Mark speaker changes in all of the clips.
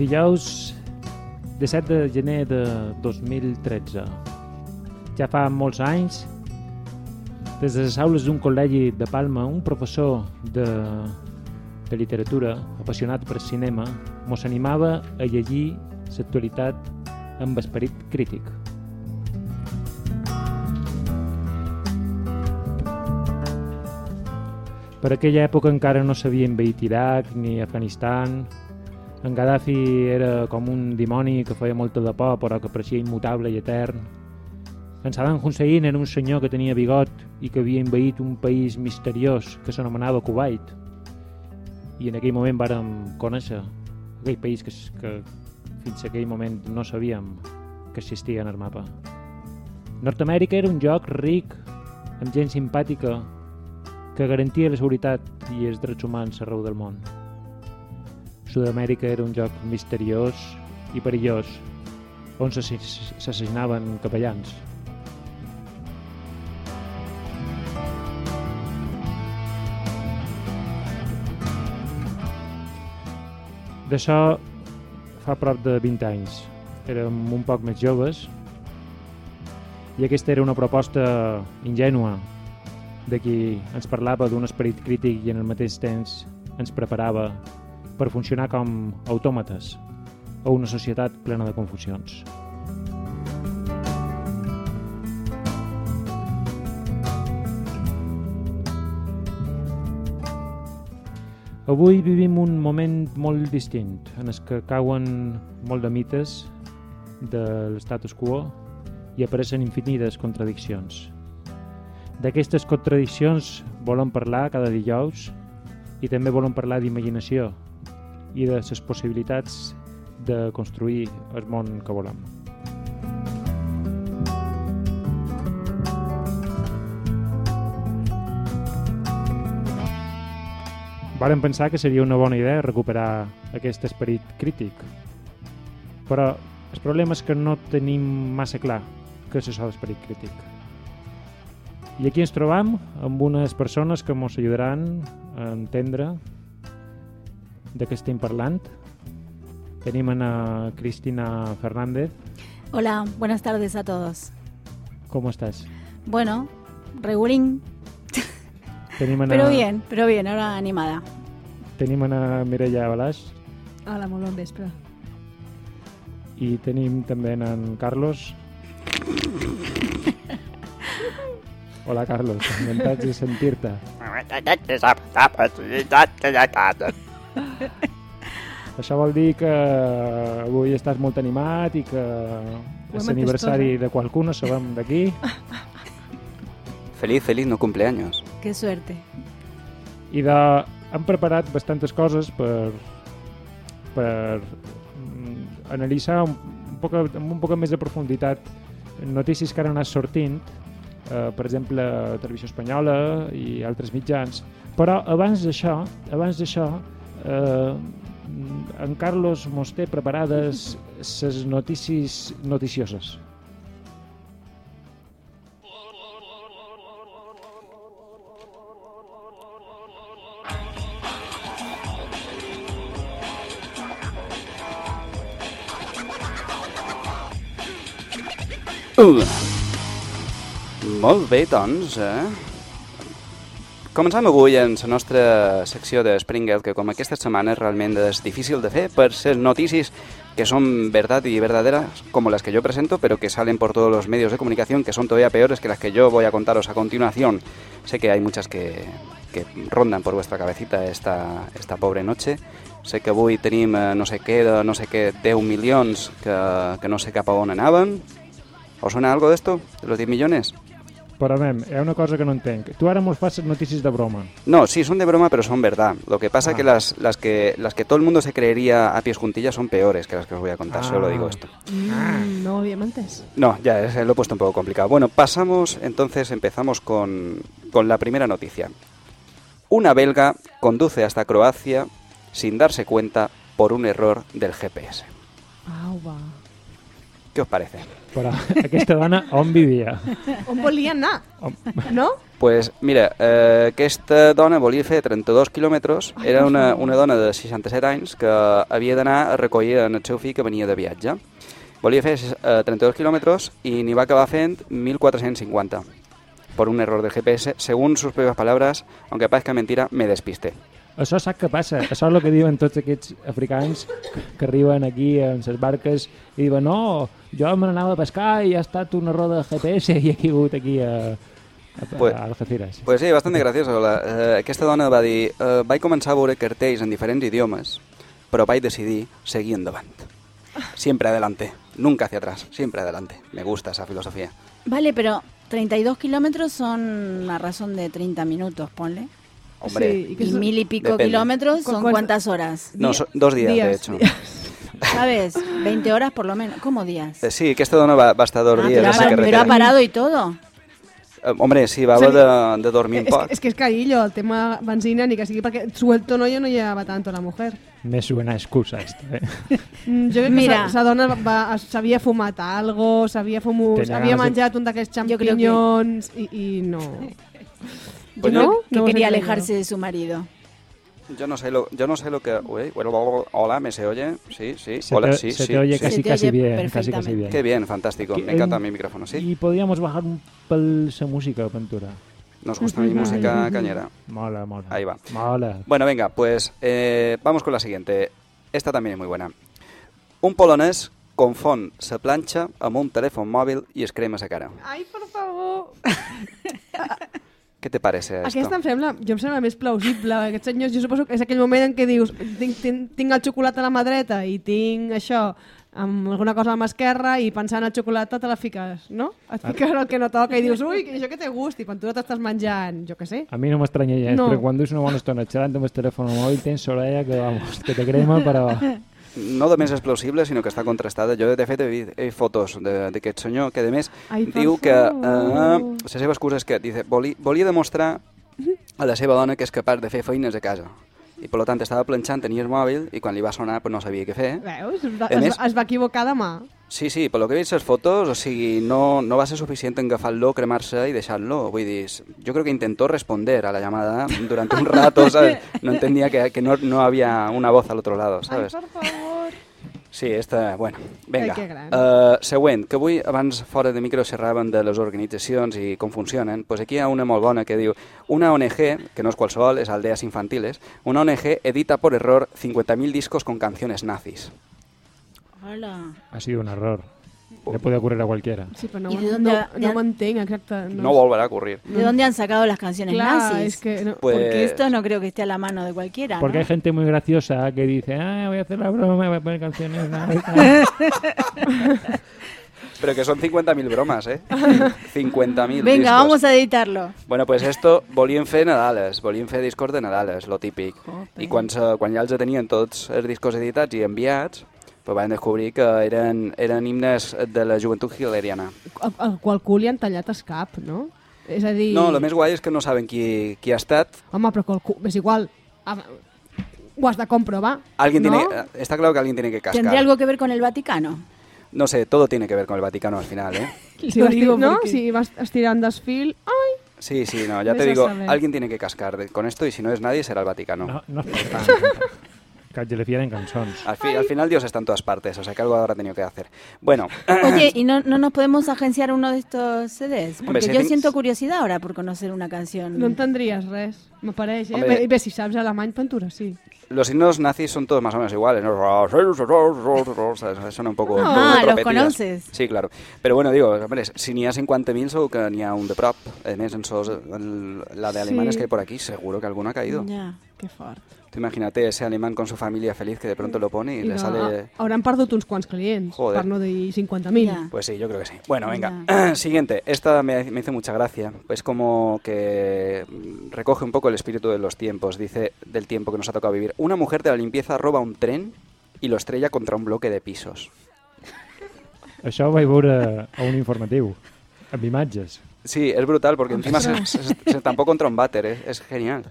Speaker 1: Dijous 17 de gener de 2013. Ja fa molts anys, des de les aules d'un col·legi de Palma, un professor de, de literatura, apassionat per cinema, mos animava a llegir l'actualitat amb esperit crític. Per aquella època encara no s'havia envaït Iraq ni Afganistan. En Gaddafi era com un dimoni que feia molta de por però que pareixia immutable i etern. En Saddam Hussein era un senyor que tenia bigot i que havia envaït un país misteriós que s'anomenava Kuwait. I en aquell moment vàrem conèixer aquell país que, que fins a aquell moment no sabíem que existia en el mapa. Nord-Amèrica era un joc ric, amb gent simpàtica, que garantia la seguretat i els drets humans arreu del món. Sud-amèrica era un joc misteriós i perillós, on s'assassinaven capellans. D'això fa prop de 20 anys. Érem un poc més joves i aquesta era una proposta ingènua de qui ens parlava d'un esperit crític i en el mateix temps ens preparava per funcionar com autòmates a una societat plena de confusions. Avui vivim un moment molt distint, en el que cauen molt de mites de l'estatus quo i apareixen infinides contradiccions. D'aquestes contradiccions volem parlar cada dijous i també volem parlar d'imaginació i de les possibilitats de construir el món que volem. Varen pensar que seria una bona idea recuperar aquest esperit crític, però el problema és que no tenim massa clar què és això d'esperit crític. I aquí ens trobam amb unes persones que ens ajudaran a entendre de què estem parlant. Tenim a Cristina Fernández.
Speaker 2: Hola, buenas tardes a todos.
Speaker 1: ¿Cómo estás?
Speaker 2: Bueno, regulín,
Speaker 1: Tenim a...
Speaker 2: pero bien, pero bien, ahora animada.
Speaker 1: Tenim a Mireia Balaix
Speaker 3: Hola, molt bon vespre.
Speaker 1: i tenim també en Carlos. Hola, Carlos. Encantats de sentir-te. Això vol dir que avui estàs molt animat i que és
Speaker 3: entès
Speaker 1: aniversari de qualcuno, sabem d'aquí.
Speaker 4: Feliz, feliz no cumpleaños.
Speaker 2: Qué suerte.
Speaker 1: I de, hem preparat bastantes coses per, per mm, analitzar un, un poc, amb un poc més de profunditat notícies que ara han anat sortint, eh, per exemple, Televisió Espanyola i altres mitjans. Però abans d'això, abans d'això, eh, en Carlos mos té preparades les notícies noticioses.
Speaker 4: Uh. Molt bé, doncs, eh? Començam avui en la nostra secció de Springfield, que com aquestes setmanes realment és difícil de fer per ser notícies que son verdad y verdaderas, como las que yo presento, pero que salen por todos los medios de comunicación, que son todavía peores que las que yo voy a contaros a continuación. Sé que hay muchas que, que rondan por vuestra cabecita esta, esta pobre noche. Sé que avui tenim eh, no sé què, de no sé què, 10 milions que, que no sé cap a on anaven. ¿Os suena algo de esto? ¿De los 10 millones?
Speaker 1: Però, mem, hi ha una cosa que no entenc. Tu ara mos fas notícies de broma.
Speaker 4: No, sí, son de broma, pero son verdad. Lo que pasa
Speaker 1: Ah.
Speaker 4: que las, las que las que todo el mundo se creería a pies juntillas son peores que las que os voy a contar, solo
Speaker 1: Ah.
Speaker 4: digo esto.
Speaker 3: Mm, no entès.
Speaker 4: No, ya es- lo he puesto un poco complicado. Bueno, pasamos, entonces empezamos con, con la primera noticia. Una belga conduce hasta Croacia sin darse cuenta por un error del GPS.
Speaker 3: Va.
Speaker 4: Què us parece?
Speaker 1: Però aquesta dona on vivia?
Speaker 3: On volia anar?
Speaker 1: On...
Speaker 3: No?
Speaker 4: pues, mira, eh, aquesta dona volia fer 32 quilòmetres, era una, una dona de 67 anys que havia d'anar a recollir en el seu fill que venia de viatge. Volia fer eh, 32 quilòmetres i n'hi va acabar fent 1450 por un error de GPS, según sus propias palabras, aunque parezca mentira, me despisté.
Speaker 1: Això sap què passa? Això és el que diuen tots aquests africans que arriben aquí en les barques i diuen no, jo me n'anava a pescar i ha estat un error de GPS i he caigut aquí a, a,
Speaker 4: Pues-
Speaker 1: a Algeciras.
Speaker 4: Pues sí, bastante gracioso. La, eh, aquesta dona va dir eh, vaig començar a veure cartells en diferents idiomes, però vaig decidir seguir endavant. Siempre adelante, nunca hacia atrás, siempre adelante. Me gusta esa filosofía.
Speaker 2: Vale, pero 32 kilómetros son a razón de 30 minutos, ponle.
Speaker 4: Hombre,
Speaker 3: Sí, y que
Speaker 2: Y mil y pico
Speaker 4: Depende.
Speaker 2: kilómetros
Speaker 3: ¿Cu-
Speaker 2: son
Speaker 3: cuánto-
Speaker 2: cuántas horas.
Speaker 4: no, so- dos días, de
Speaker 3: Días,
Speaker 4: hecho.
Speaker 3: días.
Speaker 2: ¿Sabes? 20 horas por lo menos. ¿Cómo días?
Speaker 4: Eh, Sí, aquesta dona va, va estar dos
Speaker 2: Ah,
Speaker 4: dies
Speaker 2: pero, pa- pero ha parado y todo.
Speaker 4: Eh, hombre, sí, va
Speaker 3: Sí.
Speaker 4: haver de, de dormir un
Speaker 3: És,
Speaker 4: poc.
Speaker 3: és que és carillo, el tema benzina, ni que sigui perquè suelto no, yo no llevaba tanto la mujer.
Speaker 1: Me suena excusa esto, eh?
Speaker 3: Mm, jo crec
Speaker 2: Mira.
Speaker 3: que sa, sa dona va- s'havia fumat algo, s'havia fumat, havia
Speaker 1: de-
Speaker 3: un d'aquests
Speaker 2: Jo crec que-
Speaker 3: i, i no.
Speaker 4: Pues
Speaker 3: no?
Speaker 4: yo-
Speaker 2: Que
Speaker 3: No
Speaker 2: quería alejarse de su marido.
Speaker 4: Yo no sé lo, yo no sé lo que... Uy, bueno, hola, ¿me se oye? Sí, sí,
Speaker 1: Se
Speaker 4: hola,
Speaker 1: te,
Speaker 4: sí,
Speaker 1: se
Speaker 4: sí.
Speaker 1: te oye
Speaker 4: sí.
Speaker 1: casi,
Speaker 2: Se te
Speaker 1: casi
Speaker 2: oye
Speaker 1: bien, casi, casi
Speaker 2: perfectamente.
Speaker 1: bien.
Speaker 4: Qué bien, fantástico.
Speaker 1: Que-
Speaker 4: Me encanta mi micrófono, sí.
Speaker 1: Y podríamos bajar un pel la música, Ventura.
Speaker 4: Nos gusta mi música cañera.
Speaker 1: Mola, mola.
Speaker 4: Ahí va.
Speaker 1: Mola.
Speaker 4: Bueno, venga, pues eh, vamos con la siguiente. Esta también es muy buena. Un polonés confon sa planxa amb un telèfon mòbil i es crema sa cara.
Speaker 3: Ai, per favor.
Speaker 4: Què te parece esto?
Speaker 3: Aquesta em sembla, jo em sembla més plausible. Aquests senyors, jo suposo que és aquell moment en què dius tinc, tinc, tinc el xocolata a la mà dreta i tinc això amb alguna cosa a la mà esquerra i pensant en xocolata te la fiques, no? Et fiques el que no toca i dius, ui, que això que té gust, i quan tu no t'estàs menjant, jo què sé.
Speaker 1: A mi no m'estranya gens,
Speaker 3: No.
Speaker 1: però quan dus una bona estona xerrant amb el telèfon mòbil tens l'orella que, vamos, que te crema, però...
Speaker 4: No només és plausible, sinó que està contrastada. Jo, de fet, he vist, fotos d'aquest senyor que, a més,
Speaker 3: Ai,
Speaker 4: diu que eh, la seva excusa és que dice, volia, volia demostrar a la seva dona que és capaç de fer feines a casa. I, per tant, estava planxant, tenia el mòbil, i quan li va sonar pues, no sabia què fer.
Speaker 3: Veus? Es va,
Speaker 4: A més-
Speaker 3: es, va- equivocar de mà.
Speaker 4: Sí, sí, per lo que he vist les fotos, o sigui, no, no va ser suficient agafar-lo, cremar-se i deixar-lo. Vull dir, jo crec que intentó responder a la llamada durante un rato, ¿sabes? No entendía que, que no, no había una voz al otro lado, ¿sabes?
Speaker 3: Ai, per favor.
Speaker 4: Sí, esta, bueno, vinga.
Speaker 3: Ai, que gran.
Speaker 4: Uh, següent, que avui abans fora de micro xerraven de les organitzacions i com funcionen, pues aquí hi ha una molt bona que diu una ONG, que no és qualsevol, és Aldeas Infantiles, una ONG edita por error 50.000 discos con canciones nazis.
Speaker 2: Hola.
Speaker 1: Ha sido un error. Le puede ocurrir a cualquiera.
Speaker 3: Sí, però no, no,
Speaker 2: dónde-
Speaker 3: no, entenc, exacte.
Speaker 4: No volverá a ocurrir.
Speaker 2: ¿De dónde han sacado las canciones
Speaker 3: Clar,
Speaker 2: nazis?
Speaker 3: és que... No,
Speaker 4: Pues-
Speaker 2: Porque esto no creo que esté a la mano de cualquiera,
Speaker 1: Porque
Speaker 2: ¿no?
Speaker 1: hay gente muy graciosa que dice, ah, voy a hacer la broma, voy a poner canciones. ¿no?
Speaker 4: Pero que son 50.000 bromas, ¿eh? 50.000
Speaker 2: Venga,
Speaker 4: discos.
Speaker 2: vamos a editarlo.
Speaker 4: Bueno, pues esto volien fer Nadales, volien fer discos de Nadales, lo típic.
Speaker 2: Jope.
Speaker 4: I quan, se, quan ja els tenien tots els discos editats i enviats, pues van descobrir que eren, eren himnes de la joventut hitleriana.
Speaker 3: Al, al qual cul li han tallat el cap, no? És a dir...
Speaker 4: No, el més guai és que no saben qui, qui ha estat.
Speaker 3: Home, però qual cul... És igual. Ah, Ho has de comprovar,
Speaker 4: Alguien
Speaker 3: no?
Speaker 4: tiene, eh, está claro que alguien tiene que cascar.
Speaker 2: ¿Tendría algo que ver con el Vaticano?
Speaker 4: No sé, todo tiene que ver con el Vaticano al final, ¿eh?
Speaker 3: Si vas,
Speaker 2: digo
Speaker 3: no?
Speaker 2: porque-
Speaker 3: si vas estirant desfil... Ai,
Speaker 4: Sí, sí, no, ya
Speaker 3: Ves
Speaker 4: te digo,
Speaker 3: saber.
Speaker 4: alguien tiene que cascar con esto y si no es nadie será el Vaticano.
Speaker 1: No, no es Que els refieren cançons.
Speaker 4: Al, fi- al final Dios está en todas partes, o sea que algo habrá tenido que hacer. Bueno,
Speaker 2: Oye, ¿y no, no nos podemos agenciar uno de estos CDs? Porque
Speaker 4: Hombre, si
Speaker 2: yo siento curiosidad ahora por conocer una canción.
Speaker 3: no entendries res, m'apareix, eh?
Speaker 4: Hombre.
Speaker 3: Bé, si saps alemany, Ventura, sí.
Speaker 4: los himnos nazis son todos más o menos iguales, ¿no? Suena un poco...
Speaker 2: Ah, los conoces.
Speaker 4: Sí, claro. Pero bueno, digo, hombre, si n'hi ha 50.000 segur que n'hi ha un de prop. A més, en sos, el- la de alemanes
Speaker 3: Sí.
Speaker 4: que hay por aquí, seguro que alguno ha caído.
Speaker 2: Ya.
Speaker 3: Que fort.
Speaker 4: Tú imagínate ese alemán con su familia feliz que de pronto lo pone y,
Speaker 3: I
Speaker 4: le
Speaker 3: no,
Speaker 4: sale...
Speaker 3: ha- hauran perdut uns quants clients,
Speaker 4: Joder.
Speaker 3: per no dir 50.000.
Speaker 2: Ja.
Speaker 4: Pues sí, yo creo que sí. Bueno, venga.
Speaker 2: Ya.
Speaker 4: Siguiente. Esta me, me hizo mucha gracia. Es como que mm, recoge un poco el espíritu de los tiempos. Dice del tiempo que nos ha tocado vivir. Una mujer de la limpieza roba un tren y lo estrella contra un bloque de pisos.
Speaker 1: Això ho vaig veure a un informatiu, amb imatges.
Speaker 4: Sí, es brutal porque encima se, se, se tampó contra un váter. ¿eh? Es genial.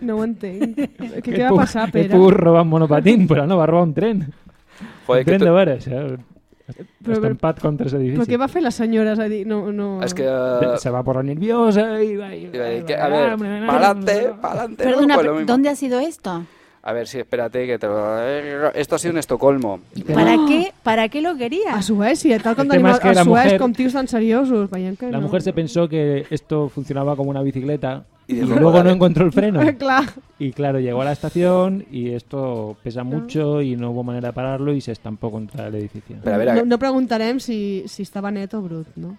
Speaker 3: No ho entenc. Què,
Speaker 1: He
Speaker 3: què va passar,
Speaker 1: He
Speaker 3: Pere?
Speaker 1: pogut robar un monopatín, però no, va robar un tren.
Speaker 4: Joder,
Speaker 1: un tren
Speaker 4: tu-
Speaker 1: de veres. Eh?
Speaker 3: Però-
Speaker 1: estampat contra l'edifici.
Speaker 3: Però què va fer la senyora? És a dir, no... no...
Speaker 4: És que...
Speaker 1: De- Se va por nerviosa y va... y-
Speaker 4: iba a decir que, a ver, pa'lante, pa'lante. ¿no?
Speaker 2: Perdona,
Speaker 4: mismo.
Speaker 2: ¿dónde ha sido esto?
Speaker 4: A ver, sí, espérate, que te lo... Esto ha sido en Estocolmo.
Speaker 2: ¿Para qué, ¿Para qué lo quería?
Speaker 3: A Suècia, tal com
Speaker 1: El
Speaker 3: tenim
Speaker 1: tema
Speaker 3: a,
Speaker 1: és que
Speaker 3: a Suez
Speaker 1: mujer-
Speaker 3: com tios tan seriosos. Que
Speaker 1: La
Speaker 3: no.
Speaker 1: mujer se pensó que esto funcionaba como una bicicleta
Speaker 4: Y
Speaker 1: y, luego no encontró el freno.
Speaker 3: Clar.
Speaker 1: Y claro, llegó a la estación y esto pesa mucho y no hubo manera de pararlo y se estampó contra el edificio.
Speaker 4: Però a veure,
Speaker 3: No, no preguntarem si, si estava net o brut, no?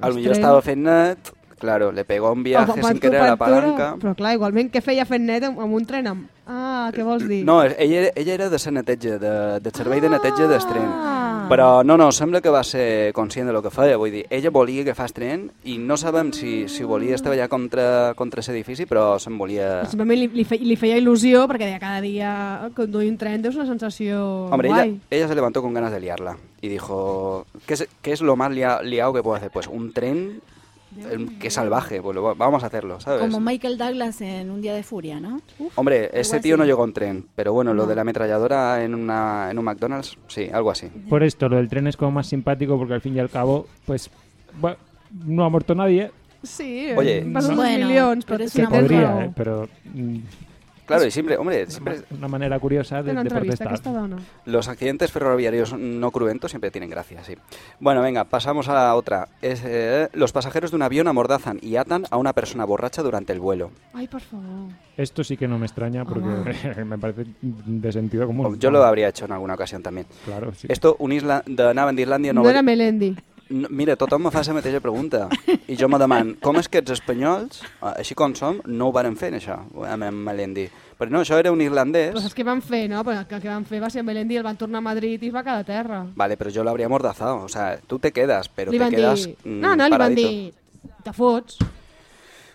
Speaker 4: a lo millor
Speaker 3: trens-
Speaker 4: estava fent net, claro, le pegó un viaje sin
Speaker 3: tu-
Speaker 4: querer a la palanca.
Speaker 3: Però clar, igualment, què feia fent net amb, amb un tren? Amb... Ah, què vols dir?
Speaker 4: No, ella, ella era de la neteja, de, de servei de neteja del tren.
Speaker 2: Ah.
Speaker 4: Però no, no, sembla que va ser conscient de lo que feia, vull dir, ella volia agafar el tren i no sabem si, si volia estavellar contra, contra l'edifici, però se'n volia...
Speaker 3: Simplement li, li, fe, li feia il·lusió perquè deia cada dia conduir un tren és una sensació
Speaker 4: Hombre, ella,
Speaker 3: guai.
Speaker 4: ella se levantó con ganas de liarla y dijo, ¿qué es, qué es lo más lia- liado que puedo hacer? Pues un tren que salvaje, pues lo- vamos a hacerlo, ¿sabes?
Speaker 2: Como Michael Douglas en Un Día de Furia, ¿no?
Speaker 4: Hombre, ese tío no llegó en tren, pero bueno, lo de la ametralladora en, una, en un McDonald's, sí, algo así.
Speaker 1: Por esto, lo del tren es como más simpático porque al fin y al cabo, pues, bueno, no ha muerto nadie.
Speaker 3: Sí,
Speaker 4: Oye,
Speaker 3: eh,
Speaker 2: no. Bueno,
Speaker 3: tens
Speaker 1: Podría, eh, pero mm,
Speaker 4: Claro, y siempre, hombre, siempre
Speaker 1: una manera curiosa de, de protestar.
Speaker 4: los accidentes ferroviarios no cruentos siempre tienen gracia, sí. Bueno, venga, pasamos a la otra. Es, eh, los pasajeros de un avión amordazan y atan a una persona borracha durante el vuelo.
Speaker 3: Ai, per favor.
Speaker 1: Esto sí que no me extraña porque me parece de sentido común.
Speaker 4: Yo lo habría hecho en alguna ocasión también.
Speaker 1: Claro, sí.
Speaker 4: Esto, un isla d'anaven d'Islàndia...
Speaker 3: No,
Speaker 4: Nova...
Speaker 3: era Melendi.
Speaker 4: No, mira, tothom me fa la mateixa pregunta. I jo me deman, com és que els espanyols, eh, així com som, no ho varen fer, això, amb en Melendi? Però no, això era un irlandès...
Speaker 3: Però saps què van fer, no? Però el que van fer va ser Melendi, el van tornar a Madrid i es va quedar a terra.
Speaker 4: Vale, però jo l'habria mordazado. O sea, tu te quedas, però
Speaker 3: li
Speaker 4: te
Speaker 3: van
Speaker 4: quedas
Speaker 3: dir...
Speaker 4: mm,
Speaker 3: No, no, li van dir... Te fots.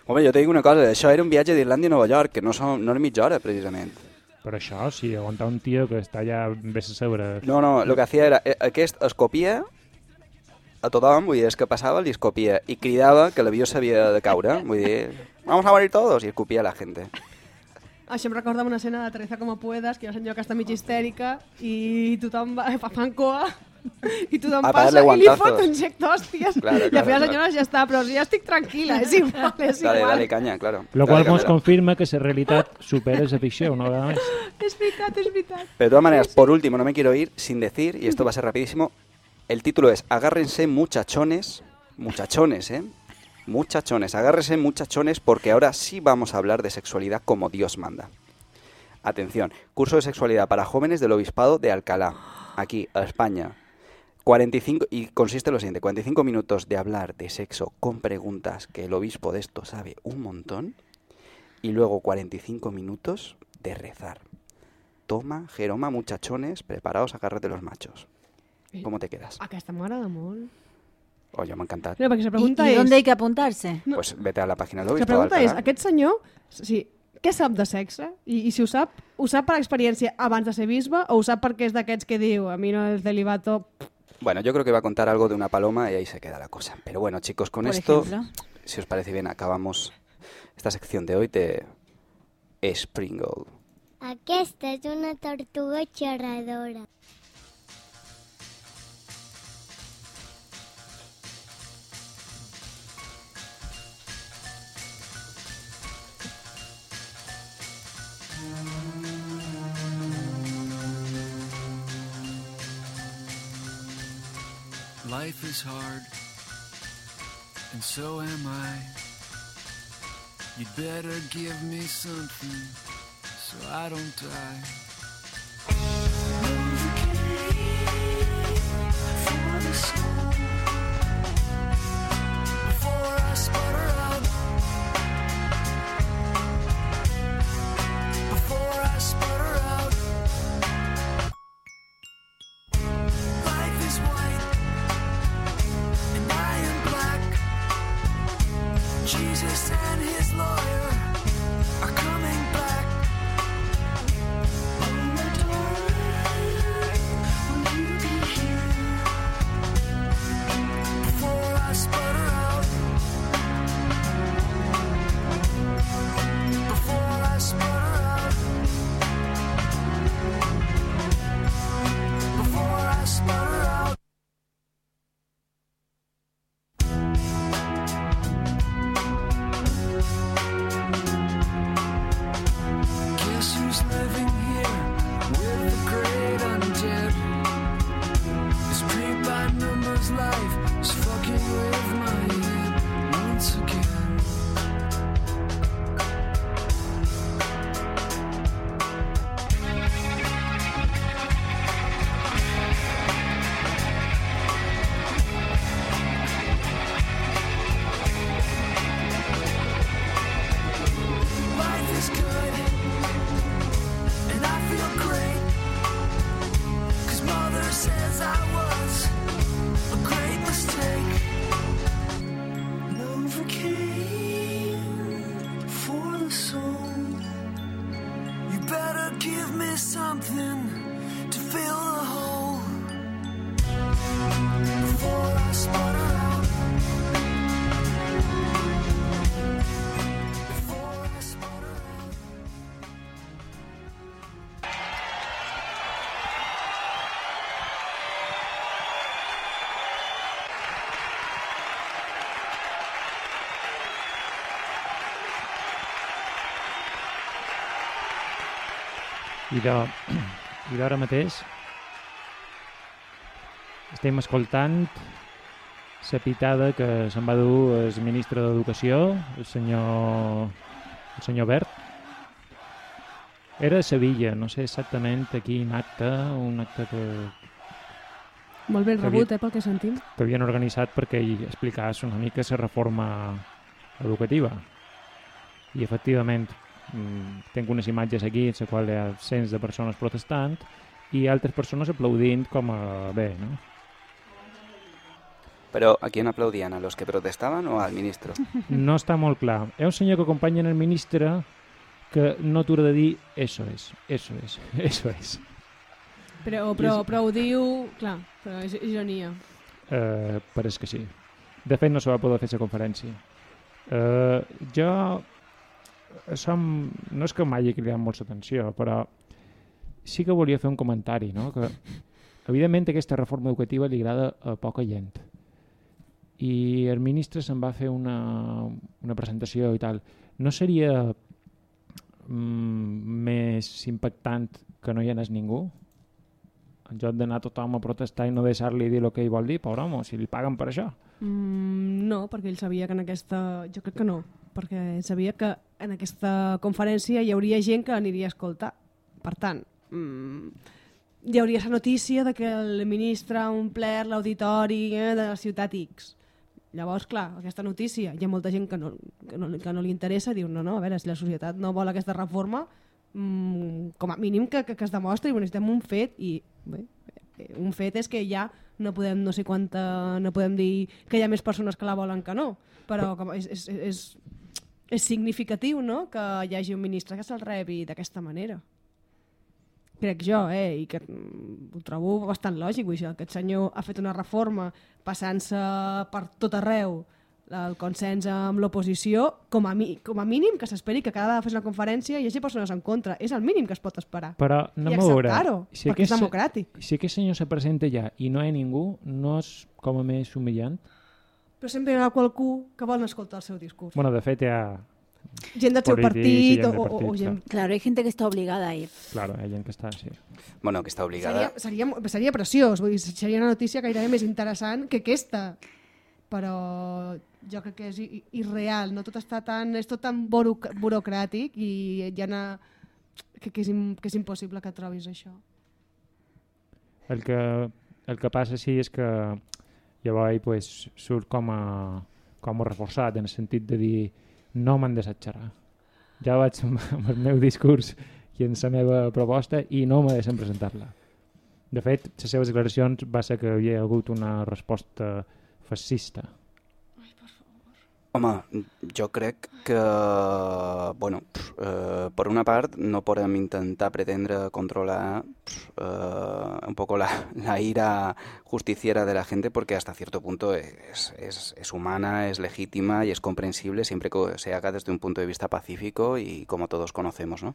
Speaker 4: Home, jo te dic una cosa, això era un viatge d'Irlàndia a Nova York, que no, som, no era mitja hora, precisament.
Speaker 1: Però això, sí, aguantar un tío que està ja ves a sobre...
Speaker 4: No, no, el que hacía era... eh, Aquest es copia a tothom, vull dir, és que passava, li escopia, i cridava que l'avió s'havia de caure, vull dir, vamos a morir todos, i escopia a la gente.
Speaker 3: Això em recorda una escena de Teresa como puedas, que hi ha una senyora que està mig histèrica i tothom va, fa fan coa i tothom
Speaker 4: A
Speaker 3: passa i li
Speaker 4: guantazos.
Speaker 3: fot un gec d'hòsties.
Speaker 4: Claro,
Speaker 3: I al
Speaker 4: claro,
Speaker 3: final la
Speaker 4: claro.
Speaker 3: senyora ja està, però ja estic tranquil·la, és igual, és
Speaker 4: Dale,
Speaker 3: igual.
Speaker 4: dale caña, claro.
Speaker 1: Lo
Speaker 4: Dale,
Speaker 1: cual nos
Speaker 4: cámara.
Speaker 1: confirma que esa realitat supera esa ficció, una vegada més.
Speaker 3: És veritat, és veritat.
Speaker 4: Pero de todas maneras, por último, no me quiero ir sin decir, y esto va a ser rapidísimo, el título es Agárrense muchachones, muchachones, ¿eh? Muchachones, agárrense muchachones porque ahora sí vamos a hablar de sexualidad como Dios manda. Atención, curso de sexualidad para jóvenes del Obispado de Alcalá, aquí, a España. 45, y consiste en lo siguiente, 45 minutos de hablar de sexo con preguntas que el obispo de esto sabe un montón, y luego 45 minutos de rezar. Toma, Jeroma, muchachones, preparaos, agárrate los machos. ¿Cómo te quedas?
Speaker 3: Aquesta m'agrada molt.
Speaker 4: Oye, me encanta.
Speaker 3: No, perquè la
Speaker 2: ¿Y,
Speaker 3: pregunta
Speaker 2: y
Speaker 3: és...
Speaker 2: dónde hay que apuntarse?
Speaker 3: No.
Speaker 4: Pues vete a la página del
Speaker 3: La pregunta és, aquest senyor, sí, què sap de sexe? I, I si ho sap, ho sap per experiència abans de ser bisbe o ho sap perquè és d'aquests que diu a mi no el celibato...
Speaker 4: Bueno, yo creo que va a contar algo de una paloma y ahí se queda la cosa. Pero bueno, chicos, con
Speaker 2: Por
Speaker 4: esto,
Speaker 2: ejemplo.
Speaker 4: si os parece bien, acabamos esta sección de hoy de Springle.
Speaker 5: Aquesta és una tortuga xerradora.
Speaker 6: Life is hard, and so am I. You'd better give me something so I don't die. Before I sputter out. Before I sputter I
Speaker 1: de, i d'ara mateix estem escoltant la pitada que se'n va dur el ministre d'Educació, el senyor, el senyor Bert. Era a Sevilla, no sé exactament a quin acte, un acte que,
Speaker 3: Molt ben
Speaker 1: Que havia-
Speaker 3: rebut, eh, pel que sentim.
Speaker 1: que havien organitzat perquè hi explicàs una mica la reforma educativa. I efectivament mm, tinc unes imatges aquí en les quals hi ha cents de persones protestant i altres persones aplaudint com a bé, no?
Speaker 4: Però a quién aplaudían? ¿A los que protestaban o al ministro?
Speaker 1: No està molt clar. Hi ha un senyor que acompanya el ministre que no atura de dir eso es, eso es, eso es.
Speaker 3: Però, però, però ho diu... Clar, però és ironia.
Speaker 1: Uh, pareix que sí. De fet, no se va poder fer la conferència. Uh, jo... Som, no és que m'hagi cridat molt l'atenció, però sí que volia fer un comentari, no? que evidentment aquesta reforma educativa li agrada a poca gent. I el ministre se'n va fer una, una presentació i tal. No seria mm, més impactant que no hi anés ningú? en lloc d'anar tothom a protestar i no deixar-li dir el que ell vol dir, pobre home, si li paguen per això.
Speaker 3: Mm, no, perquè ell sabia que en aquesta... Jo crec que no, perquè sabia que en aquesta conferència hi hauria gent que aniria a escoltar. Per tant, mm, hi hauria la notícia de que el ministre ha omplert l'auditori eh, de la ciutat X. Llavors, clar, aquesta notícia, hi ha molta gent que no, que no, que no li interessa, diu, no, no, a veure, si la societat no vol aquesta reforma, mm, com a mínim que, que, que es demostri, necessitem un fet, i bé, eh, un fet és que ja no podem, no sé quanta, no podem dir que hi ha més persones que la volen que no, però com, és, és, és, és significatiu no? que hi hagi un ministre que se'l rebi d'aquesta manera crec jo, eh? i que mm, ho trobo bastant lògic, dir, aquest senyor ha fet una reforma passant-se per tot arreu el consens amb l'oposició, com, a mi, com a mínim que s'esperi que cada vegada fes una conferència hi hagi persones en contra. És el mínim que es pot esperar.
Speaker 1: Però
Speaker 3: I
Speaker 1: a veure...
Speaker 3: acceptar-ho, perquè és democràtic.
Speaker 1: Si aquest senyor se presenta ja i no hi ha ningú, no és com a més humillant?
Speaker 3: Però sempre hi ha qualcú que vol escoltar el seu discurs.
Speaker 1: Bueno, de fet, hi ha...
Speaker 3: gent del seu partit
Speaker 1: gent
Speaker 3: o, o, o gent...
Speaker 2: Claro, hay gente que está obligada a ir.
Speaker 1: Claro, hi ha gent que està, sí.
Speaker 4: Bueno, que està obligada...
Speaker 3: Seria, seria, seria preciós, vull dir, seria una notícia gairebé més interessant que aquesta. Però jo crec que és irreal, no tot està tan, és tot tan buro, burocràtic i hi ha una, que, que, és, que és impossible que trobis això.
Speaker 1: El que, el que passa sí és que llavors pues, surt com a, com a reforçat en el sentit de dir no m'han desatxarà. Ja vaig amb, amb el meu discurs i en la meva proposta i no me deixen presentar-la. De fet, les seves declaracions va ser que hi havia hagut una resposta fascista.
Speaker 4: Home, jo crec que, bueno, eh, per una part no podem intentar pretendre controlar eh, un poco la, la ira justiciera de la gente porque hasta cierto punto es, es, es humana, es legítima y es comprensible siempre que se haga desde un punto de vista pacífico y como todos conocemos, ¿no?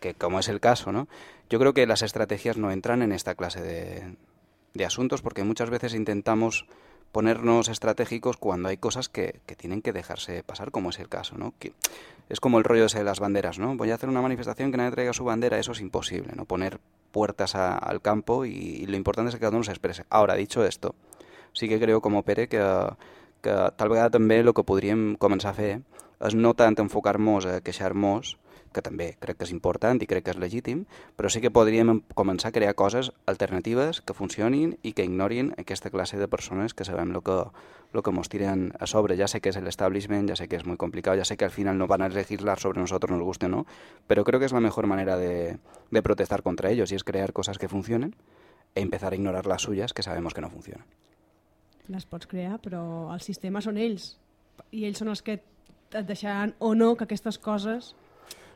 Speaker 4: Que como es el caso, ¿no? Yo creo que las estrategias no entran en esta clase de, de asuntos porque muchas veces intentamos ponernos estratégicos cuando hay cosas que, que tienen que dejarse pasar, como es el caso, ¿no? Que es como el rollo de las banderas, ¿no? Voy a hacer una manifestación que nadie traiga su bandera, eso es imposible, ¿no? Poner puertas a- al campo y, lo importante es que cada uno se exprese. Ahora, dicho esto, sí que creo com Pere que, que tal vegada també el que podríem començar a fer és no tant enfocar-nos a que també crec que és important i crec que és legítim, però sí que podríem em- començar a crear coses alternatives que funcionin i que ignorin aquesta classe de persones que sabem el que, lo que nos tiren a sobre. Ya sé que es el establishment, ya sé que es muy complicado, ya sé que al final no van a legislar sobre nosotros, nos guste o no, pero creo que es la mejor manera de, de protestar contra ellos y es crear cosas que funcionen e empezar a ignorar las suyas que sabemos que no funcionan.
Speaker 3: Les pots crear, però el sistema són ells. I ells són els que et deixaran o no que aquestes coses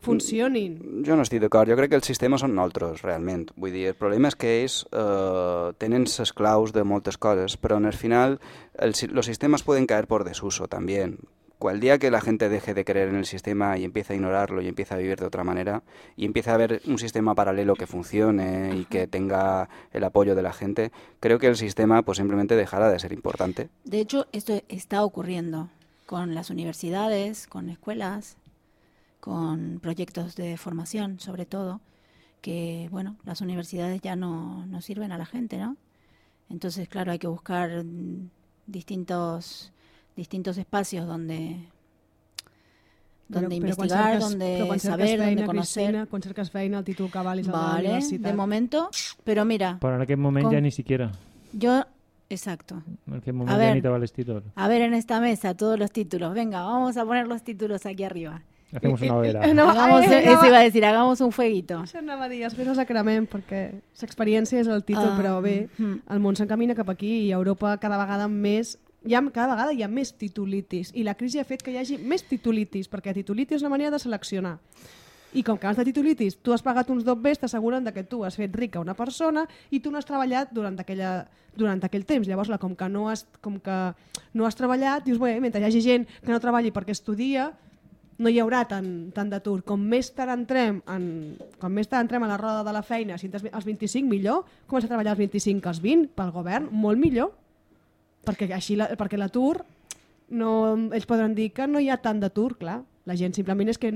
Speaker 3: funcionin.
Speaker 4: Jo no estic d'acord, jo crec que el sistema són nosaltres, realment. Vull dir, el problema és que ells eh, tenen ses claus de moltes coses, però en el final el, si- los sistemas pueden caer por desuso también. Cual día que la gente deje de creer en el sistema y empiece a ignorarlo y empiece a vivir de otra manera y empiece a haber un sistema paralelo que funcione y que tenga el apoyo de la gente, creo que el sistema pues simplemente dejará de ser importante.
Speaker 2: De hecho, esto está ocurriendo con las universidades, con escuelas, con proyectos de formación, sobre todo, que, bueno, las universidades ya no, no sirven a la gente, ¿no? Entonces, claro, hay que buscar mm, distintos, distintos espacios donde, donde investigar, donde
Speaker 3: però
Speaker 2: saber, donde
Speaker 3: feina,
Speaker 2: conocer.
Speaker 3: Cristina, quan cerques feina, el títol que valis a la
Speaker 2: Vale,
Speaker 3: universitat.
Speaker 2: de momento, pero mira,
Speaker 1: Però en aquest moment
Speaker 2: Com-
Speaker 1: ja ni siquiera.
Speaker 2: yo, exacto.
Speaker 1: En aquest moment
Speaker 2: A
Speaker 1: ja
Speaker 2: ver.
Speaker 1: ni te vale el títol.
Speaker 2: A ver en esta mesa todos los títulos. Venga, vamos a poner los títulos aquí arriba.
Speaker 1: Hacemos una hoguera.
Speaker 3: No,
Speaker 2: hagamos,
Speaker 3: eh,
Speaker 2: eso
Speaker 3: anava-
Speaker 2: iba a decir, hagamos un fueguito.
Speaker 3: Això anava a dir, després el sacrament, perquè l'experiència és el títol,
Speaker 2: Ah,
Speaker 3: però bé,
Speaker 2: mhm.
Speaker 3: el món s'encamina cap aquí i Europa cada vegada més hi ha, cada vegada hi ha més titulitis i la crisi ha fet que hi hagi més titulitis perquè titulitis és una manera de seleccionar i com que has de titulitis, tu has pagat uns dobbers, t'asseguren que tu has fet rica una persona i tu no has treballat durant, aquella, durant aquell temps. Llavors, la, com, que no has, com que no has treballat, dius, bé, mentre hi hagi gent que no treballi perquè estudia, no hi haurà tant, tant d'atur. Com més tard entrem en, com més tard entrem a la roda de la feina, si entres als 25, millor. Comença a treballar als 25 que als 20, pel govern, molt millor. Perquè així la, perquè l'atur, no, ells podran dir que no hi ha tant d'atur, clar. La gent simplement és que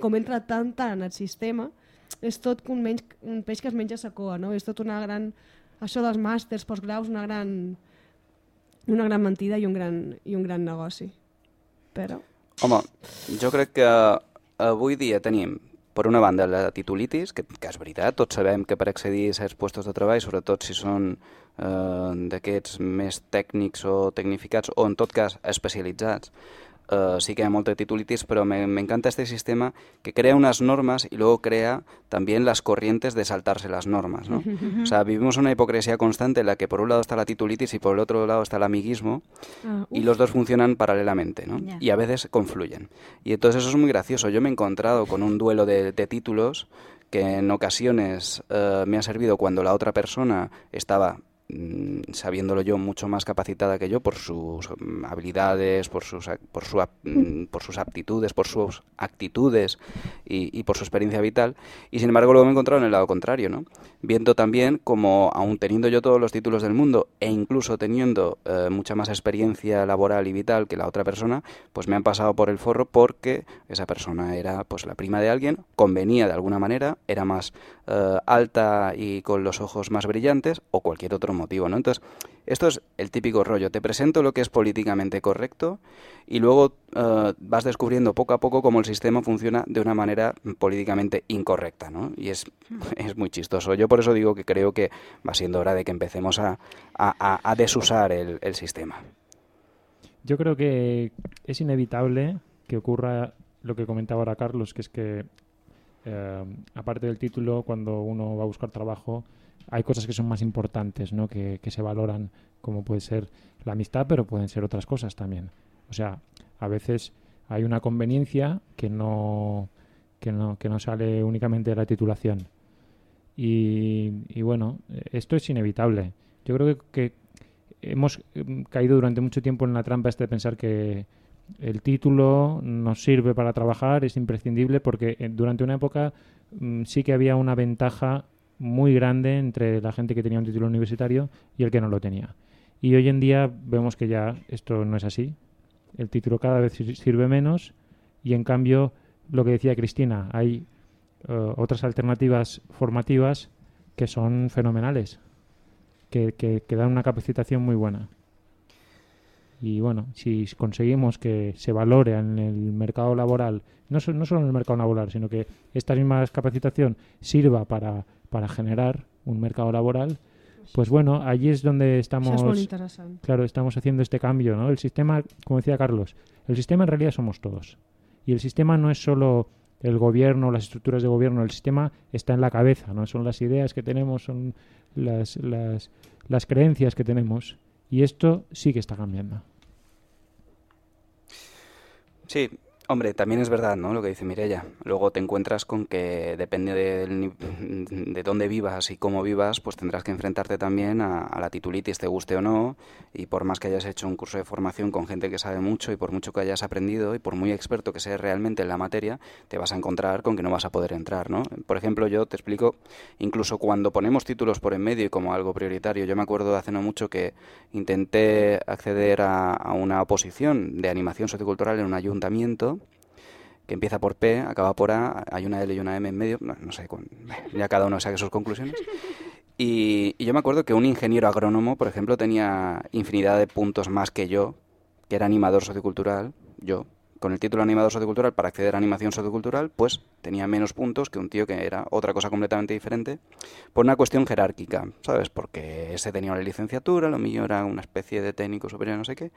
Speaker 3: com entra tant, tant en el sistema, és tot un, menys, un peix que es menja sacoa, no? És tot una gran... Això dels màsters, postgraus, una gran, una gran mentida i un gran, i un gran negoci. Però...
Speaker 4: Home, jo crec que avui dia tenim, per una banda, la titulitis, que, que és veritat, tots sabem que per accedir a certs puestos de treball, sobretot si són eh, d'aquests més tècnics o tecnificats, o en tot cas especialitzats, eh, sí que hay molta titulitis, pero me, me encanta este sistema que crea unas normas y luego crea también las corrientes de saltarse las normas. ¿no? O sea, vivimos una hipocresía constante en la que por un lado está la titulitis y por el otro lado está el amiguismo
Speaker 3: Ah,
Speaker 4: y los dos funcionan paralelamente ¿no? Y a veces confluyen. Y entonces eso es muy gracioso. Yo me he encontrado con un duelo de, de títulos que en ocasiones eh, me ha servido cuando la otra persona estaba sabiéndolo yo mucho más capacitada que yo por sus mm, habilidades, por sus, por, su, ap- mm, por sus aptitudes, por sus actitudes y, y por su experiencia vital. Y sin embargo luego me he encontrado en el lado contrario, ¿no? Viendo también como, aun teniendo yo todos los títulos del mundo e incluso teniendo eh, mucha más experiencia laboral y vital que la otra persona, pues me han pasado por el forro porque esa persona era pues la prima de alguien, convenía de alguna manera, era más eh, alta y con los ojos más brillantes o cualquier otro motivo, ¿no? Entonces, esto es el típico rollo. Te presento lo que es políticamente correcto y luego eh, vas descubriendo poco a poco cómo el sistema funciona de una manera políticamente incorrecta, ¿no? Y es, es muy chistoso. Yo por eso digo que creo que va siendo hora de que empecemos a, a- a- a desusar el, el sistema.
Speaker 1: Yo creo que es inevitable que ocurra lo que comentaba ahora Carlos, que es que, eh, aparte del título, cuando uno va a buscar trabajo, hay cosas que son más importantes, ¿no? Que, se valoran, como puede ser la amistad, pero pueden ser otras cosas también. O sea, a veces hay una conveniencia que no, que no, que no sale únicamente de la titulación. Y, y bueno, esto es inevitable. Yo creo que, que hemos mm, caído durante mucho tiempo en la trampa esta de pensar que el título nos sirve para trabajar, es imprescindible, porque eh, durante una época mm, sí que había una ventaja muy grande entre la gente que tenía un título universitario y el que no lo tenía. Y hoy en día vemos que ya esto no es así. El título cada vez sir- sirve menos y en cambio, lo que decía Cristina, hay eh, otras alternativas formativas que son fenomenales, que, que- dan una capacitación muy buena. Y bueno, si conseguimos que se valore en el mercado laboral, no, no solo en el mercado laboral, sino que esta misma capacitación sirva para, para generar un mercado laboral, pues bueno, allí es donde estamos. Claro, estamos haciendo este cambio, ¿no? El sistema, como decía Carlos, el sistema en realidad somos todos. Y el sistema no es solo el gobierno, las estructuras de gobierno, el sistema está en la cabeza, ¿no? Son las ideas que tenemos, son las, las, las creencias que tenemos. Y esto sí que está cambiando.
Speaker 4: Sí, Hombre, también es verdad, ¿no? Lo que dice Mirella. Luego te encuentras con que depende ni- de dónde vivas y cómo vivas, pues tendrás que enfrentarte también a, a la titulitis, te guste o no. Y por más que hayas hecho un curso de formación con gente que sabe mucho y por mucho que hayas aprendido y por muy experto que seas realmente en la materia, te vas a encontrar con que no vas a poder entrar, ¿no? Por ejemplo, yo te explico, incluso cuando ponemos títulos por en medio y como algo prioritario, yo me acuerdo de hace no mucho que intenté acceder a, a una oposición de animación sociocultural en un ayuntamiento que empieza por P, acaba por A, hay una L y una M en medio, no, sé, ya cada uno saque sus conclusiones. Y, y yo me acuerdo que un ingeniero agrónomo, por ejemplo, tenía infinidad de puntos más que yo, que era animador sociocultural, yo, con el título animador sociocultural para acceder a animación sociocultural, pues tenía menos puntos que un tío que era otra cosa completamente diferente, por una cuestión jerárquica, ¿sabes? Porque ese tenía una licenciatura, lo mío era una especie de técnico superior, no sé qué.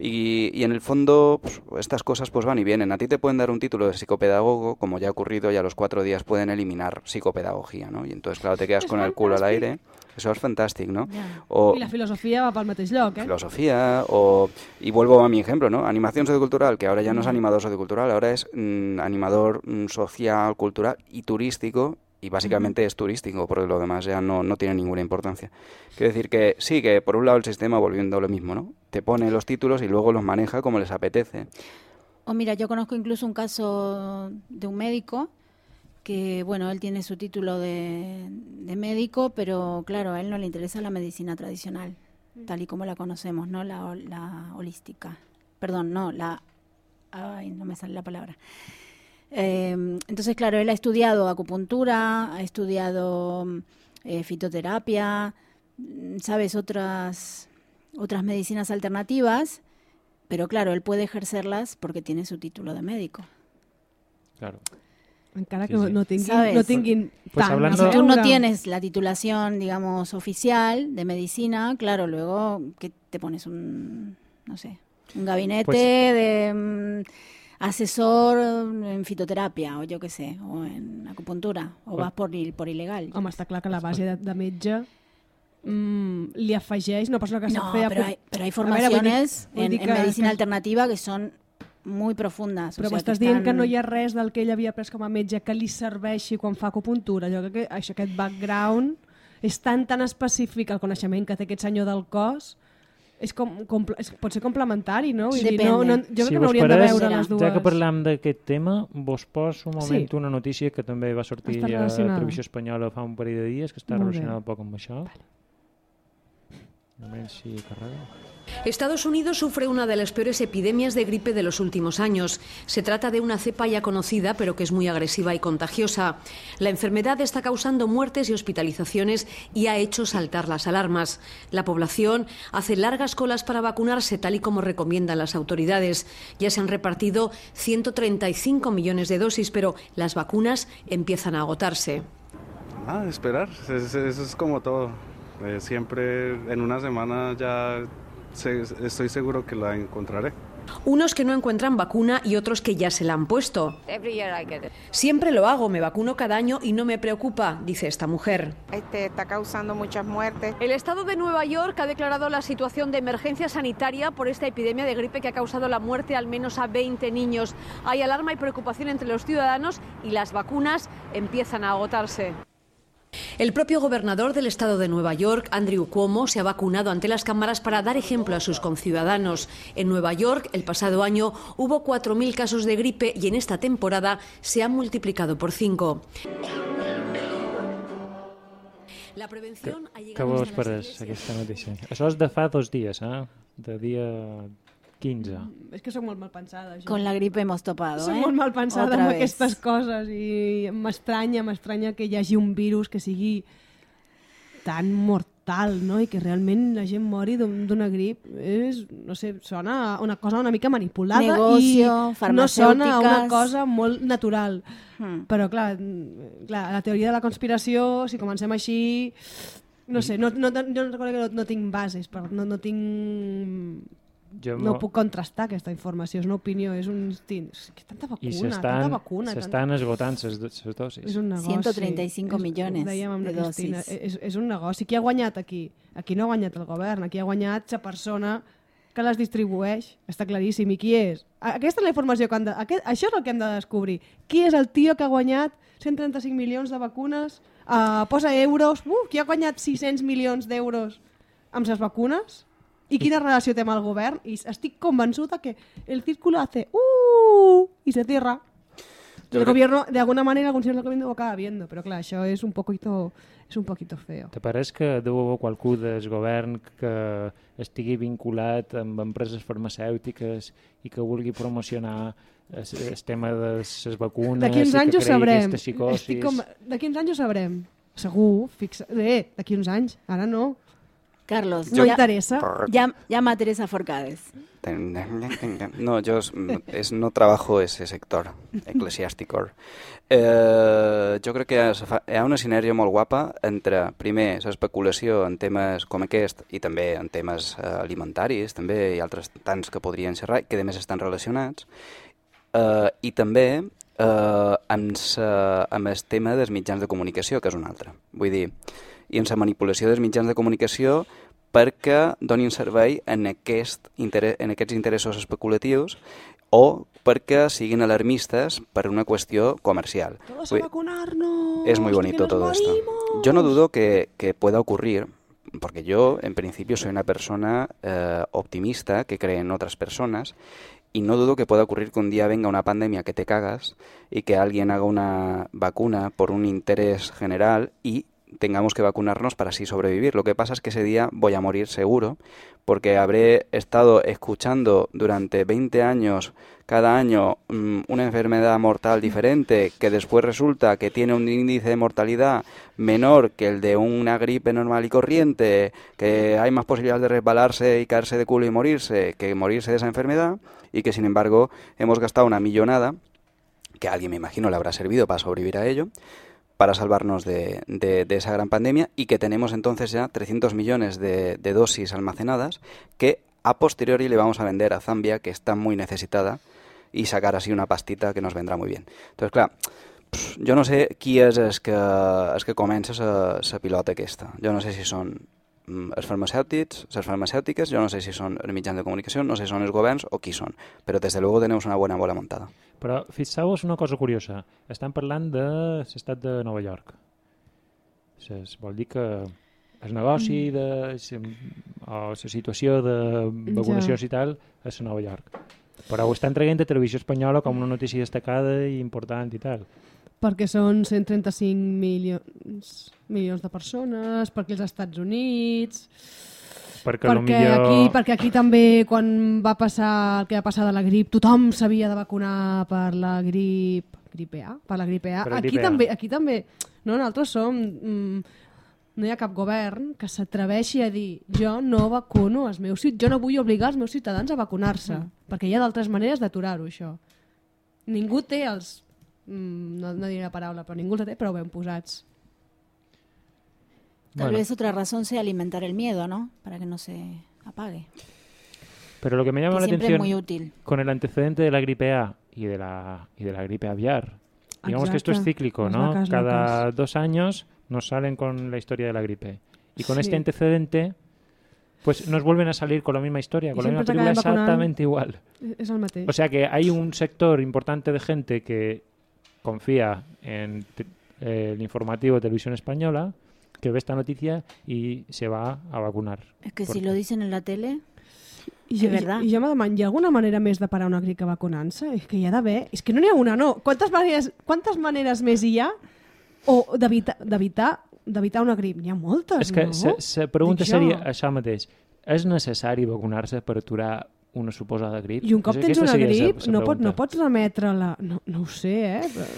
Speaker 4: Y, y en el fondo, pues, estas cosas pues van y vienen. A ti te pueden dar un título de psicopedagogo, como ya ha ocurrido, y a los cuatro días pueden eliminar psicopedagogía, ¿no? Y entonces, claro, te quedas con el culo al aire. Eso es fantástico, ¿no? O
Speaker 3: I la filosofia va pel mateix lloc, eh?
Speaker 4: filosofía, o... Y vuelvo a mi ejemplo, ¿no? Animación sociocultural, que ahora ya no es animador sociocultural, ahora es mm, animador mm, social, cultural y turístico, y básicamente es turístico, porque lo demás ya no, no tiene ninguna importancia. Quiero decir que sí, que por un lado el sistema, volviendo a lo mismo, ¿no? Te pone los títulos y luego los maneja como les apetece.
Speaker 2: O mira, yo conozco incluso un caso de un médico que, bueno, él tiene su título de, de médico, pero claro, a él no le interesa la medicina tradicional, tal y como la conocemos, ¿no? La, la holística. Perdón, no, la... Ay, no me sale la palabra. Eh, entonces, claro, él ha estudiado acupuntura, ha estudiado eh, fitoterapia, mm, sabes, otras, otras medicinas alternativas, pero claro, él puede ejercerlas porque tiene su título de médico.
Speaker 1: Claro.
Speaker 3: Encara
Speaker 1: Sí,
Speaker 3: que
Speaker 1: sí.
Speaker 3: no tinguin,
Speaker 2: Sabes?
Speaker 3: no tinguin
Speaker 1: Pues hablando-
Speaker 2: Si tú no tienes la titulación, digamos, oficial de medicina, claro, luego que te pones un, no sé, un gabinete
Speaker 1: Pues-
Speaker 2: de mm, asesor en fitoterapia o yo qué sé, o en acupuntura, o vas por, il- por ilegal.
Speaker 3: Home, està clar que la base de, de metge mm, li afegeix una persona que sap
Speaker 2: No,
Speaker 3: fer...
Speaker 2: pero
Speaker 3: acu-
Speaker 2: hay, pero hay
Speaker 3: A veure, vull dir-
Speaker 2: formaciones
Speaker 3: vull
Speaker 2: en, en
Speaker 3: que-
Speaker 2: medicina
Speaker 3: que-
Speaker 2: alternativa que son muy profundas. o
Speaker 3: Però
Speaker 2: sea,
Speaker 3: m'estàs
Speaker 2: que
Speaker 3: dient que no hi ha res del que ell havia après com a metge que li serveixi quan fa acupuntura. Jo crec que això, aquest background és tan tan específic el coneixement que té aquest senyor del cos és com, com, és, pot ser complementari, no? Vull dir, no, no jo crec
Speaker 1: Si
Speaker 3: que no hauríem de
Speaker 1: pareix,
Speaker 3: veure les dues.
Speaker 1: Ja que parlam d'aquest tema, vos poso un moment
Speaker 3: Sí.
Speaker 1: una notícia que també va sortir a
Speaker 3: relacionada.
Speaker 1: Televisió Espanyola fa un parell de dies, que està
Speaker 3: Molt bé.
Speaker 1: relacionada un poc amb això. Carrega.
Speaker 7: Estados Unidos sufre una de las peores epidemias de gripe de los últimos años. Se trata de una cepa ya conocida, pero que es muy agresiva y contagiosa. La enfermedad está causando muertes y hospitalizaciones y ha hecho saltar las alarmas. La población hace largas colas para vacunarse, tal y como recomiendan las autoridades. Ya se han repartido 135 millones de dosis, pero las vacunas empiezan a agotarse.
Speaker 8: Ah, esperar, es- eso es como todo. Eh, siempre en una semana ya se- estoy seguro que la encontraré.
Speaker 7: Unos que no encuentran vacuna y otros que ya se la han puesto. Siempre lo hago, me vacuno cada año y no me preocupa, dice esta mujer.
Speaker 9: Este, está causando muchas muertes.
Speaker 10: El Estado de Nueva York ha declarado la situación de emergencia sanitaria por esta epidemia de gripe que ha causado la muerte al menos a 20 niños. Hay alarma y preocupación entre los ciudadanos y las vacunas empiezan a agotarse.
Speaker 7: El propio gobernador del estado de Nueva York, Andrew Cuomo, se ha vacunado ante las cámaras para dar ejemplo a sus conciudadanos. En Nueva York, el pasado año, hubo 4.000 casos de gripe y en esta temporada se han multiplicado por 5. La prevención ha
Speaker 1: Que
Speaker 7: llegado
Speaker 1: vos
Speaker 7: hasta las
Speaker 1: pareix
Speaker 7: iglesias.
Speaker 1: aquesta notícia? Això és de fa dos dies, eh? De dia 15.
Speaker 3: És que sóc molt mal pensada, jo.
Speaker 2: Con la gripe hemos topado,
Speaker 3: Soc
Speaker 2: ¿eh?
Speaker 3: molt mal pensada
Speaker 2: Otra
Speaker 3: amb
Speaker 2: vez.
Speaker 3: aquestes coses i m'estranya, m'estranya que hi hagi un virus que sigui tan mortal, no? I que realment la gent mori d'un- d'una grip és, no sé, sona una cosa una mica manipulada
Speaker 2: Negocio,
Speaker 3: i no sona una cosa molt natural.
Speaker 2: Hmm.
Speaker 3: Però, clar, mm, clar, la teoria de la conspiració, si comencem així... No sé, no, no, jo no recordo que no, no tinc bases, per, no, no tinc...
Speaker 1: Jo
Speaker 3: No puc contrastar aquesta informació, és una opinió, és un instint. És que tanta vacuna,
Speaker 1: I
Speaker 3: tanta
Speaker 1: s'estan
Speaker 3: vacuna. tant-
Speaker 1: s'estan esgotant les dosis.
Speaker 3: És un negoci.
Speaker 2: 135
Speaker 3: És- amb
Speaker 2: de dosis.
Speaker 3: És, és un negoci. Qui ha guanyat aquí? Aquí no ha guanyat el govern, aquí ha guanyat la persona que les distribueix, està claríssim. I qui és? A- Aquesta és la informació que han de... Aquest, això és el que hem de descobrir. Qui és el tio que ha guanyat 135 milions de vacunes, uh, posa euros, uh, qui ha guanyat 600 milions d'euros amb les vacunes? I quina relació té amb el govern? I estic convençuda que el círculo hace uh, y se cierra.
Speaker 4: Yo
Speaker 3: el
Speaker 4: creo-
Speaker 3: gobierno, de alguna manera, del gobierno ho acaba viendo, però clar, això és un poquito, és un poquito feo.
Speaker 1: Te pareix que deu haver qualcú del govern que estigui vinculat amb empreses farmacèutiques i que vulgui promocionar el, el tema de les vacunes
Speaker 3: uns
Speaker 1: i
Speaker 3: anys
Speaker 1: que
Speaker 3: ho sabrem. com... D'aquí uns anys ho sabrem. Segur, fixa... Eh, d'aquí uns anys. Ara no.
Speaker 2: Carlos,
Speaker 3: No
Speaker 2: ya-
Speaker 3: interesa.
Speaker 2: ya- llama a Teresa Forcades.
Speaker 4: No, yo es, es- no trabajo ese sector eclesiàstico. Eh, jo crec que es fa- hi ha una sinergia molt guapa entre, primer, l'especulació en temes com aquest i també en temes eh, alimentaris, també hi ha altres tants que podrien xerrar, que a més estan relacionats, eh, i també eh, amb, sa, amb el tema dels mitjans de comunicació, que és un altre. Vull dir, i amb la manipulació dels mitjans de comunicació perquè donin servei en, aquest interès, en aquests interessos especulatius o perquè siguin alarmistes per una qüestió comercial.
Speaker 3: Todos a vacunarnos.
Speaker 4: es muy bonito esto.
Speaker 3: morimos.
Speaker 4: Yo no dudo que, que pueda ocurrir, porque yo en principio soy una persona eh, optimista que cree en otras personas y no dudo que pueda ocurrir que un día venga una pandemia que te cagas y que alguien haga una vacuna por un interés general y tengamos que vacunarnos para así sobrevivir. Lo que pasa es que ese día voy a morir seguro porque habré estado escuchando durante 20 años cada año mm, una enfermedad mortal diferente que después resulta que tiene un índice de mortalidad menor que el de una gripe normal y corriente, que hay más posibilidades de resbalarse y caerse de culo y morirse que morirse de esa enfermedad y que sin embargo hemos gastado una millonada que a alguien me imagino le habrá servido para sobrevivir a ello, para salvarnos de, de- esa gran pandemia y que tenemos entonces ya 300 millones de, de dosis almacenadas que a posteriori le vamos a vender a Zambia, que está muy necesitada, y sacar así una pastita que nos vendrá muy bien. Entonces, clar, jo no sé qui és el que, el que comença la, pilota aquesta. Jo no sé si són els farmacèutics, les farmacèutiques, jo no sé si són els mitjans de comunicació, no sé si són els governs o qui són, però des de luego tenemos una buena bola montada.
Speaker 1: Però fixeu-vos una cosa curiosa. Estan parlant de l'estat de Nova York. Es vol dir que el negoci de, o la situació de vacunacions
Speaker 3: Ja.
Speaker 1: i tal és a Nova York. Però ho estan traient a Televisió Espanyola com una notícia destacada i important i tal.
Speaker 3: Perquè són 135 milions, milions de persones, perquè els Estats Units...
Speaker 1: Perquè,
Speaker 3: perquè,
Speaker 1: millor...
Speaker 3: aquí, perquè aquí també, quan va passar el que va passar de la grip, tothom s'havia de vacunar per la grip... Gripe A? Per la gripe A.
Speaker 1: Per la
Speaker 3: Aquí
Speaker 1: gripe A.
Speaker 3: també, aquí també... No, nosaltres som... Mm, no hi ha cap govern que s'atreveixi a dir jo no vacuno els meus ciutadans, jo no vull obligar els meus ciutadans a vacunar-se, perquè hi ha d'altres maneres d'aturar-ho, això. Ningú té els... Mm, no, no diré la paraula, però ningú els té prou ben posats.
Speaker 2: Tal
Speaker 1: Bueno.
Speaker 2: vez otra razón sea alimentar el miedo, ¿no? Para que no se apague.
Speaker 1: Pero lo que me llama
Speaker 2: Que
Speaker 1: la atención
Speaker 2: muy útil.
Speaker 1: con el antecedente de la gripe A y de la, y de la gripe aviar, digamos que esto es cíclico,
Speaker 3: Las
Speaker 1: ¿no? Cada
Speaker 3: locas.
Speaker 1: dos años nos salen con la historia de la gripe. Y con
Speaker 3: Sí.
Speaker 1: este antecedente, pues nos vuelven a salir con la misma historia,
Speaker 3: Y
Speaker 1: con la misma película
Speaker 3: vacunant.
Speaker 1: exactamente igual.
Speaker 3: És el mateix.
Speaker 1: O sea que hay un sector importante de gente que confía en eh, el informativo de televisión española, que ve esta noticia y se va a vacunar.
Speaker 2: Es que si lo dicen en la tele,
Speaker 3: I,
Speaker 2: És
Speaker 3: jo,
Speaker 2: verdad.
Speaker 3: I, i jo me demano, hi ha alguna manera més de parar una gripe vacunant-se? És que hi ha d'haver... És que no n'hi ha una, no. Quantes maneres, quantes maneres més hi ha o d'evitar d'evitar d'evitar una grip? N'hi ha moltes,
Speaker 1: És que
Speaker 3: no?
Speaker 1: la pregunta
Speaker 3: Dic
Speaker 1: seria això mateix. És necessari vacunar-se per aturar una suposada grip?
Speaker 3: I un cop
Speaker 1: És
Speaker 3: tens una grip, no, pot, no pots remetre-la... No, no ho sé, eh? Però...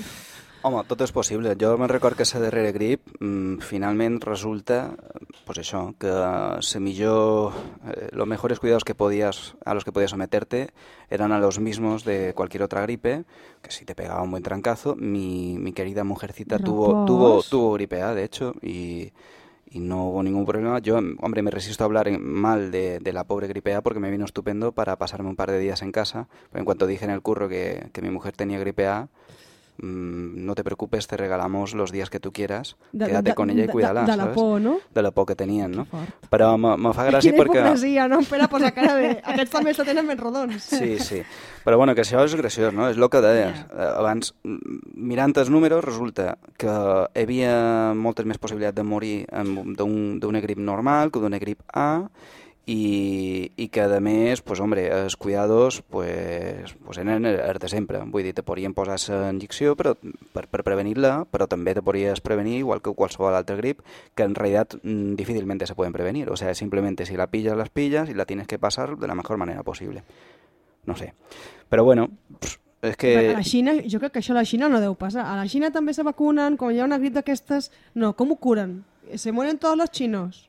Speaker 4: Home, tot és possible. Jo me'n record que la darrera grip mm, finalment resulta, pues això, que la millor, eh, los mejores cuidados que podías, a los que podías someterte eran a los mismos de cualquier otra gripe, que si te pegaba un buen trancazo, mi, mi querida mujercita tuvo, tuvo, tuvo gripe A, de hecho, y, y no hubo ningún problema. Yo, hombre, me resisto a hablar mal de, de la pobre gripe A porque me vino estupendo para pasarme un par de días en casa. Pero en cuanto dije en el curro que, que mi mujer tenía gripe A, mm, no te preocupes, te regalamos los días que tú quieras,
Speaker 3: De-
Speaker 4: quédate
Speaker 3: de-
Speaker 4: con ella y
Speaker 3: de-
Speaker 4: cuídala,
Speaker 3: de la por, no?
Speaker 4: De la por que tenien, no?
Speaker 3: fort.
Speaker 4: Però me, me fa gràcia
Speaker 3: Quina
Speaker 4: perquè...
Speaker 3: hipocresia, no? Espera, posa cara de... Aquests també se tenen ben rodons.
Speaker 4: Sí, sí. Però bueno, que això és graciós, no? És el que deies. Eh, Abans, mm, mirant els números, resulta que hi havia moltes més possibilitats de morir d'una grip normal que d'una grip A i, i que a més, pues, hombre, els cuidados pues, pues eren els de sempre. Vull dir, te podrien posar la injecció però, per, per prevenir-la, però també te podries prevenir igual que qualsevol altra grip, que en realidad mm, difícilmente se pueden prevenir. O sea, simplemente si la pillas, las pillas y la tienes que pasar de la mejor manera posible. No sé. Però bueno, pff, és que...
Speaker 3: A la Xina, jo crec que això a la Xina no deu passar. A la Xina també se vacunen, quan hi ha una grip d'aquestes... No, com ho curen? Se mueren tots los chinos.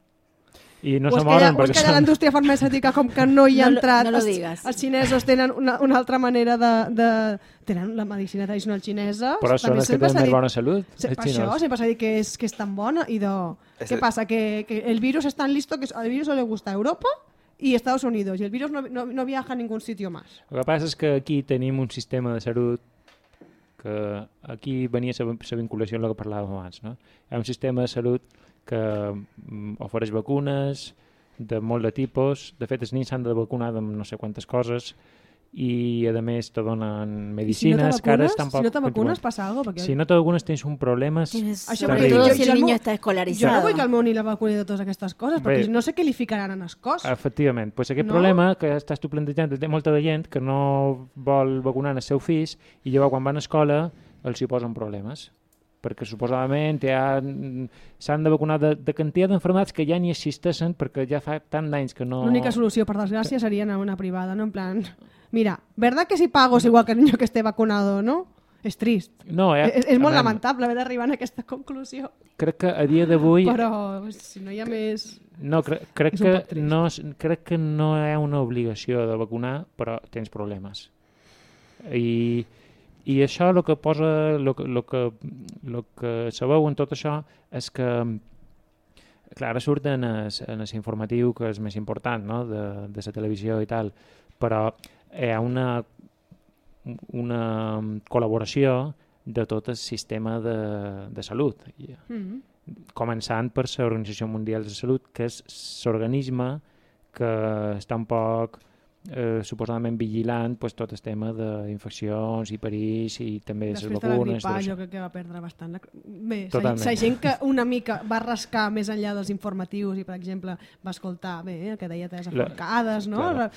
Speaker 1: I no se
Speaker 3: és
Speaker 1: moren
Speaker 3: o és que hi ha
Speaker 1: són...
Speaker 3: la indústria farmacèutica com que no hi ha
Speaker 2: No lo-
Speaker 3: entrat.
Speaker 2: no lo
Speaker 3: els, els xinesos tenen una, una altra manera de, de... Tenen la medicina tradicional xinesa.
Speaker 1: Però són els que tenen més
Speaker 3: dit-
Speaker 1: bona salut,
Speaker 3: Se,
Speaker 1: els
Speaker 3: per això sempre s'ha dit que és, que és tan bona i de...
Speaker 4: És
Speaker 3: Què
Speaker 4: el-
Speaker 3: passa? Que, que el virus es tan listo que al virus le gusta Europa y Estados Unidos y el virus no, no, no viaja a ningún sitio más.
Speaker 1: El que passa és que aquí tenim un sistema de salut que aquí venia la vinculació amb el que parlàvem abans. No? Hi ha un sistema de salut que mm, ofereix vacunes de molt de tipus. De fet, els nens s'han de vacunar amb no sé quantes coses i, a més, te donen
Speaker 3: I si no
Speaker 1: medicines
Speaker 3: vacunes,
Speaker 1: estan
Speaker 3: si no te vacunes passa algo perquè...
Speaker 1: Si no te vacunes tens un problema
Speaker 2: Tienes-
Speaker 3: Això perquè jo-
Speaker 2: si
Speaker 3: jo
Speaker 2: el niño está
Speaker 3: Jo
Speaker 2: escolarizado.
Speaker 3: no vull que el meu ni la vacuni de totes aquestes coses, perquè
Speaker 1: Bé.
Speaker 3: no sé què li ficaran en el cos.
Speaker 1: Efectivament, pues aquest
Speaker 3: No?
Speaker 1: problema que estàs tu plantejant, té molta de gent que no vol vacunar el seu fill i llavors quan van a escola els hi posen problemes perquè suposadament ja mm, s'han de vacunar de, de quantitat d'enfermedats que ja ni existeixen perquè ja fa tant d'anys que no...
Speaker 3: L'única solució, per desgràcia, seria anar a una privada, no? En plan, mira, ¿verdad que si pago es igual que el niño que esté vacunado, no? És trist.
Speaker 1: No, eh,
Speaker 3: és, és molt
Speaker 1: veure,
Speaker 3: lamentable haver d'arribar a aquesta conclusió.
Speaker 1: Crec que a dia d'avui...
Speaker 3: Però si no hi ha més...
Speaker 1: No, cre crec, que no, crec que no hi ha una obligació de vacunar, però tens problemes. I, i això el que posa, el que, lo que, lo que se veu en tot això és que clar, surt en el, en el informatiu que és més important no? de, de la televisió i tal, però hi ha una, una col·laboració de tot el sistema de, de salut.
Speaker 3: Mm -hmm.
Speaker 1: començant per l'Organització Mundial de Salut, que és l'organisme que està un poc eh, suposadament vigilant pues, tot el tema d'infeccions i perills i també les
Speaker 3: Després de la
Speaker 1: vacunes.
Speaker 3: gripa, jo crec que va perdre bastant. La... Bé, la gent que una mica va rascar més enllà dels informatius i, per exemple, va escoltar bé, el que deia Teresa
Speaker 1: La-
Speaker 3: Forcades, no?
Speaker 1: Claro.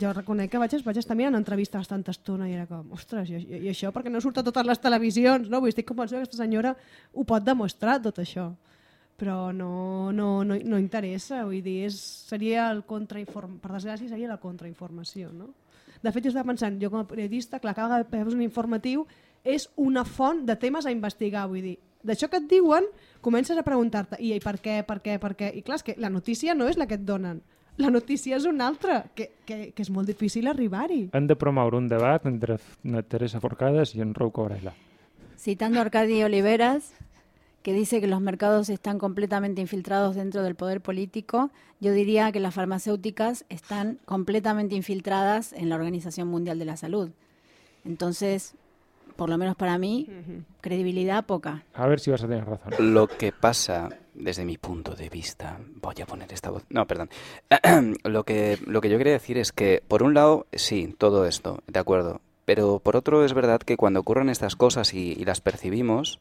Speaker 3: Jo reconec que vaig, vaig estar mirant entrevistes tanta estona i era com, ostres, i, i, i això perquè no surt a totes les televisions, no? Vull dir, estic convençuda que aquesta senyora ho pot demostrar, tot això. Però no, no, no, no interessa, vull dir, és, seria el contrainform... Per desgràcia, seria la contrainformació, no? De fet, jo estava pensant, jo com a periodista, clar, cada vegada que un informatiu és una font de temes a investigar, vull dir. D'això que et diuen, comences a preguntar-te, i, i per què, per què, per què? I clar, és que la notícia no és la que et donen, la notícia és una altra, que, que, que és molt difícil arribar-hi.
Speaker 1: Han de promoure un debat entre Teresa Forcades y en Rouco Varela.
Speaker 2: Citando a Arcadio Oliveras, que dice que los mercados están completamente infiltrados dentro del poder político, yo diría que las farmacéuticas están completamente infiltradas en la Organización Mundial de la Salud. Entonces, por lo menos para mí, credibilidad poca.
Speaker 1: A ver si vas a tener razón.
Speaker 4: Lo que pasa, desde mi punto de vista, voy a poner esta voz. No, perdón. lo, que, lo que yo quería decir es que, por un lado, sí, todo esto, de acuerdo. Pero por otro, es verdad que cuando ocurren estas cosas y, y las percibimos,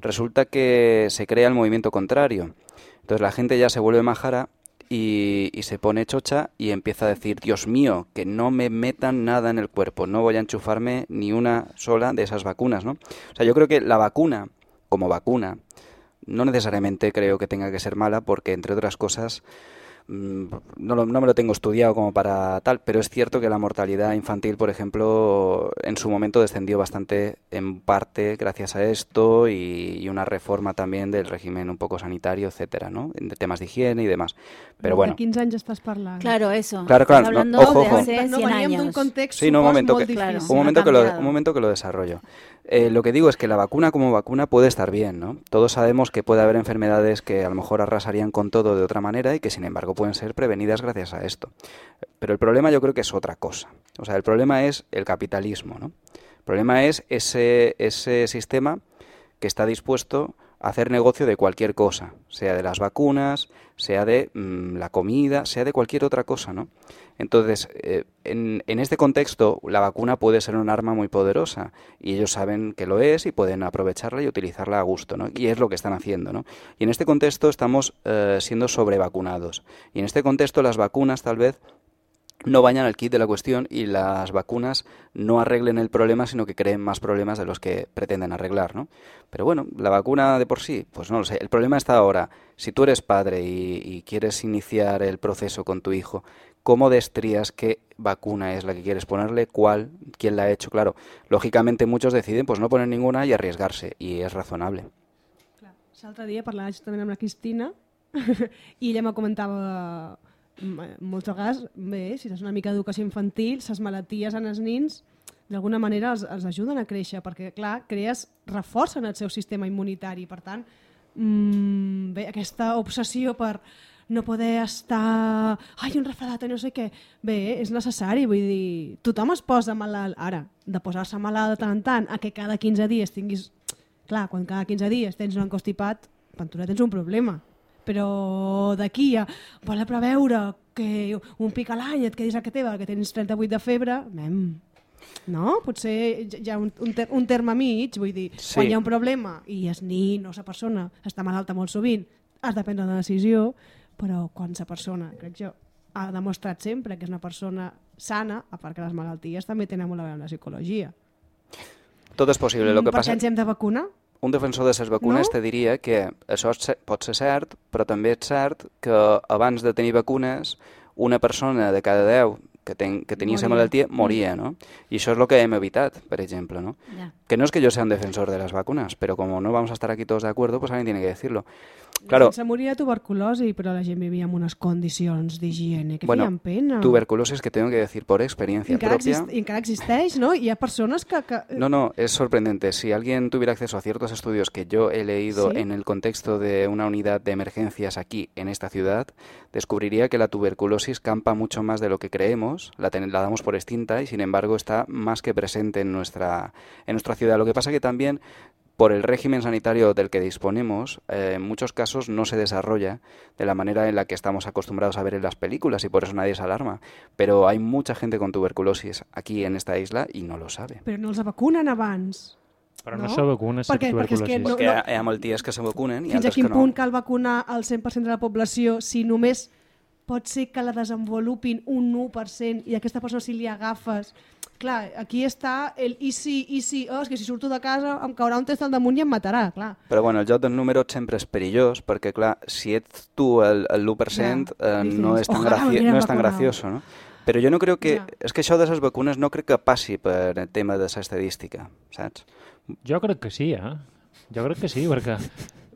Speaker 4: resulta que se crea el movimiento contrario. Entonces la gente ya se vuelve majara y, se pone chocha y empieza a decir, Dios mío, que no me metan nada en el cuerpo, no voy a enchufarme ni una sola de esas vacunas, ¿no? O sea, yo creo que la vacuna, como vacuna, no necesariamente creo que tenga que ser mala porque, entre otras cosas, no, lo- no me lo tengo estudiado como para tal, pero es cierto que la mortalidad infantil, por ejemplo, en su momento descendió bastante en parte gracias a esto y, y una reforma también del régimen un poco sanitario, etcétera, ¿no? De temas de higiene y demás. Pero bueno,
Speaker 3: De quins anys estàs parlant?
Speaker 2: Claro, eso.
Speaker 4: Claro, claro,
Speaker 2: Estás
Speaker 4: no,
Speaker 2: hablando
Speaker 4: ojo,
Speaker 2: de
Speaker 4: ojo.
Speaker 2: hace
Speaker 3: no
Speaker 2: 100
Speaker 3: veníem d'un
Speaker 2: años.
Speaker 3: context
Speaker 4: Sí, no, un momento que,
Speaker 2: Claro,
Speaker 4: un, momento que lo, un momento que lo desarrollo. Eh, lo que digo es que la vacuna como vacuna puede estar bien, ¿no? Todos sabemos que puede haber enfermedades que a lo mejor arrasarían con todo de otra manera y que sin embargo pueden ser prevenidas gracias a esto. Pero el problema yo creo que es otra cosa. O sea, el problema es el capitalismo, ¿no? El problema es ese, ese sistema que está dispuesto hacer negocio de cualquier cosa, sea de las vacunas, sea de mm, la comida, sea de cualquier otra cosa, ¿no? Entonces, eh, en, este contexto, la vacuna puede ser un arma muy poderosa y ellos saben que lo es y pueden aprovecharla y utilizarla a gusto, ¿no? Y es lo que están haciendo, ¿no? Y en este contexto estamos eh, siendo sobrevacunados. Y en este contexto las vacunas tal vez no vayan al kit de la cuestión y las vacunas no arreglen el problema, sino que creen más problemas de los que pretenden arreglar, ¿no? Pero bueno, la vacuna de por sí, pues no lo sé. El problema está ahora. Si tú eres padre y, quieres iniciar el proceso con tu hijo, ¿cómo destrías qué vacuna es la que quieres ponerle? ¿Cuál? ¿Quién la ha hecho? Claro, lógicamente muchos deciden pues no poner ninguna y arriesgarse, y es razonable.
Speaker 3: L'altre dia parlava justament amb la Cristina i ella me comentava moltes vegades, bé, si és una mica d'educació infantil, les malalties en els nins d'alguna manera els, els ajuden a créixer, perquè, clar, crees, reforcen el seu sistema immunitari. Per tant, mmm, bé, aquesta obsessió per no poder estar... Ai, un refredat, no sé què. Bé, és necessari, vull dir, tothom es posa malalt. Ara, de posar-se malalt de tant en tant, a que cada 15 dies tinguis... Clar, quan cada 15 dies tens un constipat, Ventura, tens un problema. Però d'aquí a voler preveure que un pic a l'any et quedis a que teva, que tens 38 de febre, mem, no? Potser hi ha un, un, ter un terme mig, vull dir,
Speaker 4: Sí.
Speaker 3: quan hi ha un problema i és nin o la persona està malalta molt sovint, has de prendre una decisió, però quan la persona, crec jo, ha demostrat sempre que és una persona sana, a part que les malalties també tenen molt a veure amb la psicologia.
Speaker 4: Tot és possible. Lo que
Speaker 3: per
Speaker 4: passa...
Speaker 3: ens hem de vacunar?
Speaker 4: Un defensor de les vacunes
Speaker 3: No?
Speaker 4: te diria que això és pot ser cert, però també és cert que abans de tenir vacunes una persona de cada 10 que, ten, que tenia
Speaker 2: Moria.
Speaker 4: malaltia moria, no? I això és el que hem evitat, per exemple, ¿no?
Speaker 2: Ya.
Speaker 4: Que no es que yo sea un defensor de las vacunas, pero como no vamos a estar aquí todos de acuerdo, pues alguien tiene que decirlo.
Speaker 3: La
Speaker 4: Claro,
Speaker 3: se moria de tuberculosi, però la gent vivia en unes condicions d'higiene que
Speaker 4: bueno,
Speaker 3: pena.
Speaker 4: tuberculosis que tengo que decir por experiencia
Speaker 3: encara,
Speaker 4: propia.
Speaker 3: exist, encara existeix, no? Hi ha persones que... que
Speaker 4: No, no, es sorprendente. Si alguien tuviera acceso a ciertos estudios que yo he leído
Speaker 3: ¿Sí?
Speaker 4: en el contexto de una unidad de emergencias aquí en esta ciudad, descubriría que la tuberculosis campa mucho más de lo que creemos, la, ten- la damos por extinta y sin embargo está más que presente en nuestra, en nuestra ciudad. Lo que pasa que también por el régimen sanitario del que disponemos, eh, en muchos casos no se desarrolla de la manera en la que estamos acostumbrados a ver en las películas y por eso nadie se alarma. Pero hay mucha gente con tuberculosis aquí en esta isla y no lo sabe.
Speaker 3: Però no els vacunen abans.
Speaker 1: Però no, se vacuna la
Speaker 3: Perquè, perquè és que no,
Speaker 4: Perquè
Speaker 3: no,
Speaker 4: hi ha, ha malalties que se vacunen i
Speaker 3: fins a
Speaker 4: altres
Speaker 3: quin
Speaker 4: que no.
Speaker 3: punt cal vacunar el 100% de la població si només pot ser que la desenvolupin un 1% i a aquesta persona si li agafes... Clar, aquí està el i si, i si, oh, és que si surto de casa em caurà un test al damunt i em matarà, clar.
Speaker 4: Però bueno, el joc del número sempre és perillós perquè, clar, si ets tu el, el 1%,
Speaker 3: Ja,
Speaker 4: eh, no és tan,
Speaker 3: "Ojalá
Speaker 4: graci no és tan
Speaker 3: vacunado".
Speaker 4: gracioso, no? Però jo no crec que...
Speaker 3: Ja.
Speaker 4: És que això de les vacunes no crec que passi per el tema de l'estadística, saps?
Speaker 1: Jo crec que sí, eh? Jo crec que sí, perquè,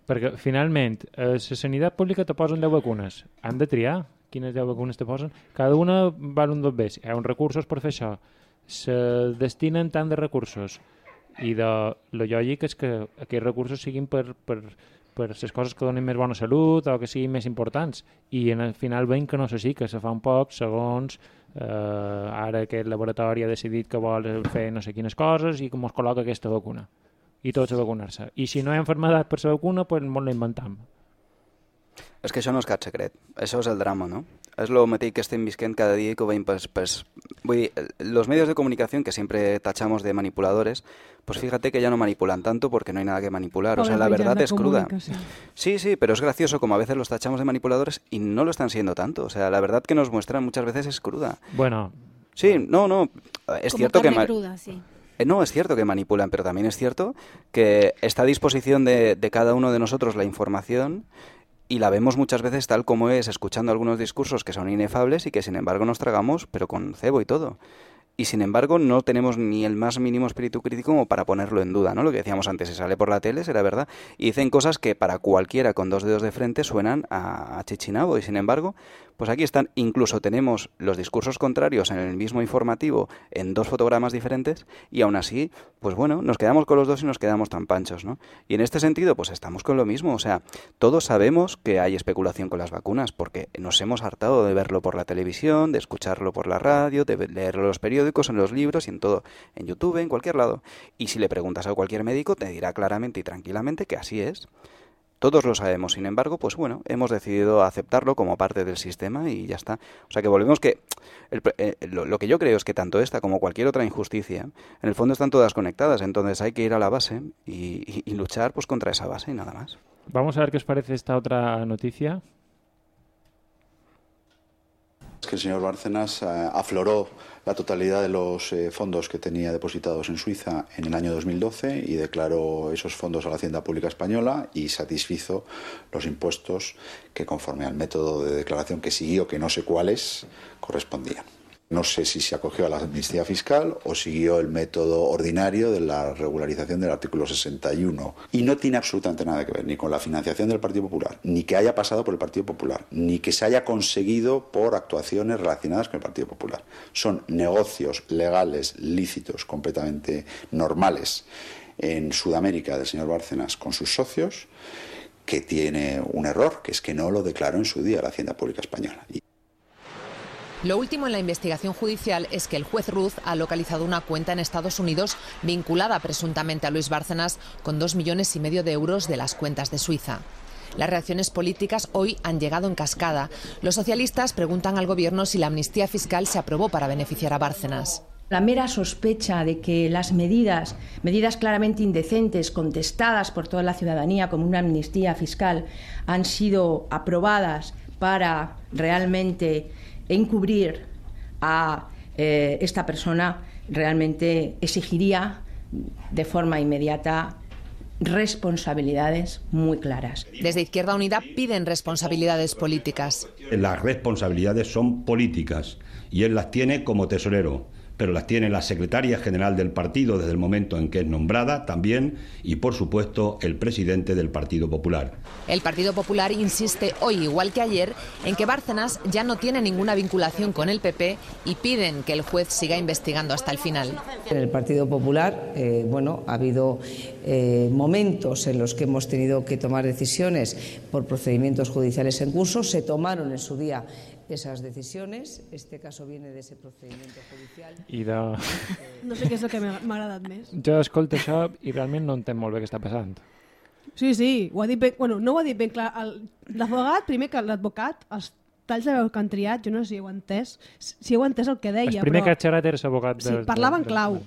Speaker 1: perquè finalment a la sanitat pública te posen 10 vacunes. Han de triar quines 10 vacunes te posen. Cada una val un dos bes. Hi ha uns recursos per fer això. Se destinen tant de recursos. I de, lo lògic és que aquests recursos siguin per, per, per les coses que donen més bona salut o que siguin més importants. I en el final veiem que no sé si, que se fa un poc segons eh, ara aquest laboratori ha decidit que vol fer no sé quines coses i que ens col·loca aquesta vacuna i tots a vacunar-se. I si no hi ha enfermedat per la vacuna, pues ens la inventam.
Speaker 4: És que això no és cap secret. Això és el drama, ¿no? Es lo mateix que estem visquent cada dia i que ho veiem pues, pues, vull dir, los medios de comunicación que siempre tachamos de manipuladores, pues fíjate que ya no manipulan tanto porque no hay nada que manipular. O sea, la verdad es cruda. Sí, sí, pero es gracioso como a veces los tachamos de manipuladores y no lo están siendo tanto. O sea, la verdad que nos muestran muchas veces es cruda.
Speaker 1: Bueno,
Speaker 4: Sí, no, no, es
Speaker 2: Como
Speaker 4: cierto que...
Speaker 2: carne cruda, sí.
Speaker 4: eh, No, es cierto que manipulan, pero también es cierto que está a disposición de, de cada uno de nosotros la información y la vemos muchas veces tal como es, escuchando algunos discursos que son inefables y que sin embargo nos tragamos, pero con cebo y todo. Y sin embargo no tenemos ni el más mínimo espíritu crítico como para ponerlo en duda, ¿no? Lo que decíamos antes, se sale por la tele, será verdad, y dicen cosas que para cualquiera con dos dedos de frente suenan a, a chichinabo y sin embargo, pues aquí están, incluso tenemos los discursos contrarios en el mismo informativo en dos fotogramas diferentes y aún así, pues bueno, nos quedamos con los dos y nos quedamos tan panchos, ¿no? Y en este sentido, pues estamos con lo mismo, o sea, todos sabemos que hay especulación con las vacunas porque nos hemos hartado de verlo por la televisión, de escucharlo por la radio, de leerlo en los periódicos en los libros y en todo, en YouTube, en cualquier lado. Y si le preguntas a cualquier médico, te dirá claramente y tranquilamente que así es. Todos lo sabemos, sin embargo, pues bueno, hemos decidido aceptarlo como parte del sistema y ya está. O sea que volvemos que el eh, lo, que yo creo es que tanto esta como cualquier otra injusticia, en el fondo están todas conectadas, entonces hay que ir a la base y- y luchar pues contra esa base y nada más.
Speaker 1: Vamos a ver qué os parece esta otra noticia.
Speaker 11: Es que el señor Bárcenas eh, afloró la totalidad de los eh, fondos que tenía depositados en Suiza en el año 2012 y declaró esos fondos a la Hacienda Pública Española y satisfizo los impuestos que conforme al método de declaración que siguió, que no sé cuáles, correspondían. No sé si se acogió a la amnistía fiscal o siguió el método ordinario de la regularización del artículo 61. Y no tiene absolutamente nada que ver ni con la financiación del Partido Popular, ni que haya pasado por el Partido Popular, ni que se haya conseguido por actuaciones relacionadas con el Partido Popular. Son negocios legales, lícitos, completamente normales en Sudamérica del señor Bárcenas con sus socios, que tiene un error, que es que no lo declaró en su día la Hacienda Pública Española.
Speaker 12: Lo último en la investigación judicial es que el juez Ruz ha localizado una cuenta en Estados Unidos vinculada presuntamente a Luis Bárcenas con dos millones y medio de euros de las cuentas de Suiza. Las reacciones políticas hoy han llegado en cascada. Los socialistas preguntan al gobierno si la amnistía fiscal se aprobó para beneficiar a Bárcenas.
Speaker 13: La mera sospecha de que las medidas, medidas claramente indecentes, contestadas por toda la ciudadanía como una amnistía fiscal, han sido aprobadas para realmente encubrir a eh, esta persona, realmente exigiría de forma inmediata responsabilidades muy claras.
Speaker 12: Desde Izquierda Unida piden responsabilidades políticas.
Speaker 14: Las responsabilidades son políticas y él las tiene como tesorero, pero las tiene la secretaria general del partido desde el momento en que es nombrada también y por supuesto el presidente del Partido Popular.
Speaker 12: El Partido Popular insiste hoy, igual que ayer, en que Bárcenas ya no tiene ninguna vinculación con el PP y piden que el juez siga investigando hasta el final.
Speaker 15: En el Partido Popular, eh, bueno, ha habido eh, momentos en los que hemos tenido que tomar decisiones por procedimientos judiciales en curso. Se tomaron en su día esas decisiones. Este caso viene de ese procedimiento judicial.
Speaker 1: I de...
Speaker 3: No sé què és el que m'ha m'ha agradat més.
Speaker 1: Jo escolto això i realment no entenc molt bé què està passant.
Speaker 3: Sí, sí, ho ha dit ben... Bueno, no ho ha dit ben clar. El- L'advocat, primer que l'advocat, els talls de veu que han triat, jo no sé si heu entès, si heu entès el que deia,
Speaker 1: El primer
Speaker 3: però...
Speaker 1: que ha xerrat era l'abogat
Speaker 3: Sí,
Speaker 1: del...
Speaker 3: parlava en clau.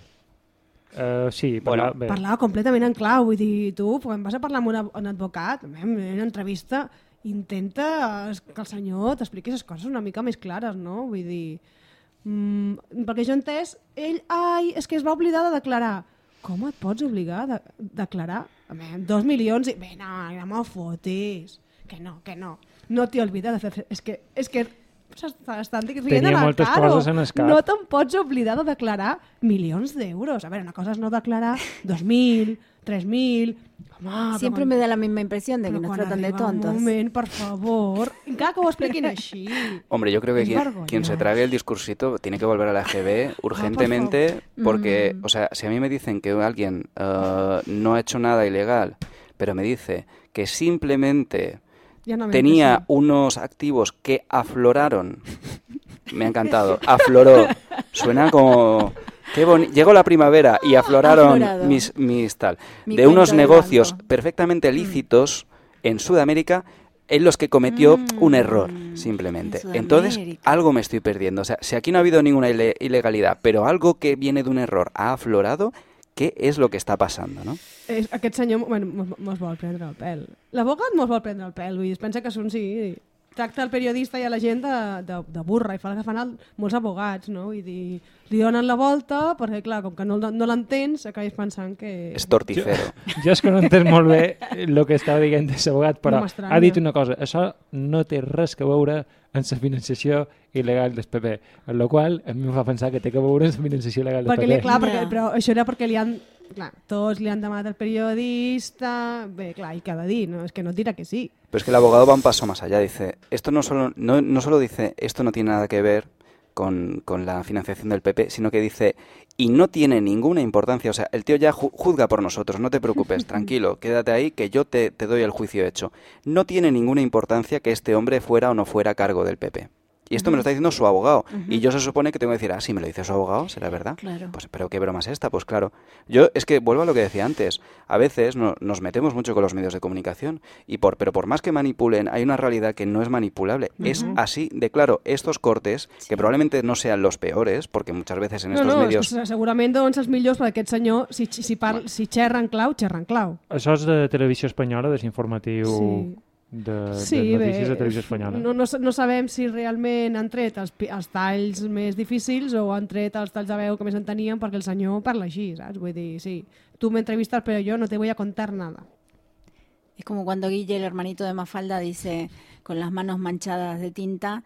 Speaker 1: Uh, sí, parlava, bé.
Speaker 3: Parlava completament en clau, vull dir, tu, quan vas a parlar amb un, un advocat, en una entrevista, intenta que el senyor t'expliqui les coses una mica més clares, no? Vull dir, mm, perquè jo he entès, ell, ai, és que es va oblidar de declarar. Com et pots obligar a de declarar? Home, dos milions i... Bé, no, no m'ho fotis. Que no, que no. No t'hi oblides de fer... És que, és que s'està- estan rient
Speaker 1: Tenia
Speaker 3: a la
Speaker 1: moltes
Speaker 3: cara.
Speaker 1: coses en el cap.
Speaker 3: No te'n pots oblidar de declarar milions d'euros. A veure, una cosa és no declarar 2.000, 3.000... Home,
Speaker 2: Siempre
Speaker 3: però
Speaker 2: me
Speaker 3: quan-
Speaker 2: da la misma impresión de que nos tratan de
Speaker 3: arriba un
Speaker 2: tontos.
Speaker 3: moment, per favor. Encara que ho expliquin així.
Speaker 4: Hombre, yo creo que quien, se trague el discursito tiene que volver a la EGB urgentemente
Speaker 3: favor.
Speaker 4: porque,
Speaker 3: Mm.
Speaker 4: o sea, si a mí me dicen que alguien eh, no ha hecho nada ilegal, pero me dice que simplemente
Speaker 3: no
Speaker 4: tenía unos activos que afloraron, me ha encantado, afloró, suena como... Qué boni- Llegó la primavera y afloraron
Speaker 2: Aflorado.
Speaker 4: mis, mis tal,
Speaker 2: Mi
Speaker 4: de unos negocios
Speaker 2: banco.
Speaker 4: perfectamente lícitos en Sudamérica en los que cometió un error, simplemente.
Speaker 2: en
Speaker 4: Entonces, algo me estoy perdiendo. O sea, si aquí no ha habido ninguna ile- ilegalidad, pero algo que viene de un error ha aflorado, ¿qué es lo que está pasando, no?
Speaker 3: És, aquest senyor bueno, mos, mos vol prendre el pèl. L'abogat mos vol prendre el pèl, vull dir, es pensa que són, sí, tracta el periodista i a la gent de, de, de burra i fa el que fan el, molts abogats, no? Vull dir, li donen la volta perquè, clar, com que no, no l'entens, acabes pensant que...
Speaker 4: És torticero.
Speaker 1: Jo, jo és que no entenc molt bé el que estava dient l'abogat, però
Speaker 3: No
Speaker 1: ha dit una cosa, això no té res que veure amb la financiació il·legal del PP, en la qual a mi em fa pensar que té que veure amb la financiació il·legal del
Speaker 3: Perquè
Speaker 1: PP.
Speaker 3: li, clar, perquè, però això era perquè li han... Clar, tots li han demanat el periodista... Bé, clar, i què ha de dir? No? És que no et dirà que sí.
Speaker 4: Pero es que el abogado va un paso más allá. Dice, esto no solo, no, no solo dice, esto no tiene nada que ver con, con la financiación del PP, sino que dice, y no tiene ninguna importancia. O sea, el tío ya ju- juzga por nosotros, no te preocupes, tranquilo, quédate ahí que yo te, te doy el juicio hecho. No tiene ninguna importancia que este hombre fuera o no fuera a cargo del PP. Y esto me lo está diciendo su abogado. Y yo se supone que tengo que decir, ah, sí, me lo dice su abogado, ¿será verdad?
Speaker 2: Claro.
Speaker 4: Pues, pero qué broma es esta, pues claro. Yo es que vuelvo a lo que decía antes. A veces no- nos metemos mucho con los medios de comunicación, y por, pero por más que manipulen, hay una realidad que no es manipulable. Es así de claro. Estos cortes, que probablemente no sean los peores, porque muchas veces en
Speaker 3: No,
Speaker 4: estos
Speaker 3: no,
Speaker 4: medios...
Speaker 3: que segurament doncs, els millors per aquest senyor, si, si, par, si xerra en clau, xerra en clau.
Speaker 1: Això és de televisió espanyola, desinformatiu
Speaker 3: Sí.
Speaker 1: De,
Speaker 3: Sí,
Speaker 1: de
Speaker 3: bé,
Speaker 1: notícies de televisió espanyola.
Speaker 3: no, no, no sabem si realment han tret els, els talls més difícils o han tret els talls de veu que més en tenien perquè el senyor parla així, saps? Vull dir, sí, tu m'entrevistas però jo no te voy a contar nada.
Speaker 2: Es como cuando Guille, el hermanito de Mafalda, dice con las manos manchadas de tinta,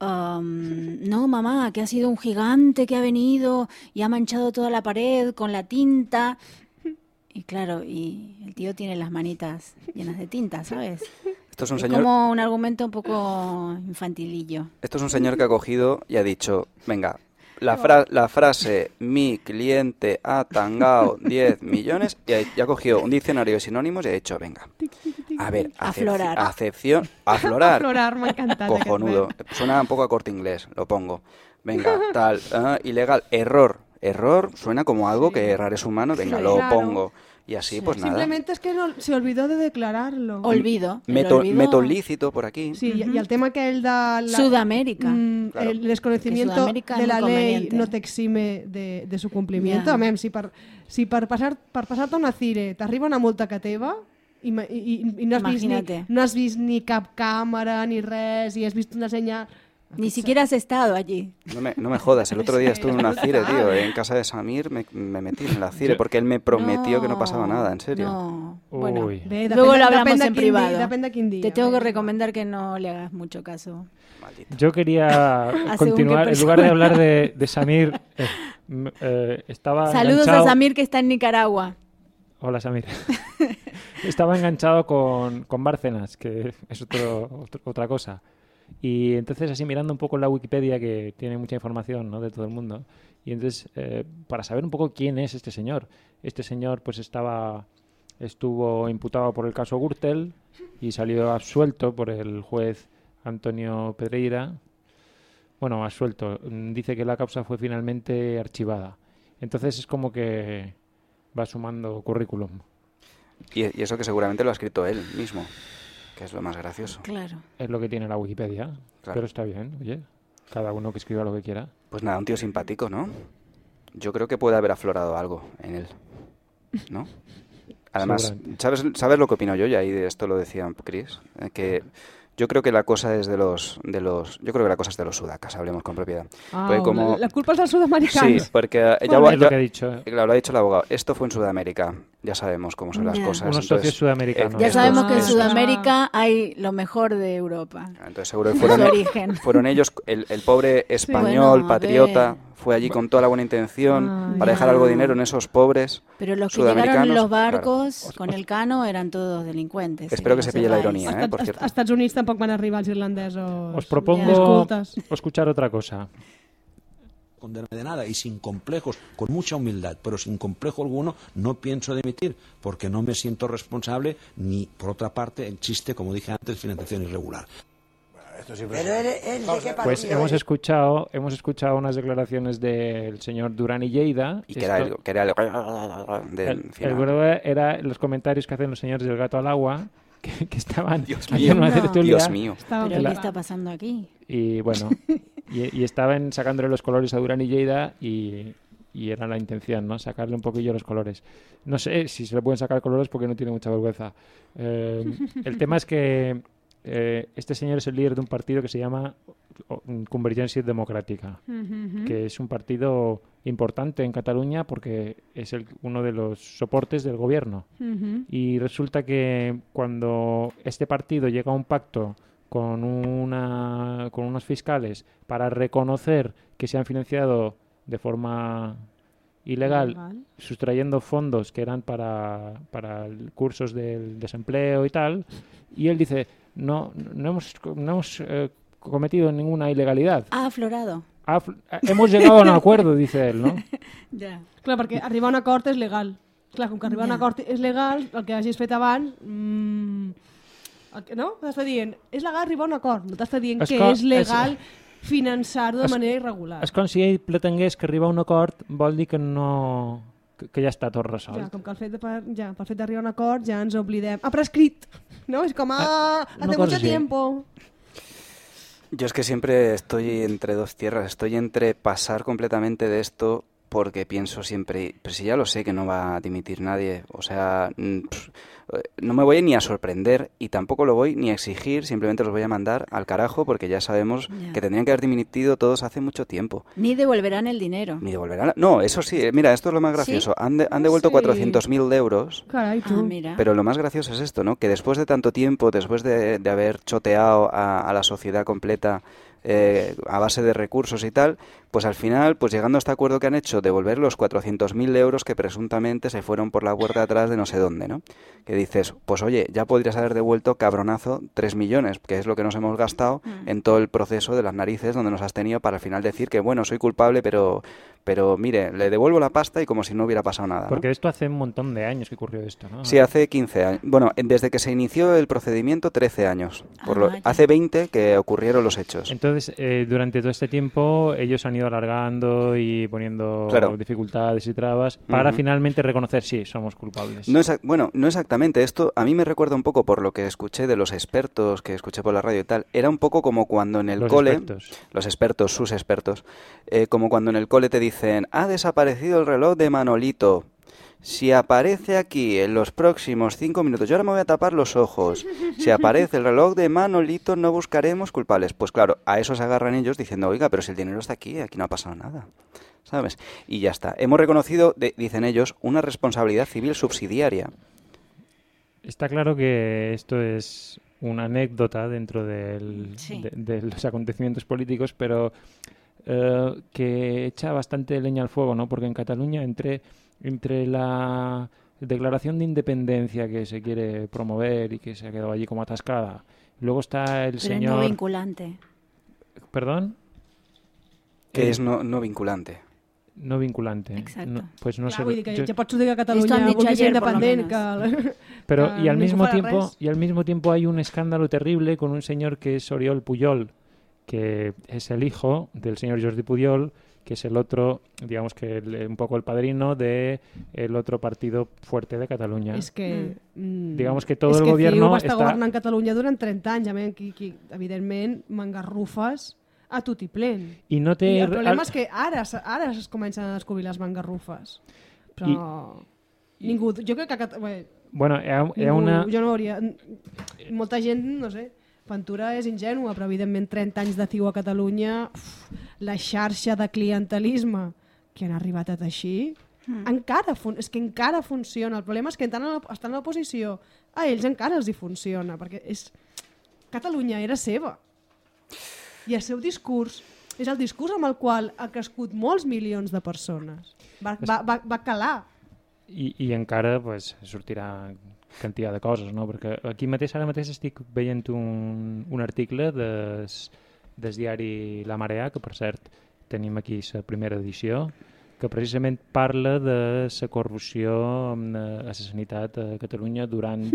Speaker 2: "Um, no, mamá, que ha sido un gigante que ha venido y ha manchado toda la pared con la tinta. Y claro, y el tío tiene las manitas llenas de tinta, ¿sabes?
Speaker 4: Esto es un
Speaker 2: es
Speaker 4: señor...
Speaker 2: como un argumento un poco infantilillo.
Speaker 4: Esto es un señor que ha cogido y ha dicho, venga, la, fra- la frase mi cliente ha tangado 10 millones y ha, y ha cogido un diccionario de sinónimos y ha dicho, venga, a ver,
Speaker 2: Aflorar.
Speaker 4: acepción, aflorar,
Speaker 3: Aflorar, encantat aquest
Speaker 4: cojonudo, suena un poco a corte inglés, lo pongo, venga, tal, ah, ilegal, error, error, suena como algo que errar es humano, venga, lo pongo, y así pues nada.
Speaker 3: Simplemente es que no, se olvidó de declararlo.
Speaker 2: Olvido.
Speaker 4: Meto,
Speaker 2: olvido-
Speaker 4: meto lícito por aquí.
Speaker 3: Sí, y, y el tema que él da... La,
Speaker 2: Sudamérica.
Speaker 3: mm,
Speaker 4: Claro.
Speaker 3: El desconocimiento de la ley no te exime de, de su cumplimiento.
Speaker 2: Ya.
Speaker 3: A si per, si per passar per passar-te una cire t'arriba una multa que teva i, i, i, i no, has vist ni,
Speaker 2: Imagínate.
Speaker 3: no has vist ni cap càmera ni res i has vist una senyal...
Speaker 2: Ni siquiera has estado allí.
Speaker 4: No me, no me jodas, el otro día estuve en una cire, tío, en casa de Samir me, me metí en la cire porque él me prometió que no pasaba nada, en serio.
Speaker 2: No. Bueno, luego lo hablamos en privado. Te tengo que recomendar que no le hagas mucho caso.
Speaker 1: Yo quería continuar, en lugar de hablar de, de Samir, eh, eh, estaba
Speaker 2: Saludos
Speaker 1: enganchado-
Speaker 2: a Samir que está en Nicaragua.
Speaker 1: Hola Samir. Estaba enganchado con, con Bárcenas, que es otro, otro- otra cosa. Y entonces así mirando un poco la Wikipedia, que tiene mucha información ¿no? de todo el mundo, y entonces eh, para saber un poco quién es este señor. Este señor pues estaba estuvo imputado por el caso Gürtel y salió absuelto por el juez Antonio Pedreira. Bueno, absuelto. Dice que la causa fue finalmente archivada. Entonces es como que va sumando currículum.
Speaker 4: Y, y eso que seguramente lo ha escrito él mismo, que es lo más gracioso.
Speaker 2: Claro.
Speaker 1: Es lo que tiene la Wikipedia.
Speaker 4: Claro.
Speaker 1: Pero está bien, oye. Cada uno que escriba lo que quiera.
Speaker 4: Pues nada, un tío simpático, ¿no? Yo creo que puede haber aflorado algo en él, ¿no? Además. ¿sabes, ¿sabes lo que opino yo? Y ahí de esto lo decía Chris, eh, que yo creo que la cosa es de los, de los, yo creo que la cosa es de los sudacas, hablemos con propiedad.
Speaker 3: Ah,
Speaker 4: como-
Speaker 3: la, la culpa és dels sud-americans.
Speaker 4: Sí, porque
Speaker 1: Bueno,
Speaker 4: ya,
Speaker 1: es lo
Speaker 4: ya-
Speaker 1: que ha dicho. eh.
Speaker 4: Claro, lo ha dicho el abogado. Esto fue en Sudamérica. Ya sabemos cómo son las
Speaker 2: Ya.
Speaker 4: cosas.
Speaker 1: Unos
Speaker 4: entonces,
Speaker 1: socios sudamericanos.
Speaker 2: Ya
Speaker 4: estos-
Speaker 2: sabemos que en. Sudamérica hay lo mejor de Europa.
Speaker 4: Entonces seguro que fueron,
Speaker 2: origen.
Speaker 4: fueron ellos, el, el pobre español,
Speaker 2: Bueno,
Speaker 4: patriota. Fue allí con toda la buena intención
Speaker 3: Ay,
Speaker 4: para dejar algo de dinero en esos pobres
Speaker 2: Pero los que llegaron en los
Speaker 4: Claro.
Speaker 2: barcos con el cano eran todos delincuentes.
Speaker 4: Espero que
Speaker 2: no
Speaker 4: se pille la ironía, ¿eh? Por cierto.
Speaker 3: Estats Units tampoc van arribar els irlandesos.
Speaker 1: Os propongo escuchar otra cosa.
Speaker 16: esconderme de nada y sin complejos, con mucha humildad, pero sin complejo alguno, no pienso dimitir porque no me siento responsable ni, por otra parte, existe, como dije antes, financiación irregular.
Speaker 17: Pero él, él ¿de qué
Speaker 1: Pues hemos
Speaker 17: es?
Speaker 1: escuchado, hemos escuchado unas declaraciones del señor Durán y Lleida.
Speaker 4: Y que era
Speaker 1: Esto-
Speaker 4: el, que era el del
Speaker 1: el,
Speaker 4: final.
Speaker 1: el verdad era los comentarios que hacen los señores del gato al agua, que, que estaban
Speaker 4: Dios mío.
Speaker 1: una.
Speaker 4: Dios mío.
Speaker 3: Estaven
Speaker 2: ¿Pero qué está pasando aquí?
Speaker 1: Y bueno, y, y estaban sacándole los colores a Durán y Lleida y, y era la intención, ¿no? Sacarle un poquillo los colores. No sé si se le pueden sacar colores porque no tiene mucha vergüenza. Eh, el tema es que eh, este señor es el líder de un partido que se llama Convergencia Democrática,
Speaker 3: Mhm.
Speaker 1: que es un partido importante en Cataluña porque es el, uno de los soportes del gobierno. Y resulta que cuando este partido llega a un pacto con, una, con unos fiscales para reconocer que se han financiado de forma ilegal,
Speaker 3: Ilegal.
Speaker 1: sustrayendo fondos que eran para, cursos del desempleo y tal, y él dice, no, no hemos, no hemos eh, cometido ninguna ilegalidad.
Speaker 2: Ha aflorado.
Speaker 1: Ha- hemos llegado a un acuerdo, dice él, ¿no?
Speaker 2: Ya.
Speaker 3: Clar, perquè arribar a un acord és legal. Clar, com que arribar a un acord és legal, el que hagis fet abans... Mmm, no? T'està dient, és legal arribar a un acord, no t'està dient
Speaker 1: És
Speaker 3: que és legal finançar-ho de
Speaker 1: És-
Speaker 3: manera irregular.
Speaker 1: És com si ell pretengués que arribar a un acord vol dir que no... que, que ja està tot resolt.
Speaker 3: Ja, com que el fet de, per- ja, pel fet d'arribar a un acord ja ens oblidem. Ha prescrit! No? És com, ah,
Speaker 4: una
Speaker 3: hace mucho tiempo.
Speaker 4: Yo es que siempre estoy entre dos tierras, estoy entre pasar completamente de esto porque pienso siempre, pero si ya lo sé que no va a dimitir nadie, o sea, mm, no me voy ni a sorprender y tampoco lo voy ni a exigir, simplemente los voy a mandar al carajo porque ya sabemos
Speaker 2: Ya.
Speaker 4: que tendrían que haber dimitido todos hace mucho tiempo.
Speaker 2: Ni devolverán el dinero.
Speaker 4: Ni devolverán. No, eso sí, eh, mira, esto es lo más
Speaker 2: ¿Sí?
Speaker 4: gracioso. Han, de- han devuelto
Speaker 2: Sí.
Speaker 4: 400.000 euros.
Speaker 3: Caray, tú.
Speaker 2: Ah, mira.
Speaker 4: Pero lo más gracioso es esto, ¿no? Que después de tanto tiempo, después de, de haber choteado a, a la sociedad completa eh, a base de recursos y tal, pues al final, pues llegando a este acuerdo que han hecho, devolver los 400.000 euros que presuntamente se fueron por la puerta de atrás de no sé dónde, ¿no? Que dices, pues oye, ya podrías haber devuelto, cabronazo, 3 millones, que es lo que nos hemos gastado en todo el proceso de las narices donde nos has tenido para al final decir que, bueno, soy culpable, pero, pero mire, le devuelvo la pasta y como si no hubiera pasado nada. ¿no?
Speaker 1: Porque esto hace un montón de años que ocurrió esto, ¿no?
Speaker 4: Sí, hace 15 años. Bueno, en- desde que se inició el procedimiento, 13 años. Por lo-
Speaker 1: Ah, ya.
Speaker 4: hace 20 que ocurrieron los hechos.
Speaker 1: Entonces, eh, durante todo este tiempo, ellos han ido alargando y poniendo
Speaker 4: Claro.
Speaker 1: dificultades y trabas para finalmente reconocer, sí, somos culpables.
Speaker 4: No exac- bueno, no exactamente. Esto a mí me recuerda un poco por lo que escuché de los expertos que escuché por la radio y tal. Era un poco como cuando en el
Speaker 1: Los
Speaker 4: cole,
Speaker 1: expertos.
Speaker 4: los expertos, sus expertos, eh, como cuando en el cole te dicen, ha desaparecido el reloj de Manolito. Si aparece aquí en los próximos cinco minutos, yo ahora me voy a tapar los ojos. Si aparece el reloj de Manolito, no buscaremos culpables. Pues claro, a eso se agarran ellos diciendo, oiga, pero si el dinero está aquí, aquí no ha pasado nada. ¿Sabes? Y ya está. Hemos reconocido, de- dicen ellos, una responsabilidad civil subsidiaria.
Speaker 1: Está claro que esto es una anécdota dentro del-
Speaker 2: Sí.
Speaker 1: de, de los acontecimientos políticos, pero eh, que echa bastante leña al fuego, ¿no? Porque en Cataluña, entre, entre la declaración de independencia que se quiere promover y que se ha quedado allí como atascada, luego está el
Speaker 2: Pero
Speaker 1: señor...
Speaker 2: no vinculante.
Speaker 1: ¿Perdón?
Speaker 4: Que
Speaker 1: Eh,
Speaker 4: es no, no vinculante.
Speaker 1: No vinculante.
Speaker 2: Exacto.
Speaker 1: No, pues no
Speaker 3: Clar,
Speaker 1: sé.
Speaker 3: vull dir que
Speaker 1: yo-
Speaker 3: ja pots dir que
Speaker 2: Esto
Speaker 3: Catalunya
Speaker 2: han dicho
Speaker 3: vulgui ser
Speaker 2: ayer, por lo
Speaker 3: independent,
Speaker 2: menos.
Speaker 3: que...
Speaker 1: Pero
Speaker 3: que
Speaker 1: y al mismo tiempo
Speaker 3: res.
Speaker 1: y al mismo tiempo hay un escándalo terrible con un señor que es Oriol Puyol, que es el hijo del señor Jordi Puyol, que es el otro, digamos que el- un poco el padrino de el otro partido fuerte de Cataluña.
Speaker 3: És que... Mm.
Speaker 1: Digamos que todo el
Speaker 3: que
Speaker 1: gobierno
Speaker 3: CiU va estar
Speaker 1: está-
Speaker 3: governant Catalunya durant 30 anys, a qui, qui, evidentment, mangarrufes a tot i plen.
Speaker 1: I no té...
Speaker 3: I el problema és que ara, ara es comencen a descobrir les mangarrufes. Però... Ningú... Jo crec que... Bé,
Speaker 1: Bueno, hi ha, hi ha
Speaker 3: ningú,
Speaker 1: una...
Speaker 3: Jo no hauria... Molta gent, no sé, Ventura és ingènua, però evidentment 30 anys de CiU a Catalunya, uf, la xarxa de clientelisme que han arribat a així,
Speaker 2: Mm.
Speaker 3: encara fun és que encara funciona. El problema és que estan a la- estan a l'oposició, a ells encara els hi funciona, perquè és... Catalunya era seva. I el seu discurs és el discurs amb el qual ha crescut molts milions de persones. Va, va, va, va calar.
Speaker 1: I, i encara pues, sortirà quantitat de coses, no? Perquè aquí mateix, ara mateix estic veient un, un article des, des diari La Marea, que per cert tenim aquí la primera edició, que precisament parla de la corrupció a la sanitat a Catalunya durant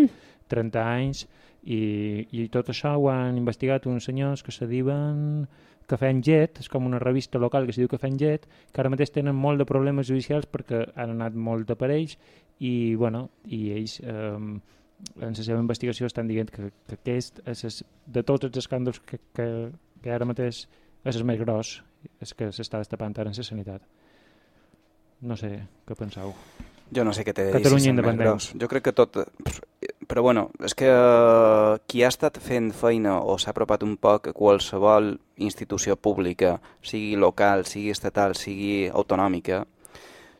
Speaker 1: 30 anys i, i tot això ho han investigat uns senyors que se diuen Cafè en Jet, és com una revista local que se diu Cafè en Jet, que ara mateix tenen molt de problemes judicials perquè han anat molt per ells i, bueno, i ells eh, en la seva investigació estan dient que, que aquest, és es, de tots els escàndols que, que, que ara mateix és el més gros, és que s'està destapant ara en la sanitat. No sé què penseu.
Speaker 4: Jo no sé què
Speaker 1: Catalunya
Speaker 4: si més
Speaker 1: independent.
Speaker 4: gros. Jo crec que tot... Però bueno, és que eh, qui ha estat fent feina o s'ha apropat un poc a qualsevol institució pública, sigui local, sigui estatal, sigui autonòmica,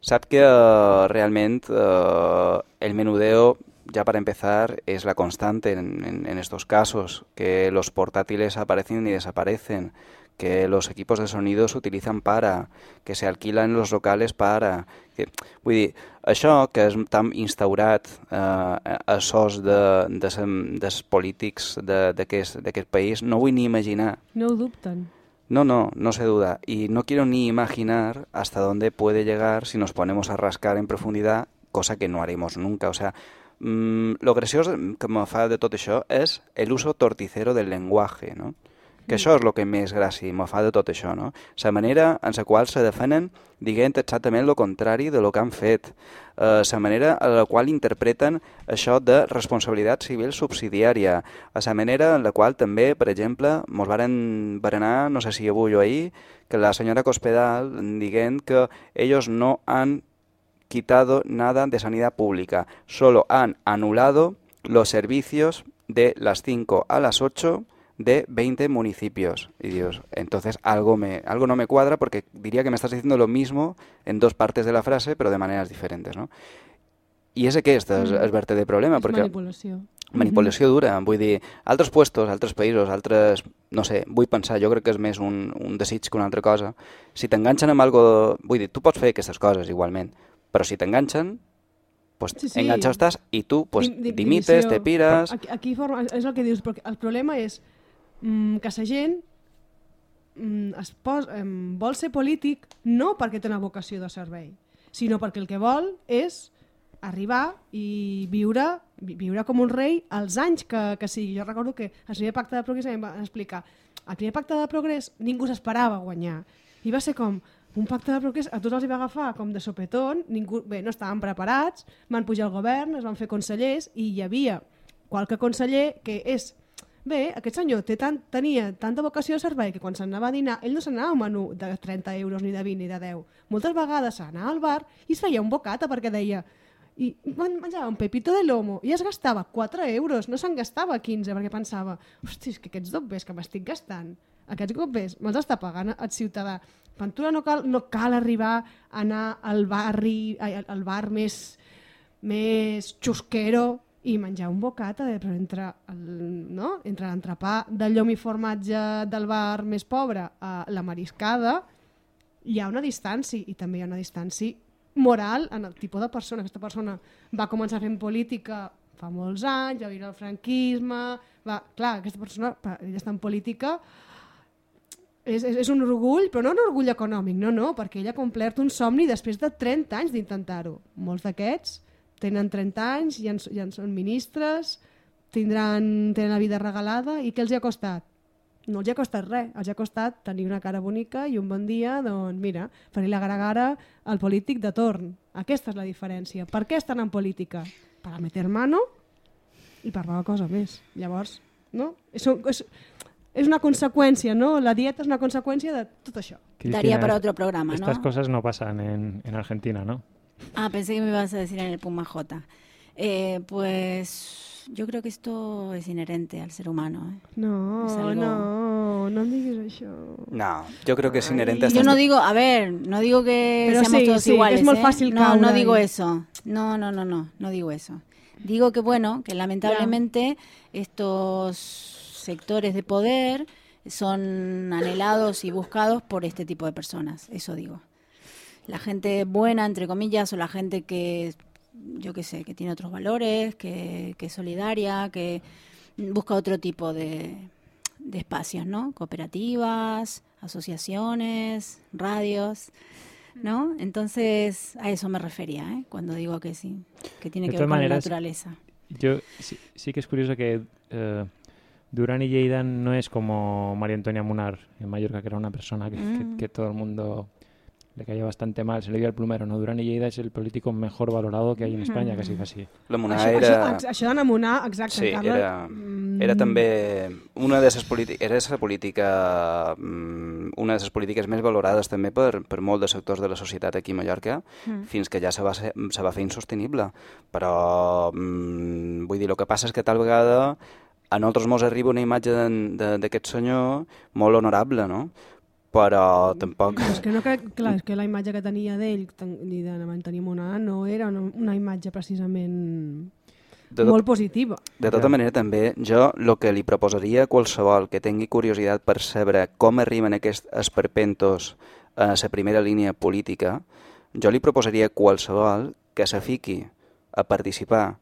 Speaker 4: sap que eh, realment eh, el menudeo, ya para empezar, es la constante en, en- en estos casos, que los portátiles aparecen y desaparecen, que los equipos de sonido se utilizan para, que se alquilan los locales para... Que, vull dir, això que és tan instaurat eh, a sos de, de, sem- dels polítics de- d'aquest d'aquest país, no vull ni imaginar
Speaker 3: No ho dubten.
Speaker 4: No, no, no se duda. Y no quiero ni imaginar hasta dónde puede llegar si nos ponemos a rascar en profundidad, cosa que no haremos nunca. O sea, mm, lo graciós que me fa de tot és el uso torticero del lenguaje, no? Que això és el que més gràcia me fa de tot això, no? La manera en la qual se defenen dient exactament el contrari de lo que han fet. La eh, manera en la qual interpreten això de responsabilitat civil subsidiària. La manera en la qual també, per exemple, mos varen berenar, no sé si avui o ahir, que la senyora Cospedal dient que ellos no han quitado nada de sanidad pública, solo han anulado los servicios de las 5 a las 8 de 20 municipios. Y Dios, entonces algo, me, algo no me cuadra porque diría que me estás diciendo lo mismo en dos partes de la frase, pero de maneras diferentes, no? I és aquest és, és verte de problema,
Speaker 3: És
Speaker 4: perquè...
Speaker 3: manipulació.
Speaker 4: Manipulació dura, vull dir, altres puestos, altres països, altres... No sé, vull pensar, jo crec que és més un, un desig que una altra cosa. Si t'enganxen amb algo... Vull dir, tu pots fer aquestes coses igualment, però si t'enganxen, pues
Speaker 3: Sí, sí.
Speaker 4: enganxat estàs i tu pues,
Speaker 3: Dim- dim-
Speaker 4: dimites, te pires...
Speaker 3: Aquí, aquí forma, és el que dius, perquè el problema és mm, que la gent mm, es pos, em, vol ser polític no perquè té una vocació de servei, sinó perquè el que vol és arribar i viure, vi- viure com un rei els anys que, que sigui. Jo recordo que el primer pacte de progrés em van explicar el primer pacte de progrés ningú s'esperava guanyar. I va ser com un pacte de progrés, a tots els hi va agafar com de sopetón, ningú, bé, no estaven preparats, van pujar al govern, es van fer consellers i hi havia qualque conseller que és Bé, aquest senyor té tant, tenia tanta vocació de servei que quan s'anava a dinar, ell no s'anava a un menú de 30 euros, ni de 20, ni de 10. Moltes vegades s'anava al bar i es feia un bocata perquè deia i menjava un pepito de lomo i es gastava 4 euros, no se'n gastava 15 perquè pensava, hosti, és que aquests dobbers que m'estic gastant, aquests dobbers me'ls està pagant el ciutadà. Pantura no cal, no cal arribar a anar al barri, al, al bar més, més xusquero i menjar un bocata de, entre el- no? entre l'entrepà de llom i formatge del bar més pobre a la mariscada hi ha una distància i també hi ha una distància moral en el tipus de persona. Aquesta persona va començar fent política fa molts anys, va viure el franquisme... Va, clar, aquesta persona, ella està en política, és, és, és un orgull, però no un orgull econòmic, no, no, perquè ella ha complert un somni després de 30 anys d'intentar-ho. Molts d'aquests tenen 30 anys, ja en, ja en són ministres, tindran, tenen la vida regalada, i què els hi ha costat? No els hi ha costat res, els hi ha costat tenir una cara bonica i un bon dia, doncs mira, fer-li la gara-gara al polític de torn. Aquesta és la diferència. Per què estan en política? Per a meter mano i per una cosa més. Llavors, no? És, és, és una conseqüència, no? La dieta és una conseqüència de tot això.
Speaker 2: Daría para otro programa,
Speaker 1: Estas
Speaker 2: ¿no?
Speaker 1: cosas no pasan en, en Argentina, ¿no?
Speaker 2: Ah, pensé que me ibas a decir en el Puma J. Eh, pues yo creo que esto es inherente al ser humano. ¿eh?
Speaker 3: No,
Speaker 2: Es algo-
Speaker 3: no, no diguis això.
Speaker 4: No, jo crec que és inherente a
Speaker 2: Yo no digo, a ver, no digo que
Speaker 3: Pero
Speaker 2: seamos
Speaker 3: sí,
Speaker 2: todos
Speaker 3: sí,
Speaker 2: iguales.
Speaker 3: es muy
Speaker 2: ¿eh?
Speaker 3: fácil
Speaker 2: No, no digo
Speaker 3: ahí.
Speaker 2: eso. No, no, no, no, no digo eso. Digo que bueno, que lamentablemente estos sectores de poder son anhelados y buscados por este tipo de personas. Eso digo. La gente buena, entre comillas, o la gente que, yo qué sé, que tiene otros valores, que, que es solidaria, que busca otro tipo de, de espacios, ¿no? Cooperativas, asociaciones, radios, ¿no? Entonces, a eso me refería, ¿eh? Cuando digo que sí, que tiene
Speaker 1: De
Speaker 2: que ver con la naturaleza.
Speaker 1: Yo sí, sí que es curioso que eh, Durán y Lleida no es como María Antonia Munar en Mallorca, que era una persona que, que-
Speaker 2: Mm.
Speaker 1: que todo el mundo le caía bastante mal, se le dio el plumero, ¿no? Durán y Lleida es el político mejor valorado que hay en España, casi casi.
Speaker 4: La Munar
Speaker 3: Això,
Speaker 4: era...
Speaker 3: això, això d'enamorar, exacte,
Speaker 4: Sí,
Speaker 3: Carla.
Speaker 4: era,
Speaker 3: mm,
Speaker 4: era també una de les polítiques, era esa política, mm, una de les polítiques més valorades també per, per molt de sectors de la societat aquí a Mallorca,
Speaker 2: Mm.
Speaker 4: fins que ja se va, ser, se va fer insostenible. Però, mm, vull dir, el que passa és que tal vegada a nosaltres mos arriba una imatge d'aquest senyor molt honorable, no? Però tampoc...
Speaker 3: És que no crec, clar, és que la imatge que tenia d'ell ni de mantenir Monà no era una, una imatge precisament
Speaker 4: De tot-
Speaker 3: molt positiva.
Speaker 4: De tota manera, també, jo el que li proposaria a qualsevol que tingui curiositat per saber com arriben aquests esperpentos a la primera línia política, jo li proposaria a qualsevol que se fiqui a participar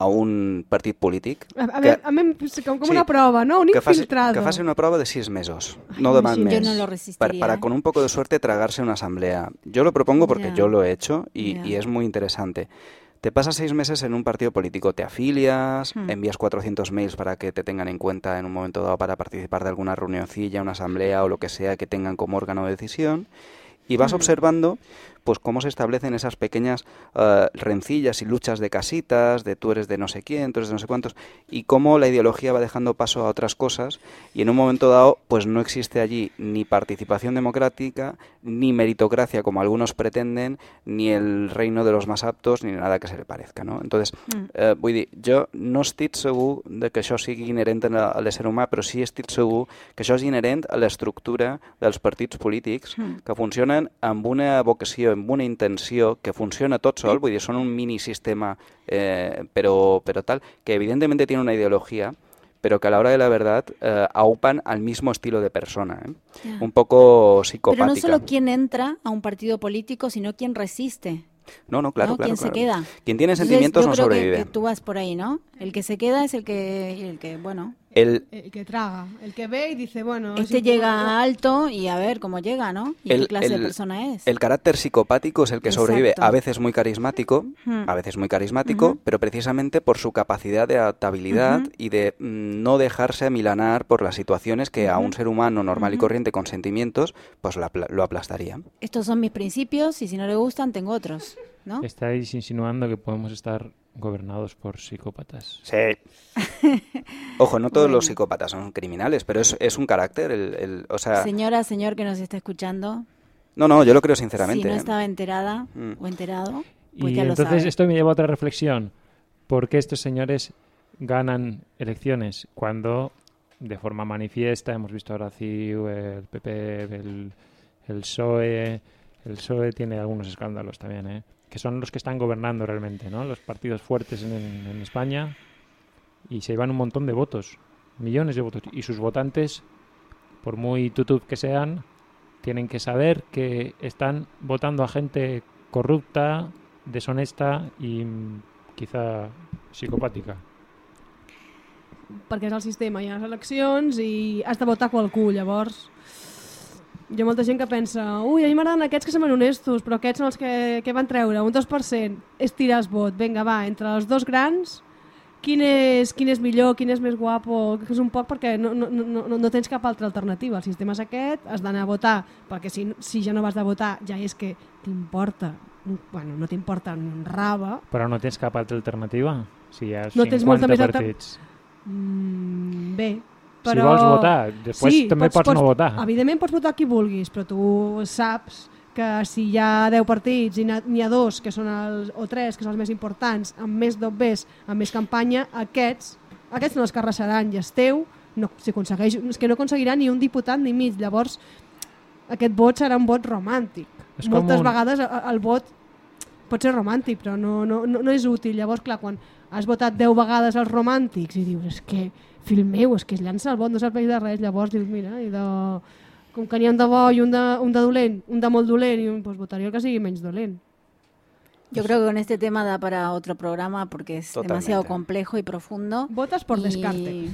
Speaker 4: a un partit polític
Speaker 3: A, a,
Speaker 4: que,
Speaker 3: a mi, com, com
Speaker 4: Sí,
Speaker 3: una prova, no? Un
Speaker 4: que faci,
Speaker 3: infiltrado.
Speaker 4: que faci una prova de sis mesos,
Speaker 3: Ay,
Speaker 4: no demás
Speaker 3: sí, yo
Speaker 4: mes,
Speaker 2: no lo
Speaker 4: para,
Speaker 2: resistiría,
Speaker 4: para
Speaker 2: ¿eh?
Speaker 4: con un poco de suerte tragarse una asamblea. Yo lo propongo porque
Speaker 2: Ya.
Speaker 4: yo lo he hecho y,
Speaker 2: Ya.
Speaker 4: y es muy interesante. Te pasas seis meses en un partido político, te afilias,
Speaker 2: Hmm.
Speaker 4: envías 400 mails para que te tengan en cuenta en un momento dado para participar de alguna reunioncilla, una asamblea o lo que sea que tengan como órgano de decisión y vas
Speaker 2: Hmm.
Speaker 4: observando pues cómo se establecen esas pequeñas eh, rencillas y luchas de casitas, de tú eres de no sé quién, tú eres de no sé cuántos, y cómo la ideología va dejando paso a otras cosas y en un momento dado pues no existe allí ni participación democrática, ni meritocracia como algunos pretenden, ni el reino de los más aptos, ni nada que se le parezca, no? Entonces,
Speaker 2: Mm.
Speaker 4: vull dir, jo no estic segur de que això sigui inherent a l'ésser humà, però sí estic segur que això és inherent a l'estructura dels partits polítics
Speaker 2: Mm.
Speaker 4: que funcionen amb una vocació, amb una intenció, que funciona tot sol, vull dir, són un mini sistema, eh, però, però tal, que evidentemente tiene una ideología, pero que a la hora de la verdad eh, aupan al mismo estilo de persona, ¿eh?
Speaker 2: Ya.
Speaker 4: un poco
Speaker 2: Pero
Speaker 4: psicopática.
Speaker 2: no solo quién entra a un partido político, sino quién resiste.
Speaker 4: No, no, claro,
Speaker 2: ¿no?
Speaker 4: claro.
Speaker 2: ¿Quién
Speaker 4: claro.
Speaker 2: se queda?
Speaker 4: Quien tiene
Speaker 2: Entonces,
Speaker 4: sentimientos
Speaker 2: yo
Speaker 4: no
Speaker 2: creo que-
Speaker 4: sobrevive.
Speaker 2: Que, tú vas por ahí, ¿no? El que se queda es el que, el que bueno,
Speaker 4: El,
Speaker 3: El que traga, el que ve y dice, bueno... es
Speaker 2: este llega alto y a ver cómo llega, ¿no? Y
Speaker 4: el-
Speaker 2: qué clase
Speaker 4: el-
Speaker 2: de persona es.
Speaker 4: El carácter psicopático es el que sobrevive, a veces muy carismático, a veces muy carismático, pero precisamente por su capacidad de adaptabilidad y de mm, no dejarse amilanar por las situaciones que a un ser humano normal y corriente con sentimientos, pues lo, apla- lo aplastaría.
Speaker 2: Estos son mis principios y si no le gustan, tengo otros, ¿no?
Speaker 1: Estáis insinuando que podemos estar gobernados por psicópatas.
Speaker 4: Sí. Ojo, no todos los
Speaker 2: Bueno.
Speaker 4: psicópatas son criminales, pero es, es un carácter, el, el- o sea...
Speaker 2: Señora, señor que nos está escuchando,
Speaker 4: No, no, yo lo creo sinceramente.
Speaker 2: si no
Speaker 4: ¿eh?
Speaker 2: estaba enterada
Speaker 4: Mm.
Speaker 2: o enterado, pues
Speaker 1: y
Speaker 2: ya lo
Speaker 1: entonces
Speaker 2: sabe.
Speaker 1: esto me lleva a otra reflexión. ¿Por qué estos señores ganan elecciones cuando de forma manifiesta hemos visto ahora CIU, el PP, el, el PSOE, el PSOE tiene algunos escándalos también, ¿eh? Que son los que están gobernando realmente, ¿no? Los partidos fuertes en, España y se llevan un montón de votos, millones de votos y sus votantes, por muy tutut que sean, tienen que saber que están votando a gente corrupta, deshonesta y mm, quizá psicopàtica.
Speaker 3: perquè és el sistema, hi ha les eleccions i has de votar qualcú, llavors hi ha molta gent que pensa ui, a mi m'agraden aquests que semblen honestos però aquests són els que, que van treure un 2% és tirar el vot, vinga va, entre els dos grans quin és, quin és millor, quin és més guapo que és un poc perquè no, no, no, no, no tens cap altra alternativa, el sistema és aquest has d'anar a votar, perquè si, si ja no vas de votar ja és que t'importa bueno, no t'importa un raba
Speaker 1: Però no tens cap altra alternativa? Si hi ha
Speaker 3: No
Speaker 1: 50
Speaker 3: tens molta més alter-
Speaker 1: partits.
Speaker 3: Mm, bé,
Speaker 1: Si
Speaker 3: però...
Speaker 1: vols votar, després també pots no votar.
Speaker 3: Evidentment pots votar qui vulguis, però tu saps que si hi ha 10 partits i n'hi ha- dos que són els, o tres que són els més importants, amb més dobbers, amb més campanya, aquests, aquests no els que arrasaran i és teu, no, si aconsegueix, és que no aconseguirà ni un diputat ni mig, llavors aquest vot serà un vot romàntic.
Speaker 1: És
Speaker 3: Moltes
Speaker 1: un-
Speaker 3: vegades el, el vot pot ser romàntic, però no, no, no, no és útil. Llavors, clar, quan has votat 10 vegades els romàntics i dius, és que, fill meu, és que es llança el vot, no serveix de res, llavors dius, mira, i de... com que n'hi ha un de bo i un de, un de dolent, un de molt dolent, i un, doncs votaria el que sigui menys dolent.
Speaker 2: Yo creo que con este tema da para otro programa porque es
Speaker 4: Totalmente.
Speaker 2: demasiado complejo y profundo.
Speaker 3: Votas por
Speaker 2: Y-
Speaker 3: descarte.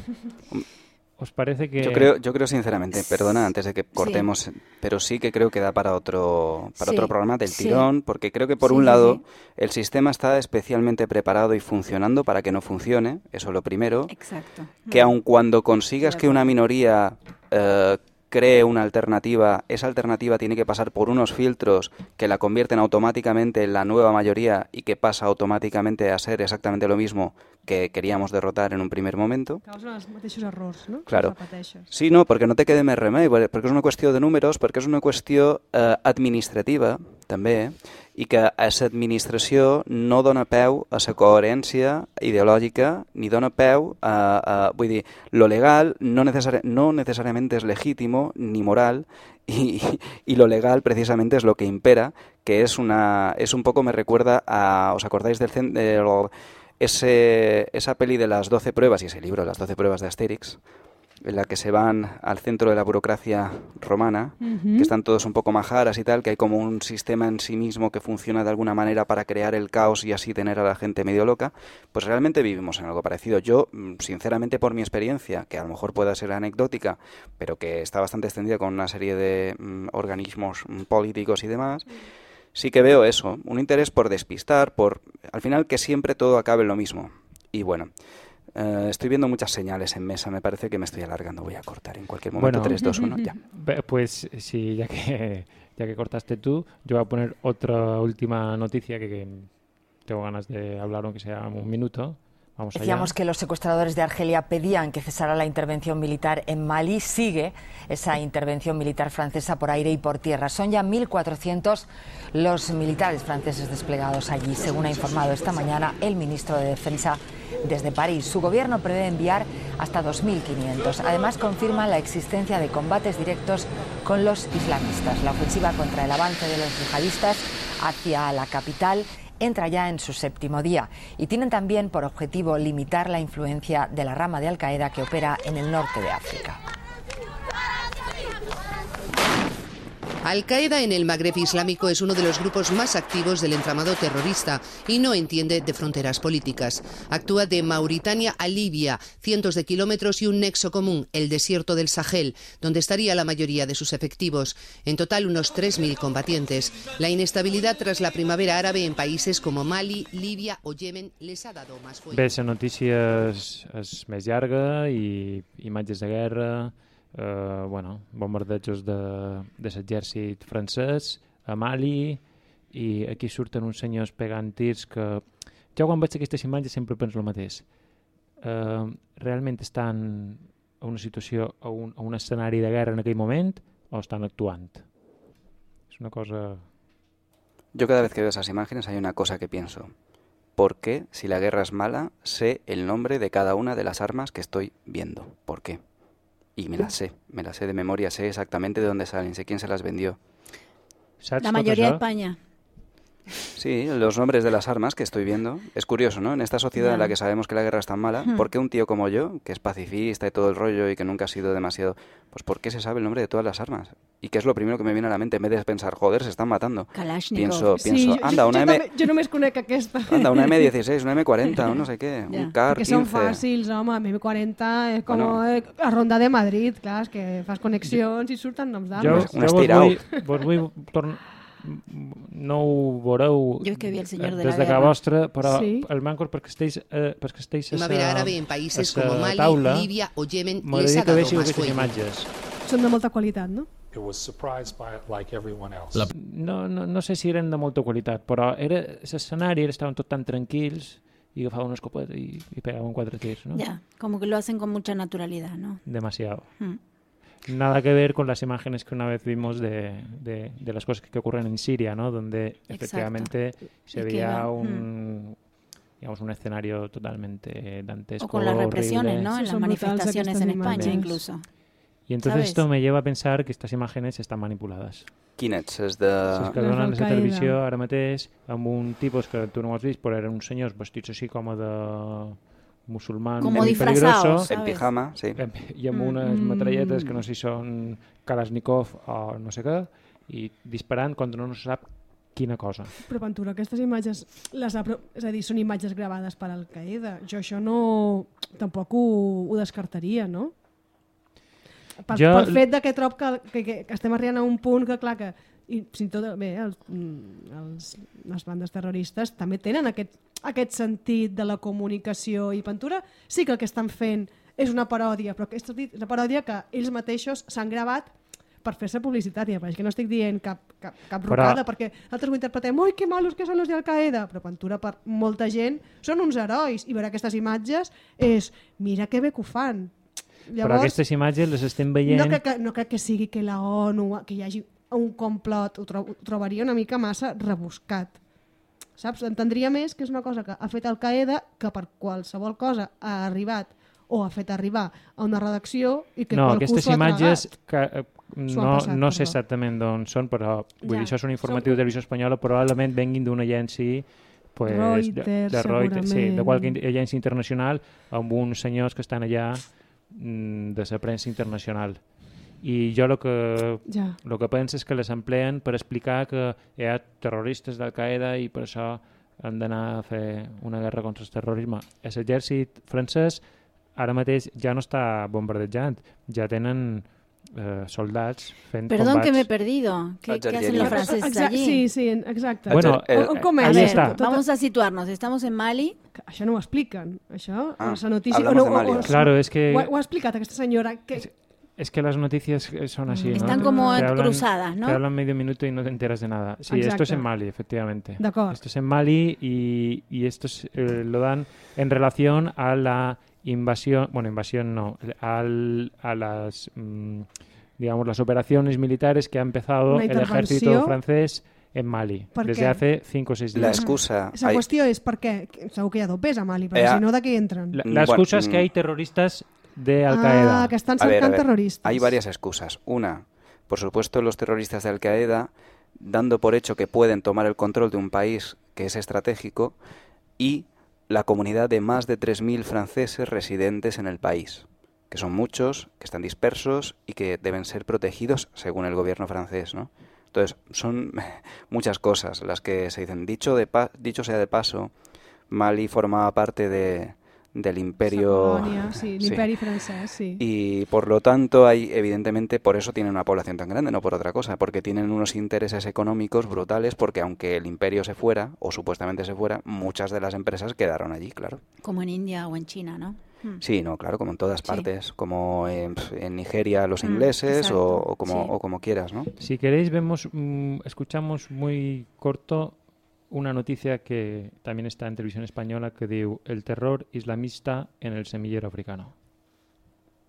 Speaker 1: ¿Os parece que...?
Speaker 4: Yo creo, yo creo sinceramente, perdona antes de que cortemos, pero sí que creo que da para otro, para
Speaker 2: Sí,
Speaker 4: otro programa del
Speaker 2: sí.
Speaker 4: tirón, porque creo que por
Speaker 2: Sí,
Speaker 4: un lado
Speaker 2: sí.
Speaker 4: el sistema está especialmente preparado y funcionando para que no funcione, eso lo primero,
Speaker 2: Exacto.
Speaker 4: que
Speaker 2: Mm.
Speaker 4: aun cuando consigas que una minoría eh, cree una alternativa, esa alternativa tiene que pasar por unos filtros que la convierten automáticamente en la nueva mayoría y que pasa automáticamente a ser exactamente lo mismo que queríamos derrotar en un primer momento.
Speaker 3: Causen els mateixos errors, no?
Speaker 4: Claro. Sí, no, perquè no te quede més remei, perquè és una qüestió de números, perquè és una qüestió eh, administrativa, també, i que aquesta administració no dona peu a la coherència ideològica ni dona peu a, a vull dir, lo legal no, no necessàriament és legítimo ni moral y, y lo legal precisamente es lo que impera, que es una es un poco me recuerda a ¿os acordáis del, del ese, esa peli de las 12 pruebas y ese libro, las 12 pruebas de Asterix, en la que se van al centro de la burocracia romana, que están todos un poco majaras y tal, que hay como un sistema en sí mismo que funciona de alguna manera para crear el caos y así tener a la gente medio loca, pues realmente vivimos en algo parecido. Yo, mm, sinceramente, por mi experiencia, que a lo mejor pueda ser anecdótica, pero que está bastante extendida con una serie de mm, organismos mm, políticos y demás, sí que veo eso, un interés por despistar, por al final que siempre todo acabe en lo mismo. Y bueno, eh, estoy viendo muchas señales en mesa, me parece que me estoy alargando, voy a cortar en cualquier momento. 3, 2, 1, ya.
Speaker 1: Pues sí, ya que, ya que cortaste tú, yo voy a poner otra última noticia que, que tengo ganas de hablar, aunque sea un minuto.
Speaker 18: Decíamos que los secuestradores de Argelia pedían que cesara la intervención militar en Mali. Sigue esa intervención militar francesa por aire y por tierra. Son ya 1.400 los militares franceses desplegados allí, según ha informado esta mañana el ministro de Defensa desde París. Su gobierno prevé enviar hasta 2.500. Además, confirma la existencia de combates directos con los islamistas. La ofensiva contra el avance de los yihadistas hacia la capital entra ya en su séptimo día y tienen también por objetivo limitar la influencia de la rama de Al Qaeda que opera en el norte de África.
Speaker 19: Al-Qaeda en el Magreb Islámico es uno de los grupos más activos del entramado terrorista y no entiende de fronteras políticas. Actúa de Mauritania a Libia, cientos de kilómetros y un nexo común, el desierto del Sahel, donde estaría la mayoría de sus efectivos. En total, unos 3.000 combatientes. La inestabilidad tras la primavera árabe en países como Mali, Libia o Yemen les ha dado más fuego.
Speaker 1: Bé, la notícia és, és més de guerra, eh, bueno, bombardejos de, de l'exèrcit francès a Mali i aquí surten uns senyors pegant tirs que jo quan veig aquestes imatges sempre penso el mateix. Eh, realment estan a una situació, a un, a un escenari de guerra en aquell moment o estan actuant? És una cosa...
Speaker 4: Yo cada vez que veo esas imágenes hay una cosa que pienso. ¿Por qué, si la guerra es mala, sé el nombre de cada una de las armas que estoy viendo? ¿Por qué? Y me las sé, me las sé de memoria, sé exactamente de dónde salen, sé quién se las vendió.
Speaker 2: La mayoría de España.
Speaker 4: Sí, los nombres de las armas que estoy viendo. Es curioso, ¿no? En esta sociedad en la que sabemos que la guerra es tan mala,
Speaker 2: Hmm.
Speaker 4: ¿por qué un tío como yo, que es pacifista y todo el rollo y que nunca ha sido demasiado... Pues ¿por qué se sabe el nombre de todas las armas? ¿Y qué es lo primero que me viene a la mente en vez de pensar, joder, se están matando?
Speaker 2: Kalashnikov.
Speaker 4: Pienso,
Speaker 3: Sí,
Speaker 4: pienso,
Speaker 3: jo-
Speaker 4: anda,
Speaker 3: jo,
Speaker 4: una
Speaker 3: jo,
Speaker 4: M...
Speaker 3: també- jo només conec aquesta.
Speaker 4: Anda, una M16, una M40, un no sé què, un CAR
Speaker 3: són
Speaker 4: 15...
Speaker 3: fàcils, home, M40 és com
Speaker 4: Bueno.
Speaker 3: eh, a Ronda de Madrid, clar, és que fas connexions i surten noms
Speaker 1: Jo,
Speaker 3: d'armes.
Speaker 1: jo vos vull, vos vull tornar... No ho veureu
Speaker 2: Jo és que vi El Senyor de
Speaker 1: des
Speaker 2: la
Speaker 1: de
Speaker 2: Guerra.
Speaker 1: casa vostra, però
Speaker 19: Sí.
Speaker 1: el Mancor, perquè estiguis, eh, perquè estiguis a
Speaker 19: árabe en países
Speaker 1: a sa
Speaker 19: como Mali,
Speaker 1: taula,
Speaker 19: Libia o Yemen les
Speaker 1: m'agradaria
Speaker 19: ha
Speaker 1: que
Speaker 19: dado más
Speaker 1: aquestes imatges.
Speaker 3: Són de molta qualitat, no?
Speaker 20: It was surprised by it like everyone else.
Speaker 1: No, no, no sé si eren de molta qualitat, però era l'escenari, estaven tot tan tranquils i agafaven una escopeta i, i pegaven quatre tirs, ¿no?
Speaker 2: Ya, como que lo hacen con mucha naturalidad, ¿no?
Speaker 1: Demasiado.
Speaker 2: Mm.
Speaker 1: Nada que ver con las imágenes que una vez vimos de, de, de las cosas que ocurren en Siria, ¿no? Donde efectivamente se veía un, digamos, un escenario totalmente dantesco.
Speaker 2: O con las represiones,
Speaker 1: horrible.
Speaker 2: ¿no? En las manifestaciones en España incluso.
Speaker 1: Y entonces
Speaker 2: ¿Sabes?
Speaker 1: esto me lleva a pensar que estas imágenes están manipuladas.
Speaker 4: Quins és de...
Speaker 1: Si és que donen a la televisió ara mateix amb un tipus que tu no ho has vist, però eren uns senyors vestits així com a de musulmán
Speaker 2: Como
Speaker 1: muy
Speaker 2: disfrazados,
Speaker 1: peligroso,
Speaker 2: ¿sabes?
Speaker 4: En pijama, sí.
Speaker 1: amb
Speaker 2: Mm.
Speaker 1: unes
Speaker 3: Mm.
Speaker 1: metralletes que no sé si són Kalashnikov o no sé què, i disparant contra no se sap quina cosa.
Speaker 3: Però, Ventura, aquestes imatges, les ha, és a dir, són imatges gravades per Al-Qaeda. Jo això no... tampoc ho, ho descartaria, no? Pel,
Speaker 1: Jo-
Speaker 3: pel fet de que trob que, que, que, que estem arribant a un punt que, clar, que i fins i tot, bé, els, mm, els, les bandes terroristes també tenen aquest, aquest sentit de la comunicació i Ventura sí que el que estan fent és una paròdia, però aquesta és una paròdia que ells mateixos s'han gravat per fer-se publicitària, perquè que no estic dient cap, cap, cap
Speaker 1: Però-
Speaker 3: rocada, perquè nosaltres ho interpretem, ui, que malos que són els d'Al-Qaeda, però Ventura per molta gent són uns herois, i veure aquestes imatges és, mira que bé que ho fan.
Speaker 1: Però aquestes imatges les estem veient...
Speaker 3: no, crec que, no crec que sigui que la ONU, que hi hagi un complot, ho, tro ho trobaria una mica massa rebuscat. Saps? Entendria més que és una cosa que ha fet Al-Qaeda que per qualsevol cosa ha arribat o ha fet arribar a una redacció i que
Speaker 1: no,
Speaker 3: qualcú
Speaker 1: aquestes imatges que, eh, no,
Speaker 3: passat,
Speaker 1: no sé
Speaker 3: perdó.
Speaker 1: exactament d'on són, però vull
Speaker 3: Ja,
Speaker 1: dir, això és un informatiu
Speaker 3: són-
Speaker 1: de televisió espanyola, probablement venguin d'una agència pues, de,
Speaker 3: Reuters,
Speaker 1: de Reuters, sí, de qualque agència internacional amb uns senyors que estan allà mm, de la premsa internacional. I jo el que,
Speaker 3: Ja.
Speaker 1: lo que penso és que les empleen per explicar que hi ha terroristes d'Al-Qaeda i per això han d'anar a fer una guerra contra el terrorisme. L'exèrcit francès ara mateix ja no està bombardejant, ja tenen eh, soldats fent
Speaker 2: Perdón
Speaker 1: combats.
Speaker 2: que me he perdido. ¿Qué, qué hacen los franceses
Speaker 3: Exacte,
Speaker 2: allí?
Speaker 3: sí, sí, exacte.
Speaker 1: Bueno, eh,
Speaker 3: on comença?
Speaker 1: ahí está.
Speaker 3: Tot-
Speaker 2: Vamos a situarnos. Estamos en Mali.
Speaker 3: Això no ho expliquen, això,
Speaker 1: Ah,
Speaker 3: esa notícia...
Speaker 1: hablamos de
Speaker 3: o-
Speaker 1: Mali
Speaker 3: o-
Speaker 1: ahora. Claro, es que-
Speaker 3: Ho, ho ha explicat aquesta senyora. Que,
Speaker 1: Es que las noticias eh, son así, ¿no?
Speaker 2: Están como
Speaker 1: Te hablan-
Speaker 2: cruzadas, ¿no?
Speaker 1: Te hablan medio minuto y no te enteras de nada. Sí,
Speaker 3: Exacto.
Speaker 1: esto es en Mali, efectivamente.
Speaker 3: De acuerdo.
Speaker 1: Esto es en Mali y, y esto es, eh, lo dan en relación a la invasión, bueno, invasión no, al, a las, mm, digamos, las operaciones militares que ha empezado el ejército francés en Mali desde hace cinco o seis días.
Speaker 4: La excusa...
Speaker 3: Esa
Speaker 4: hay-
Speaker 3: qüestió és per què? Segur que hi ha dopers a Mali, però
Speaker 4: Eh,
Speaker 3: si no, de què entren?
Speaker 1: La, la
Speaker 4: Bueno,
Speaker 1: excusa es que
Speaker 4: mm.
Speaker 1: hay terroristas de Al-Qaeda.
Speaker 3: Ah, que estan
Speaker 4: A ver, a
Speaker 3: cercant
Speaker 4: ver,
Speaker 3: terroristes.
Speaker 4: Hay varias excusas. Una, por supuesto, los terroristas de Al-Qaeda dando por hecho que pueden tomar el control de un país que es estratégico y la comunidad de más de 3.000 franceses residentes en el país, que son muchos, que están dispersos y que deben ser protegidos según el gobierno francés, ¿no? Entonces, son muchas cosas las que se dicen. Dicho, de pa- dicho sea de paso, Mali formaba parte de, del imperio...
Speaker 3: Colònia, sí, l'imperi francès, sí.
Speaker 4: Y por lo tanto, hay, evidentemente, por eso tienen una población tan grande, no por otra cosa, porque tienen unos intereses económicos brutales, porque aunque el imperio se fuera, o supuestamente se fuera, muchas de las empresas quedaron allí, claro.
Speaker 2: Como en India o en China, ¿no? Mm.
Speaker 4: Sí, no, claro, como en todas
Speaker 2: Sí.
Speaker 4: partes, como en, en Nigeria los
Speaker 2: Mm,
Speaker 4: ingleses o, o como,
Speaker 2: sí.
Speaker 4: o como quieras, ¿no?
Speaker 1: Si queréis, vemos, mm, escuchamos muy corto una noticia que también está en televisión española que diu el terror islamista en el semillero africano.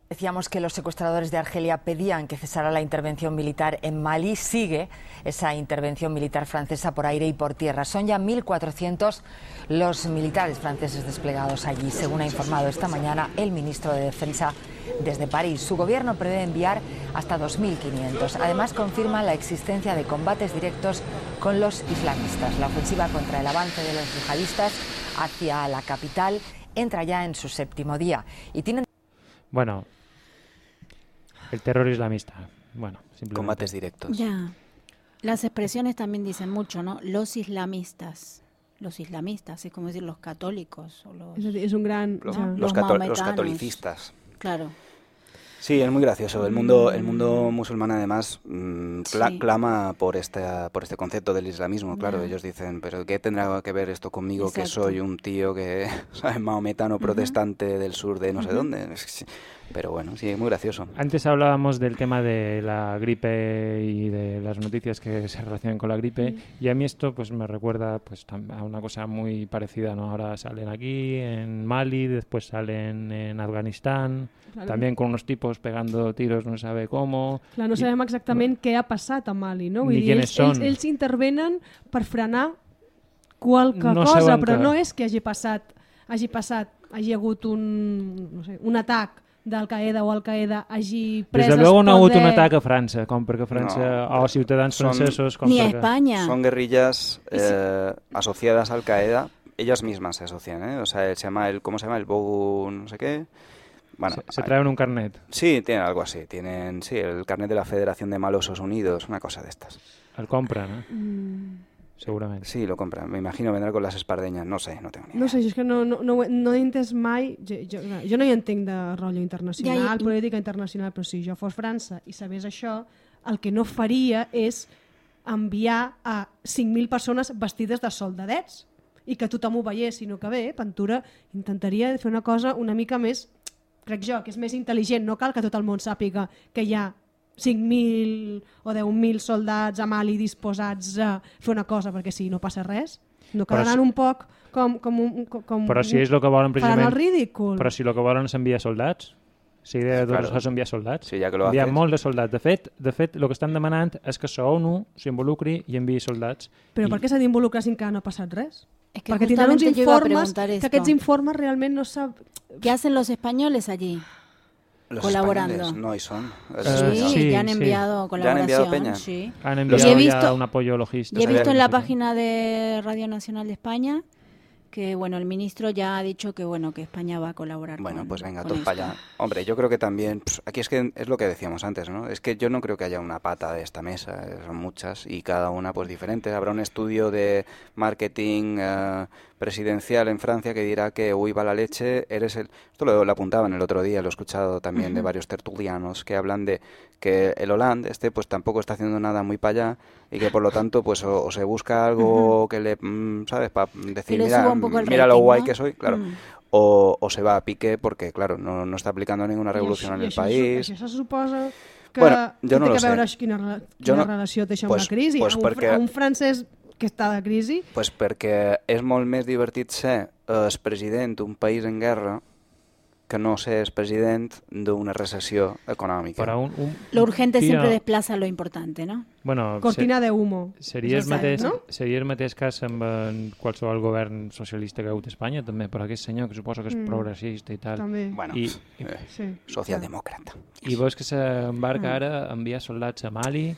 Speaker 18: Decíamos que los secuestradores de Argelia pedían que cesara la intervención militar en Mali. Sigue esa intervención militar francesa por aire y por tierra. Son ya 1.400 los militares franceses desplegados allí, según ha informado esta mañana el ministro de Defensa desde París. Su gobierno prevé enviar hasta 2.500. Además, confirma la existencia de combates directos con los islamistas. La ofensiva contra el avance de los yihadistas hacia la capital entra ya en su séptimo día y tienen
Speaker 1: Bueno, el terror islamista. Bueno, simplemente.
Speaker 4: Combates directos.
Speaker 2: Ya. Las expresiones también dicen mucho, ¿no? Los islamistas. Los islamistas, es como decir los católicos o los...
Speaker 3: És un gran...
Speaker 4: Los, los catolicistas.
Speaker 2: Claro.
Speaker 4: Sí, es muy gracioso. El mundo, el mundo musulmán además mm, cla-
Speaker 2: Sí.
Speaker 4: clama por esta, por este concepto del islamismo. Claro, ellos dicen, pero ¿qué tendrá que ver esto conmigo que soy un tío que sabe maometano protestante del sur de no sé
Speaker 1: Ujú.
Speaker 4: dónde? Pero bueno, sí, muy gracioso.
Speaker 1: Antes hablábamos del tema de la gripe y de las noticias que se relacionan con la gripe
Speaker 2: Mm.
Speaker 1: y a mí esto pues me recuerda pues a una cosa muy parecida, ¿no? Ahora salen aquí en Mali, después salen en Afganistán,
Speaker 3: Claro.
Speaker 1: también con unos tipos pegando tiros no sabe cómo.
Speaker 3: Clar, no
Speaker 1: I-
Speaker 3: sabem exactament què ha passat a Mali, no? Vull
Speaker 1: Ni
Speaker 3: dir,
Speaker 1: quiénes
Speaker 3: ells,
Speaker 1: són.
Speaker 3: ells intervenen per frenar qualque
Speaker 1: No
Speaker 3: cosa, però
Speaker 1: que-
Speaker 3: no és que hagi passat, hagi passat, hagi hagut un, no sé, un atac d'Al-Qaeda o Al-Qaeda hagi pres
Speaker 1: Desde luego no ha hagut un
Speaker 3: poder.
Speaker 1: atac a França, com perquè França,
Speaker 4: No.
Speaker 1: o ciutadans
Speaker 4: Son-
Speaker 1: francesos... Com
Speaker 2: Ni a. España.
Speaker 4: Son guerrillas eh, asociadas a Al Qaeda. Ellas mismas se asocian, ¿eh? O sea, se llama el, ¿cómo se llama? El Bogu, no sé qué. Bueno,
Speaker 1: Se, se traen un carnet.
Speaker 4: Sí, tienen algo así. Tienen, sí, el carnet de la Federación de Malosos Unidos, una cosa de estas.
Speaker 1: El compren, eh?
Speaker 3: Mm.
Speaker 1: Segurament.
Speaker 4: Sí, lo compran. Me imagino vendrá con las espardeñas. No sé, no tengo ni
Speaker 3: No sé, jo és que no, no, no, no he entès mai... Jo, jo, jo no hi entenc de rotllo internacional,
Speaker 2: Ja, i-
Speaker 3: política internacional, però si jo fos França i sabés això, el que no faria és enviar a 5.000 persones vestides de soldadets i que tothom ho veiés, sinó que bé, Ventura intentaria fer una cosa una mica més, crec jo, que és més intel·ligent. No cal que tot el món sàpiga que hi ha 5.000 o 10.000 soldats a Mali disposats a fer una cosa, perquè si no passa res, no quedaran
Speaker 1: si-
Speaker 3: un poc com, com, un, com
Speaker 1: Però si és el que volen
Speaker 3: faran
Speaker 1: precisament...
Speaker 3: el ridícul.
Speaker 1: Però si el que volen és enviar soldats, si idea de
Speaker 4: Claro.
Speaker 1: enviar soldats.
Speaker 4: Sí, ja que lo
Speaker 1: enviar
Speaker 4: haces.
Speaker 1: molts de soldats. De fet, de fet, el que estan demanant és que l'ONU s'involucri i enviï soldats.
Speaker 3: Però
Speaker 1: I-
Speaker 3: per què s'ha d'involucrar si encara no ha passat res?
Speaker 2: Es que
Speaker 3: Perquè tindran uns informes que aquests informes realment no sap...
Speaker 2: ¿Qué hacen los españoles allí?
Speaker 4: Los
Speaker 2: Colaborando.
Speaker 4: no y son.
Speaker 2: Sí,
Speaker 1: sí,
Speaker 2: ya han
Speaker 1: sí.
Speaker 2: enviado
Speaker 4: Ya han enviado
Speaker 2: colaboración.
Speaker 4: peña.
Speaker 2: sí.
Speaker 1: Han
Speaker 2: Y
Speaker 1: enviado
Speaker 2: he
Speaker 1: ya
Speaker 2: visto-
Speaker 1: un apoyo logístico.
Speaker 2: Y he visto en la página de Radio Nacional de España que bueno el ministro ya ha dicho que bueno que España va a colaborar.
Speaker 4: Bueno,
Speaker 2: con-
Speaker 4: pues venga, todo para allá. Hombre, yo creo que también, pss, aquí es que es lo que decíamos antes, ¿no? Es que yo no creo que haya una pata de esta mesa, eh, son muchas y cada una pues diferente. Habrá un estudio de marketing eh, presidencial en Francia que dirá que uy va la leche, eres el... Esto lo, lo apuntaban el otro día, lo he escuchado también de varios tertulianos que hablan de que el Hollande este pues tampoco está haciendo nada muy para allá y que por lo tanto pues o, o se busca algo que le, mm, ¿sabes? Para decir, mira, mira lo
Speaker 2: rating,
Speaker 4: guay
Speaker 2: ¿no?
Speaker 4: que soy, claro.
Speaker 2: Mm.
Speaker 4: O, o se va a pique porque, claro, no, no está aplicando ninguna revolución en el
Speaker 3: això,
Speaker 4: país.
Speaker 3: Això se suposa que,
Speaker 4: Bueno, jo no
Speaker 3: té
Speaker 4: lo
Speaker 3: que
Speaker 4: sé.
Speaker 3: veure quina, rela-
Speaker 4: Jo
Speaker 3: quina
Speaker 4: no-
Speaker 3: relació té això
Speaker 4: pues-
Speaker 3: amb la crisi.
Speaker 4: pues
Speaker 3: un,
Speaker 4: perquè-
Speaker 3: un francès que està de crisi,
Speaker 4: Pues perquè és molt més divertit ser el president d'un país en guerra que no ser el president d'una recessió econòmica.
Speaker 1: Però un, un,
Speaker 2: Lo urgente siempre
Speaker 1: no.
Speaker 2: desplaza lo importante, ¿no?
Speaker 1: Bueno,
Speaker 3: cortina de humo.
Speaker 1: Seria el, mateix, no? seria el mateix cas amb en qualsevol govern socialista que ha hagut a Espanya, també, però aquest senyor que suposo que és
Speaker 3: Mm.
Speaker 1: progressista i tal.
Speaker 3: També.
Speaker 4: Bueno,
Speaker 1: I,
Speaker 4: eh,
Speaker 3: Sí.
Speaker 4: socialdemòcrata.
Speaker 1: i veus que s'embarca
Speaker 2: Mm.
Speaker 1: ara a enviar soldats a Mali,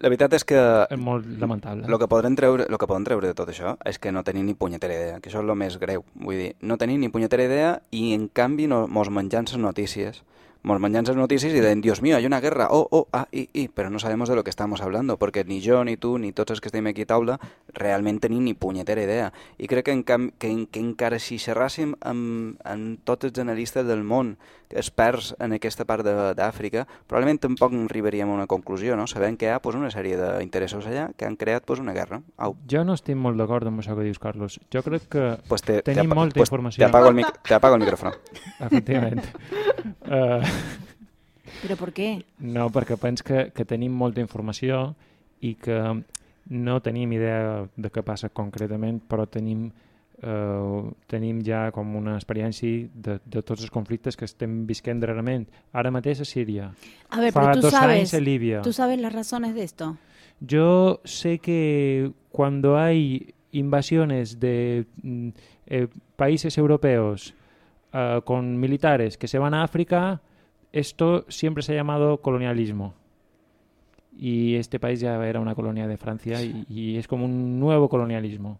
Speaker 4: La veritat és que
Speaker 1: és molt lamentable.
Speaker 4: el que podrem treure, lo que podem treure de tot això és que no tenim ni punyetera idea, que això és el més greu. Vull dir, no tenim ni punyetera idea i en canvi no, mos mengem les notícies. Mos mengem les notícies y dicen, Dios mío, hay una guerra, oh, oh, ah, i, i, però no sabemos de lo que estamos hablando, perquè ni jo, ni tu, ni tots els que estem aquí a taula realment tenim ni punyetera idea. I crec que, en cam que, que encara si xerràssim amb, amb tots els analistes del món, experts en aquesta part de- d'Àfrica, probablement tampoc arribaríem a una conclusió, no? Sabent que hi ha pues, una sèrie d'interessos allà que han creat pues, una guerra. Au.
Speaker 1: Jo no estic molt d'acord amb això que dius, Carlos. Jo crec que
Speaker 4: Pues te, te,
Speaker 1: tenim
Speaker 4: apa-
Speaker 1: molta
Speaker 4: pues
Speaker 1: informació.
Speaker 4: Te apago el, mic te apago el micrófono.
Speaker 1: Efectivament. uh,
Speaker 2: ¿Pero por qué?
Speaker 1: no, perquè pens que, que tenim molta informació i que no tenim idea de què passa concretament, però tenim, uh, tenim ja com una experiència de, de tots els conflictes que estem visquent darrerament. Ara mateix a Síria.
Speaker 2: A ver,
Speaker 1: Fa
Speaker 2: pero tú
Speaker 1: dos
Speaker 2: sabes,
Speaker 1: anys a Líbia.
Speaker 2: tú sabes las razones de esto.
Speaker 1: Yo sé que cuando hay invasiones de mm, eh, países europeos ah, con militares que se van a África, esto siempre se ha llamado colonialismo. Y este país ya era una colonia de Francia y, y es como un nuevo colonialismo.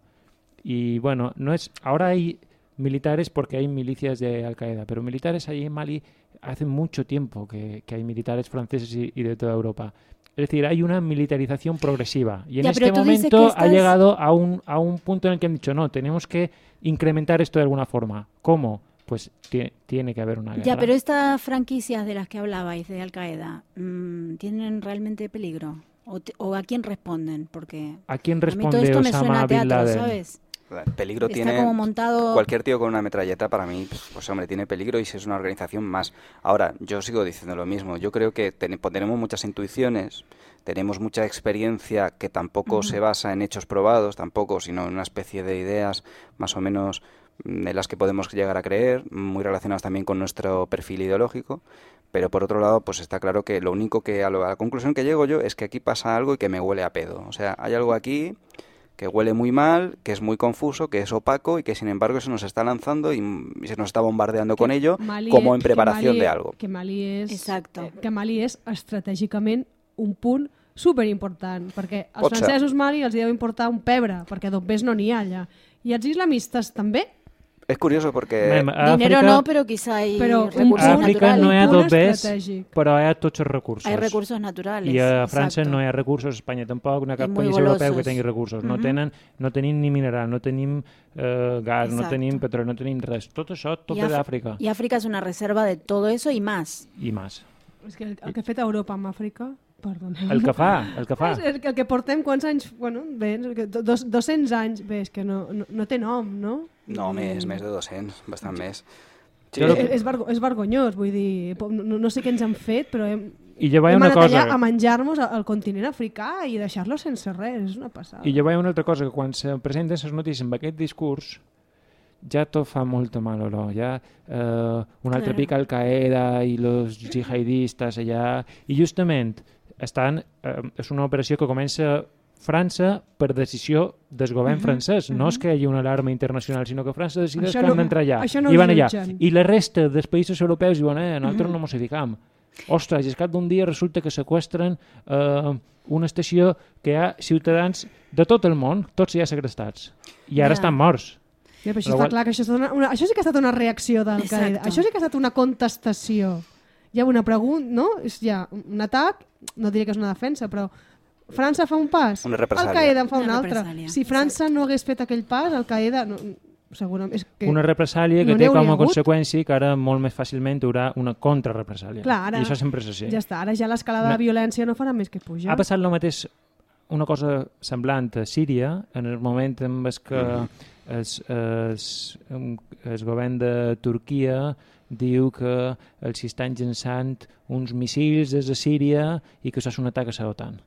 Speaker 1: Y bueno, no es ahora hay militares porque hay milicias de Al Qaeda, pero militares ahí en Mali hace mucho tiempo que, que hay militares franceses y, y de toda Europa. Es decir, hay una militarización progresiva y en
Speaker 2: Ya,
Speaker 1: este momento ha llegado a un, a un punto en el que han dicho, no, tenemos que incrementar esto de alguna forma. ¿Cómo? Pues tie- tiene que haber una guerra.
Speaker 2: Ya, pero estas franquicias de las que hablabais de Al Qaeda, mm, ¿tienen realmente peligro? ¿O, te- o a quién responden? Porque
Speaker 1: ¿A quién
Speaker 2: a mí todo
Speaker 1: responde
Speaker 2: esto me suena a
Speaker 1: Bin
Speaker 2: teatro,
Speaker 1: Laden?
Speaker 2: ¿sabes?
Speaker 4: El peligro
Speaker 2: Está
Speaker 4: tiene
Speaker 2: como montado-
Speaker 4: cualquier tío con una metralleta para mí, pues hombre, tiene peligro y si es una organización más. Ahora, yo sigo diciendo lo mismo. Yo creo que ten- tenemos muchas intuiciones, tenemos mucha experiencia que tampoco se basa en hechos probados, tampoco, sino en una especie de ideas más o menos mm, en las que podemos llegar a creer, muy relacionadas también con nuestro perfil ideológico. Pero por otro lado, pues está claro que lo único que a la conclusión que llego yo es que aquí pasa algo y que me huele a pedo. O sea, hay algo aquí que huele muy mal, que es muy confuso, que es opaco y que sin embargo se nos está lanzando y, se nos está bombardeando con ello
Speaker 3: Mali
Speaker 4: como en
Speaker 3: que
Speaker 4: preparación
Speaker 3: Mali-
Speaker 4: de algo.
Speaker 3: Que Mali és,
Speaker 2: Exacto.
Speaker 3: que Mali és estratègicament un punt superimportant, perquè als
Speaker 4: Pot ser.
Speaker 3: francesos Mali els deu importar un pebre, perquè d'on més no n'hi ha allà. I els islamistes també?
Speaker 4: Es curioso porque...
Speaker 1: Mem, a
Speaker 2: Dinero
Speaker 1: Àfrica-
Speaker 2: no, pero quizá hay
Speaker 3: Pero
Speaker 2: recursos
Speaker 1: A Àfrica
Speaker 2: naturales.
Speaker 1: no hi ha dobbers, però hi ha tots els recursos.
Speaker 2: Hay recursos naturales.
Speaker 1: I a França
Speaker 2: exacto.
Speaker 1: no hi ha recursos, a Espanya tampoc, no hi ha cap
Speaker 2: I
Speaker 1: país europeu que tingui recursos. No,
Speaker 2: Mhm.
Speaker 1: tenen, no tenim ni mineral, no tenim eh, gas, no
Speaker 2: Exacto.
Speaker 1: tenim petroli, no tenim res. Tot això, tot
Speaker 2: Af-
Speaker 1: d'Àfrica.
Speaker 2: Y África es una reserva de todo eso y más.
Speaker 1: I més.
Speaker 3: És que el, el que ha fet Europa amb Àfrica... Perdoneu.
Speaker 1: El que fa, el que fa.
Speaker 3: És el que, el que portem quants anys... Bueno, bé, dos, 200 anys, bé, és que no, no, no té nom, no?
Speaker 4: No, més, més de 200, bastant més. Sí,
Speaker 1: Jo lo
Speaker 3: És, és, vergo, és vergonyós, vull dir, no, no sé què ens han fet, però hem,
Speaker 1: I
Speaker 3: hem
Speaker 1: una
Speaker 3: anat
Speaker 1: cosa...
Speaker 3: allà a menjar-nos el continent africà i deixar-lo sense res, és una passada.
Speaker 1: I jo veig una altra cosa, que quan se presenten les notícies amb aquest discurs, ja tot fa molta mal olor. Ja eh, un altre
Speaker 2: Claro.
Speaker 1: pic al Qaeda i els jihadistes allà... I justament estan, eh, és una operació que comença França per decisió del govern
Speaker 3: Mhm,
Speaker 1: francès. No
Speaker 3: mhm.
Speaker 1: és que hi hagi una alarma internacional, sinó que França decideix
Speaker 3: Això
Speaker 1: que
Speaker 3: no-
Speaker 1: han d'entrar allà.
Speaker 3: no
Speaker 1: I van allà.
Speaker 3: jutgen.
Speaker 1: I la resta dels països europeus diuen, eh, nosaltres
Speaker 3: Mhm.
Speaker 1: no mos hi ficam. Ostres, i al cap d'un dia resulta que seqüestren eh, una estació que hi ha ciutadans de tot el món, tots ja segrestats. I ara
Speaker 2: Ja.
Speaker 1: estan morts.
Speaker 3: Ja, però això,
Speaker 1: Però
Speaker 3: està
Speaker 1: igual-
Speaker 3: clar que això, és una, una, això sí que ha estat una reacció del Qaeda.
Speaker 2: Exacto.
Speaker 3: Això sí que ha estat una contestació. Hi ha una pregunta, no? És ja un atac, no diré que és una defensa, però França fa un pas,
Speaker 4: Una
Speaker 3: el. Qaeda en fa un
Speaker 2: Una
Speaker 3: altre. Si França no hagués fet aquell pas, el Qaeda... No, segurament. És que
Speaker 1: Una represàlia que
Speaker 3: no
Speaker 1: té com a
Speaker 3: hagut.
Speaker 1: conseqüència que ara molt més fàcilment hi haurà una contrarrepresàlia.
Speaker 3: Clar, ara,
Speaker 1: I això sempre és així.
Speaker 3: Ja està, ara ja l'escalada
Speaker 1: No.
Speaker 3: de violència no farà més que pujar.
Speaker 1: Ha passat el mateix, una cosa semblant a Síria, en el moment en el que
Speaker 3: Mhm.
Speaker 1: es, es, el govern de Turquia diu que els estan llançant uns missils des de Síria i que això és un atac a la OTAN.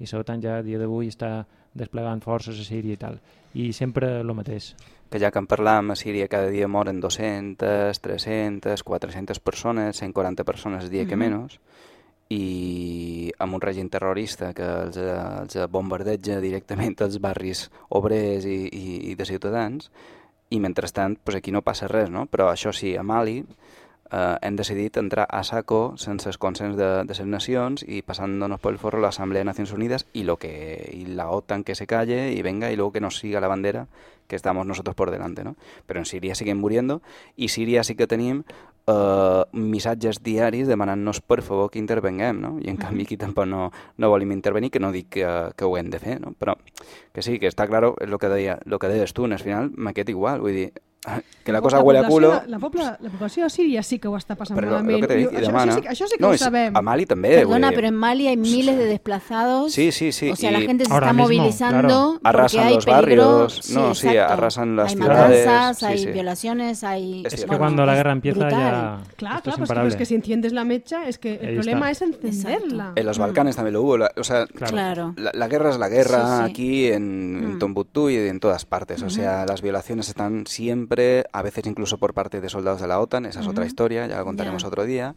Speaker 1: I la OTAN ja a dia d'avui està desplegant forces a Síria i tal. I sempre el mateix.
Speaker 4: Que ja que en parlam, a Síria cada dia moren 200, 300, 400 persones, 140 persones el dia que
Speaker 1: Mhm.
Speaker 4: menys, i amb un règim terrorista que els, els bombardeja directament als barris obrers i, i, i de ciutadans, i mentrestant pues aquí no passa res, no? Però això sí, a Mali eh, hem decidit entrar a saco sense el consens de, de les nacions i pasándonos por el forro la Asamblea de Nacions Unidas y lo que y la OTAN que se calle y venga y luego que nos siga la bandera que estamos nosotros por delante, no? Però en Síria siguen muriendo i Síria sí que tenim eh, missatges diaris demanant-nos per favor que intervenguem, no? I en canvi aquí tampoc no, no volim intervenir, que no dic que, que ho hem de fer, no? Però que sí, que està claro, és el que, deia, lo que deies tu, al final m'ha quedat igual, vull dir, que la cosa huele a culo...
Speaker 3: de- La, pobla, la població de Síria sí que ho està passant
Speaker 4: Però
Speaker 3: malament.
Speaker 4: lo que dic,
Speaker 3: això, això, sí, que- això sí que
Speaker 4: no,
Speaker 3: ho sabem.
Speaker 4: A Mali també,
Speaker 2: Perdona, pero en Mali hay miles de desplazados.
Speaker 4: Sí, sí, sí.
Speaker 2: O sea,
Speaker 4: y
Speaker 2: la gente se está
Speaker 1: mismo,
Speaker 2: movilizando
Speaker 1: claro.
Speaker 2: porque
Speaker 4: Arrasan
Speaker 2: hay
Speaker 4: los barrios, no, sí,
Speaker 2: exacto.
Speaker 4: arrasan las
Speaker 2: hay
Speaker 4: ciudades,
Speaker 2: matanzas,
Speaker 4: sí,
Speaker 2: hay
Speaker 4: sí.
Speaker 2: violaciones, hay...
Speaker 1: Es que
Speaker 2: bueno,
Speaker 1: cuando la
Speaker 2: es
Speaker 1: guerra empieza
Speaker 2: brutal.
Speaker 1: ya...
Speaker 3: Claro, claro,
Speaker 1: es
Speaker 3: pues, que,
Speaker 1: imparable.
Speaker 3: es que si enciendes la mecha, es que el
Speaker 1: Ahí
Speaker 3: problema
Speaker 1: está.
Speaker 3: es encenderla.
Speaker 4: En los Balcanes también lo hubo. la- o sea,
Speaker 2: Claro.
Speaker 4: la, la guerra es la guerra
Speaker 2: Sí, sí.
Speaker 4: aquí en, en
Speaker 2: Mm.
Speaker 4: Tombuctú y en todas partes. O sea, las violaciones están siempre, a veces incluso por parte de soldados de la OTAN. Esa es otra historia, ya la contaremos otro día.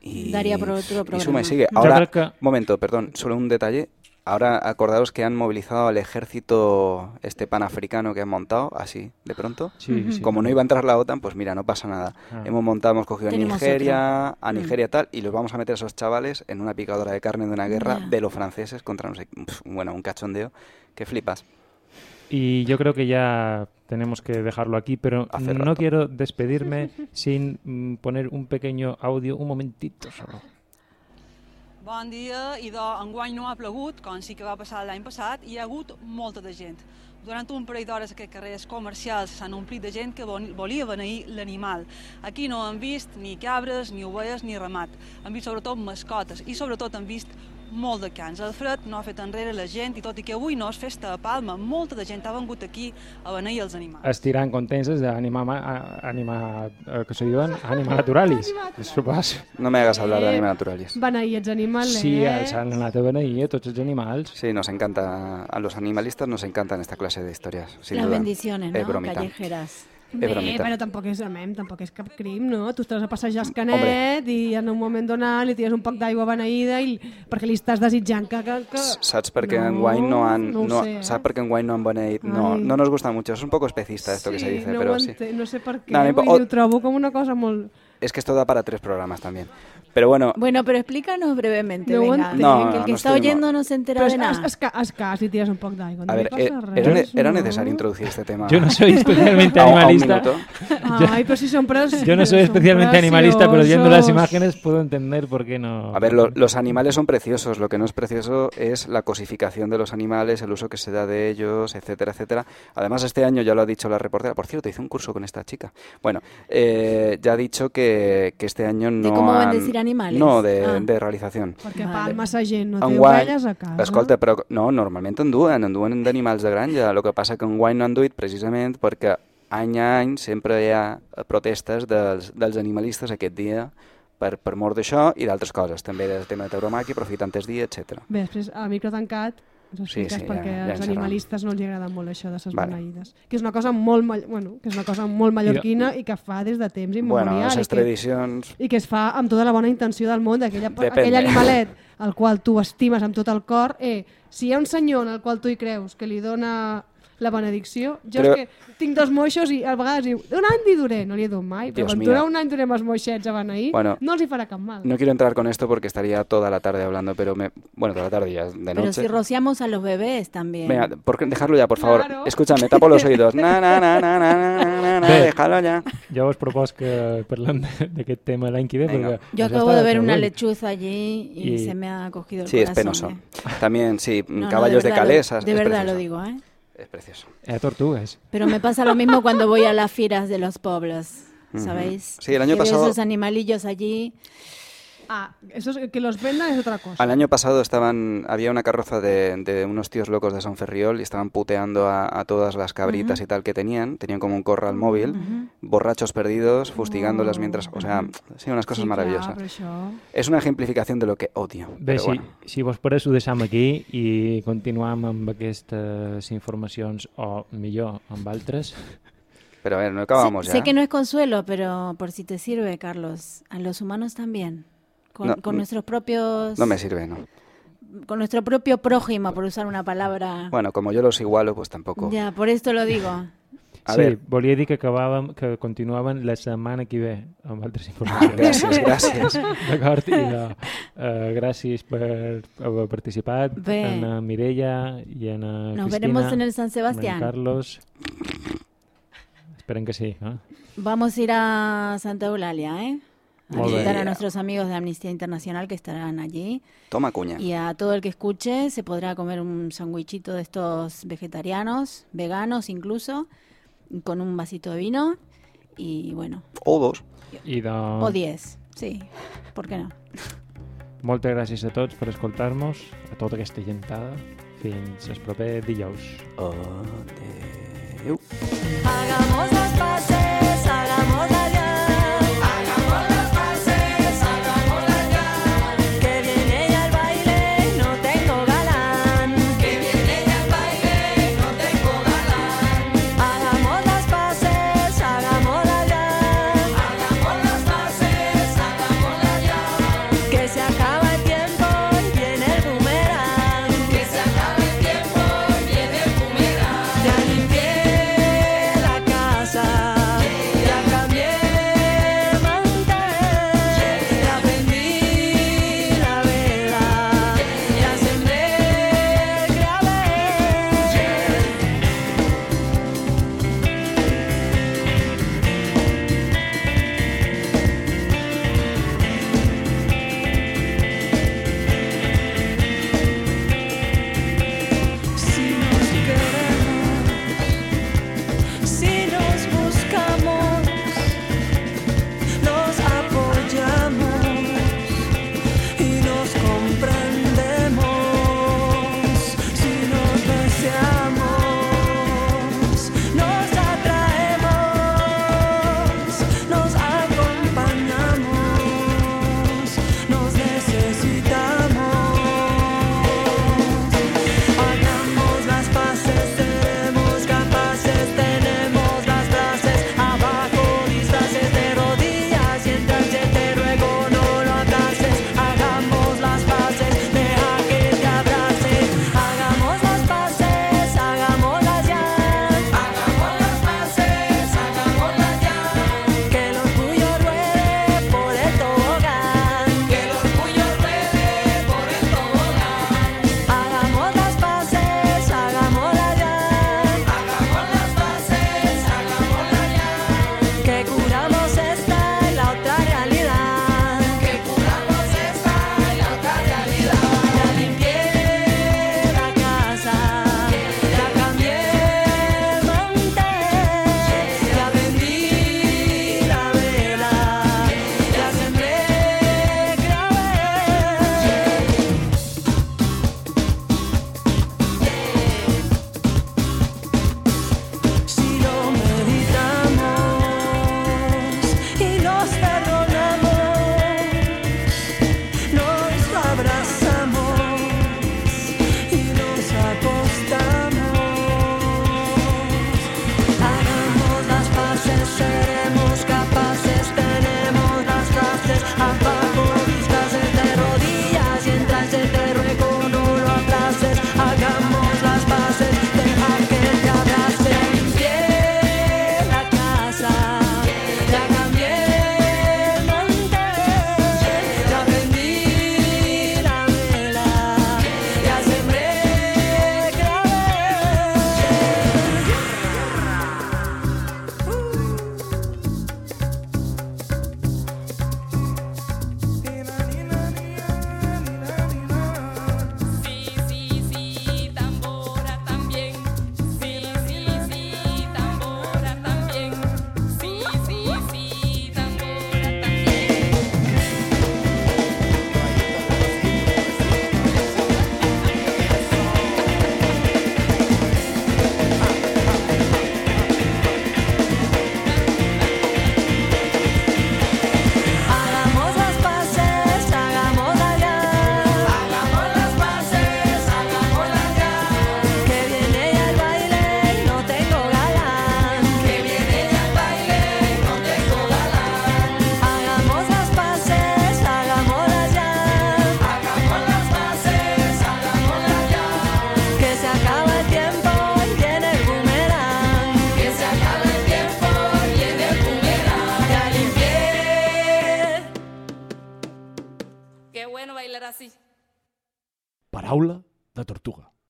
Speaker 4: Y,
Speaker 2: Daría por otro
Speaker 4: y suma
Speaker 2: programa.
Speaker 4: y sigue. Ahora,
Speaker 1: que-
Speaker 4: momento, perdón, solo un detalle. Ahora acordaos que han movilizado al ejército este panafricano que han montado, así, de pronto.
Speaker 1: Sí, sí.
Speaker 4: Como no iba a entrar la OTAN, pues mira, no pasa nada.
Speaker 1: Ah.
Speaker 4: Hemos montado, hemos cogido a Nigeria,
Speaker 2: otro.
Speaker 4: a
Speaker 2: Mm.
Speaker 4: Nigeria tal, y los vamos a meter a esos chavales en una picadora de carne de una guerra de los franceses contra no sé, pf, bueno, un cachondeo que flipas.
Speaker 1: Y yo creo que ya tenemos que dejarlo aquí, pero
Speaker 4: Hace
Speaker 1: no
Speaker 4: rato.
Speaker 1: quiero despedirme sin mm, poner un pequeño audio, un momentito solo.
Speaker 21: Bon dia, i de, enguany no ha plegut, com sí que va passar l'any passat, i hi ha hagut molta de gent. Durant un parell d'hores aquests carrers comercials s'han omplit de gent que vol- volia beneir l'animal. Aquí no han vist ni cabres, ni ovelles, ni ramat. Han vist sobretot mascotes i sobretot han vist molt de cans. El fred no ha fet enrere la gent i tot i que avui no és festa a Palma, molta de gent ha vengut aquí a beneir els animals.
Speaker 1: Estiran contents d'animar, anima, eh, que se diuen anima naturalis. Passa.
Speaker 4: No me hagas hablar de
Speaker 3: Eh,
Speaker 4: Naturalis.
Speaker 3: Beneir els animals,
Speaker 1: Sí,
Speaker 3: eh?
Speaker 1: els han anat a beneir a tots els animals.
Speaker 4: Sí, nos encanta, a los animalistas nos encantan esta clase de historias, sin
Speaker 2: Las
Speaker 4: duda.
Speaker 2: bendiciones,
Speaker 4: Es
Speaker 2: ¿no?
Speaker 4: bromita.
Speaker 2: Callejeras.
Speaker 3: Bé, però tampoc és, amem, tampoc és cap crim, no? Tu estàs a passejar el canet i en un moment donat li tires un poc d'aigua beneïda i, perquè li estàs desitjant que... que, que...
Speaker 4: Saps per qué
Speaker 3: No,
Speaker 4: en Wine no han...
Speaker 3: no
Speaker 4: No,
Speaker 3: sé, eh?
Speaker 4: ¿Sabes por qué en Wine no han beneït? No, no nos gusta mucho. Es un poco especista esto que se dice,
Speaker 3: no
Speaker 4: pero
Speaker 3: ho
Speaker 4: sí.
Speaker 3: no sé per què,
Speaker 4: No, no
Speaker 3: dir, ho trobo com una cosa molt...
Speaker 4: Es que esto da para tres programas también. Pero bueno,
Speaker 2: Bueno, pero explícanos brevemente,
Speaker 3: No
Speaker 2: venga.
Speaker 4: No,
Speaker 2: que el que
Speaker 4: no
Speaker 2: está
Speaker 4: estoy-
Speaker 2: oyendo no se entera de nada.
Speaker 3: es, es, ca- es cas i tires un poc d'aigua.
Speaker 4: a ver, eh, era, ne- necesario introducir este tema.
Speaker 1: Yo no soy especialmente animalista.
Speaker 3: Ay, pero si son preciosos.
Speaker 1: Yo no soy especialmente animalista, pero viendo las imágenes puedo entender por qué no.
Speaker 4: A ver, lo- los animales son preciosos. Lo que no es precioso es la cosificación de los animales, el uso que se da de ellos, etcétera, etcétera. Además, este año ya lo ha dicho la reportera. Por cierto, hice un curso con esta chica. Bueno, eh, ya ha dicho que, que este año no
Speaker 2: cómo
Speaker 4: han-
Speaker 2: bendecir animales?
Speaker 4: No, de,
Speaker 2: Ah.
Speaker 4: de realización.
Speaker 3: Perquè Palma sa gent no té
Speaker 4: Enguany,
Speaker 3: ovelles a casa.
Speaker 4: escolta, però no, normalment en duen, en duen d'animals de granja. El que passa que enguany no han duit precisament perquè any a any sempre hi ha protestes dels, dels animalistes aquest dia per, per mort d'això i d'altres coses, també del tema de tauromàquia, aprofitant el dia, etc.
Speaker 3: Bé, després, a micro tancat, ens
Speaker 4: Sí,
Speaker 3: expliques
Speaker 4: sí,
Speaker 3: perquè
Speaker 4: ja- ja
Speaker 3: als animalistes no els agrada molt això de les
Speaker 4: Vale.
Speaker 3: beneïdes. Que és una cosa molt, bueno, que és una cosa molt mallorquina i que fa des de temps
Speaker 4: Bueno,
Speaker 3: immemorial.
Speaker 4: esas
Speaker 3: i que,
Speaker 4: tradicions...
Speaker 3: I que es fa amb tota la bona intenció del món, d'aquella
Speaker 4: Depende.
Speaker 3: aquell animalet al qual tu estimes amb tot el cor. Eh, si hi ha un senyor en el qual tu hi creus que li dona la benedicció, jo
Speaker 4: Però-
Speaker 3: és que tinc dos moixos i a vegades diu un any d'hi duré, no li he dut mai, però
Speaker 4: Dios
Speaker 3: quan dura un any duré amb els moixets a beneir,
Speaker 4: Bueno,
Speaker 3: no els hi farà cap mal.
Speaker 4: No quiero entrar con esto porque estaría toda la tarde hablando, pero me... bueno, toda la tarde ya, de
Speaker 2: Pero
Speaker 4: noche.
Speaker 2: si rociamos a los bebés también.
Speaker 4: Venga, por, dejarlo ya, por favor.
Speaker 2: Claro.
Speaker 4: Escúchame, tapo los oídos. Na, na, na, na, na, na, na, na, déjalo ya.
Speaker 1: Jo us propos que parlem de- d'aquest tema l'any que ve,
Speaker 4: Venga.
Speaker 1: perquè...
Speaker 2: Yo acabo de ver una lechuza allí y,
Speaker 1: Y-
Speaker 2: se me ha cogido el
Speaker 4: Sí, es
Speaker 2: corazón.
Speaker 4: penoso.
Speaker 2: eh.
Speaker 4: También, sí,
Speaker 2: No, no,
Speaker 4: caballos de,
Speaker 2: verdad lo-
Speaker 4: calesas.
Speaker 2: De
Speaker 4: es
Speaker 2: verdad lo digo, ¿eh?
Speaker 4: Es precioso.
Speaker 1: Eh, tortugas.
Speaker 2: Pero me pasa lo mismo cuando voy a las fieras de los pueblos. ¿sabéis?
Speaker 4: Sí, el año
Speaker 2: Que veo
Speaker 4: pasado-
Speaker 2: esos animalillos allí.
Speaker 3: Ah, eso es- que los vendan es otra cosa.
Speaker 4: Al año pasado estaban, había una carroza de, de unos tíos locos de San Ferriol y estaban puteando a, a todas las cabritas y tal que tenían. Tenían como un corral móvil, borrachos perdidos, fustigándolas mientras... O sea, sí, unas cosas
Speaker 3: Sí,
Speaker 4: maravillosas.
Speaker 3: però això-
Speaker 4: Es una ejemplificación de lo que odio.
Speaker 1: Bé, si,
Speaker 4: bueno.
Speaker 1: si vos pareix ho deixam aquí i continuam amb aquestes informacions o millor amb altres.
Speaker 4: Pero a ver, no acabamos
Speaker 2: sé,
Speaker 4: ya.
Speaker 2: sé que no es consuelo, pero por si te sirve, Carlos, a los humanos también. Con,
Speaker 4: No,
Speaker 2: con nuestros propios...
Speaker 4: No me sirve, ¿no?
Speaker 2: Con nuestro propio prójimo, por usar una palabra...
Speaker 4: Bueno, como yo los igualo, pues tampoco.
Speaker 2: Ya, por esto lo digo.
Speaker 4: A
Speaker 1: sí,
Speaker 4: ver.
Speaker 1: volia dir que acabàvem, que continuaven la setmana que ve amb altres informacions.
Speaker 4: Gràcies, gràcies.
Speaker 1: D'acord, i de, uh, gràcies per haver participat,
Speaker 2: Bé.
Speaker 1: en Mireia i en uh,
Speaker 2: Nos
Speaker 1: Cristina.
Speaker 2: veremos en el San
Speaker 1: en
Speaker 2: Sebastián.
Speaker 1: Carlos. Esperen que sí, ¿no?
Speaker 2: Vamos a ir a Santa Eulalia, ¿eh? A
Speaker 1: Molt bé.
Speaker 2: visitar a nuestros amigos de Amnistía Internacional que estarán allí.
Speaker 4: Toma cuña.
Speaker 2: Y a todo el que escuche se podrá comer un sandwichito de estos vegetarianos, veganos incluso, con un vasito de vino y bueno,
Speaker 4: O dos.
Speaker 1: I de...
Speaker 2: o 10, sí, ¿por qué no?
Speaker 1: Moltes gràcies a tots per escoltar-nos, a tota aquesta gentada. Fins el proper dijous.
Speaker 4: Adéu.
Speaker 6: Hagamos las paces,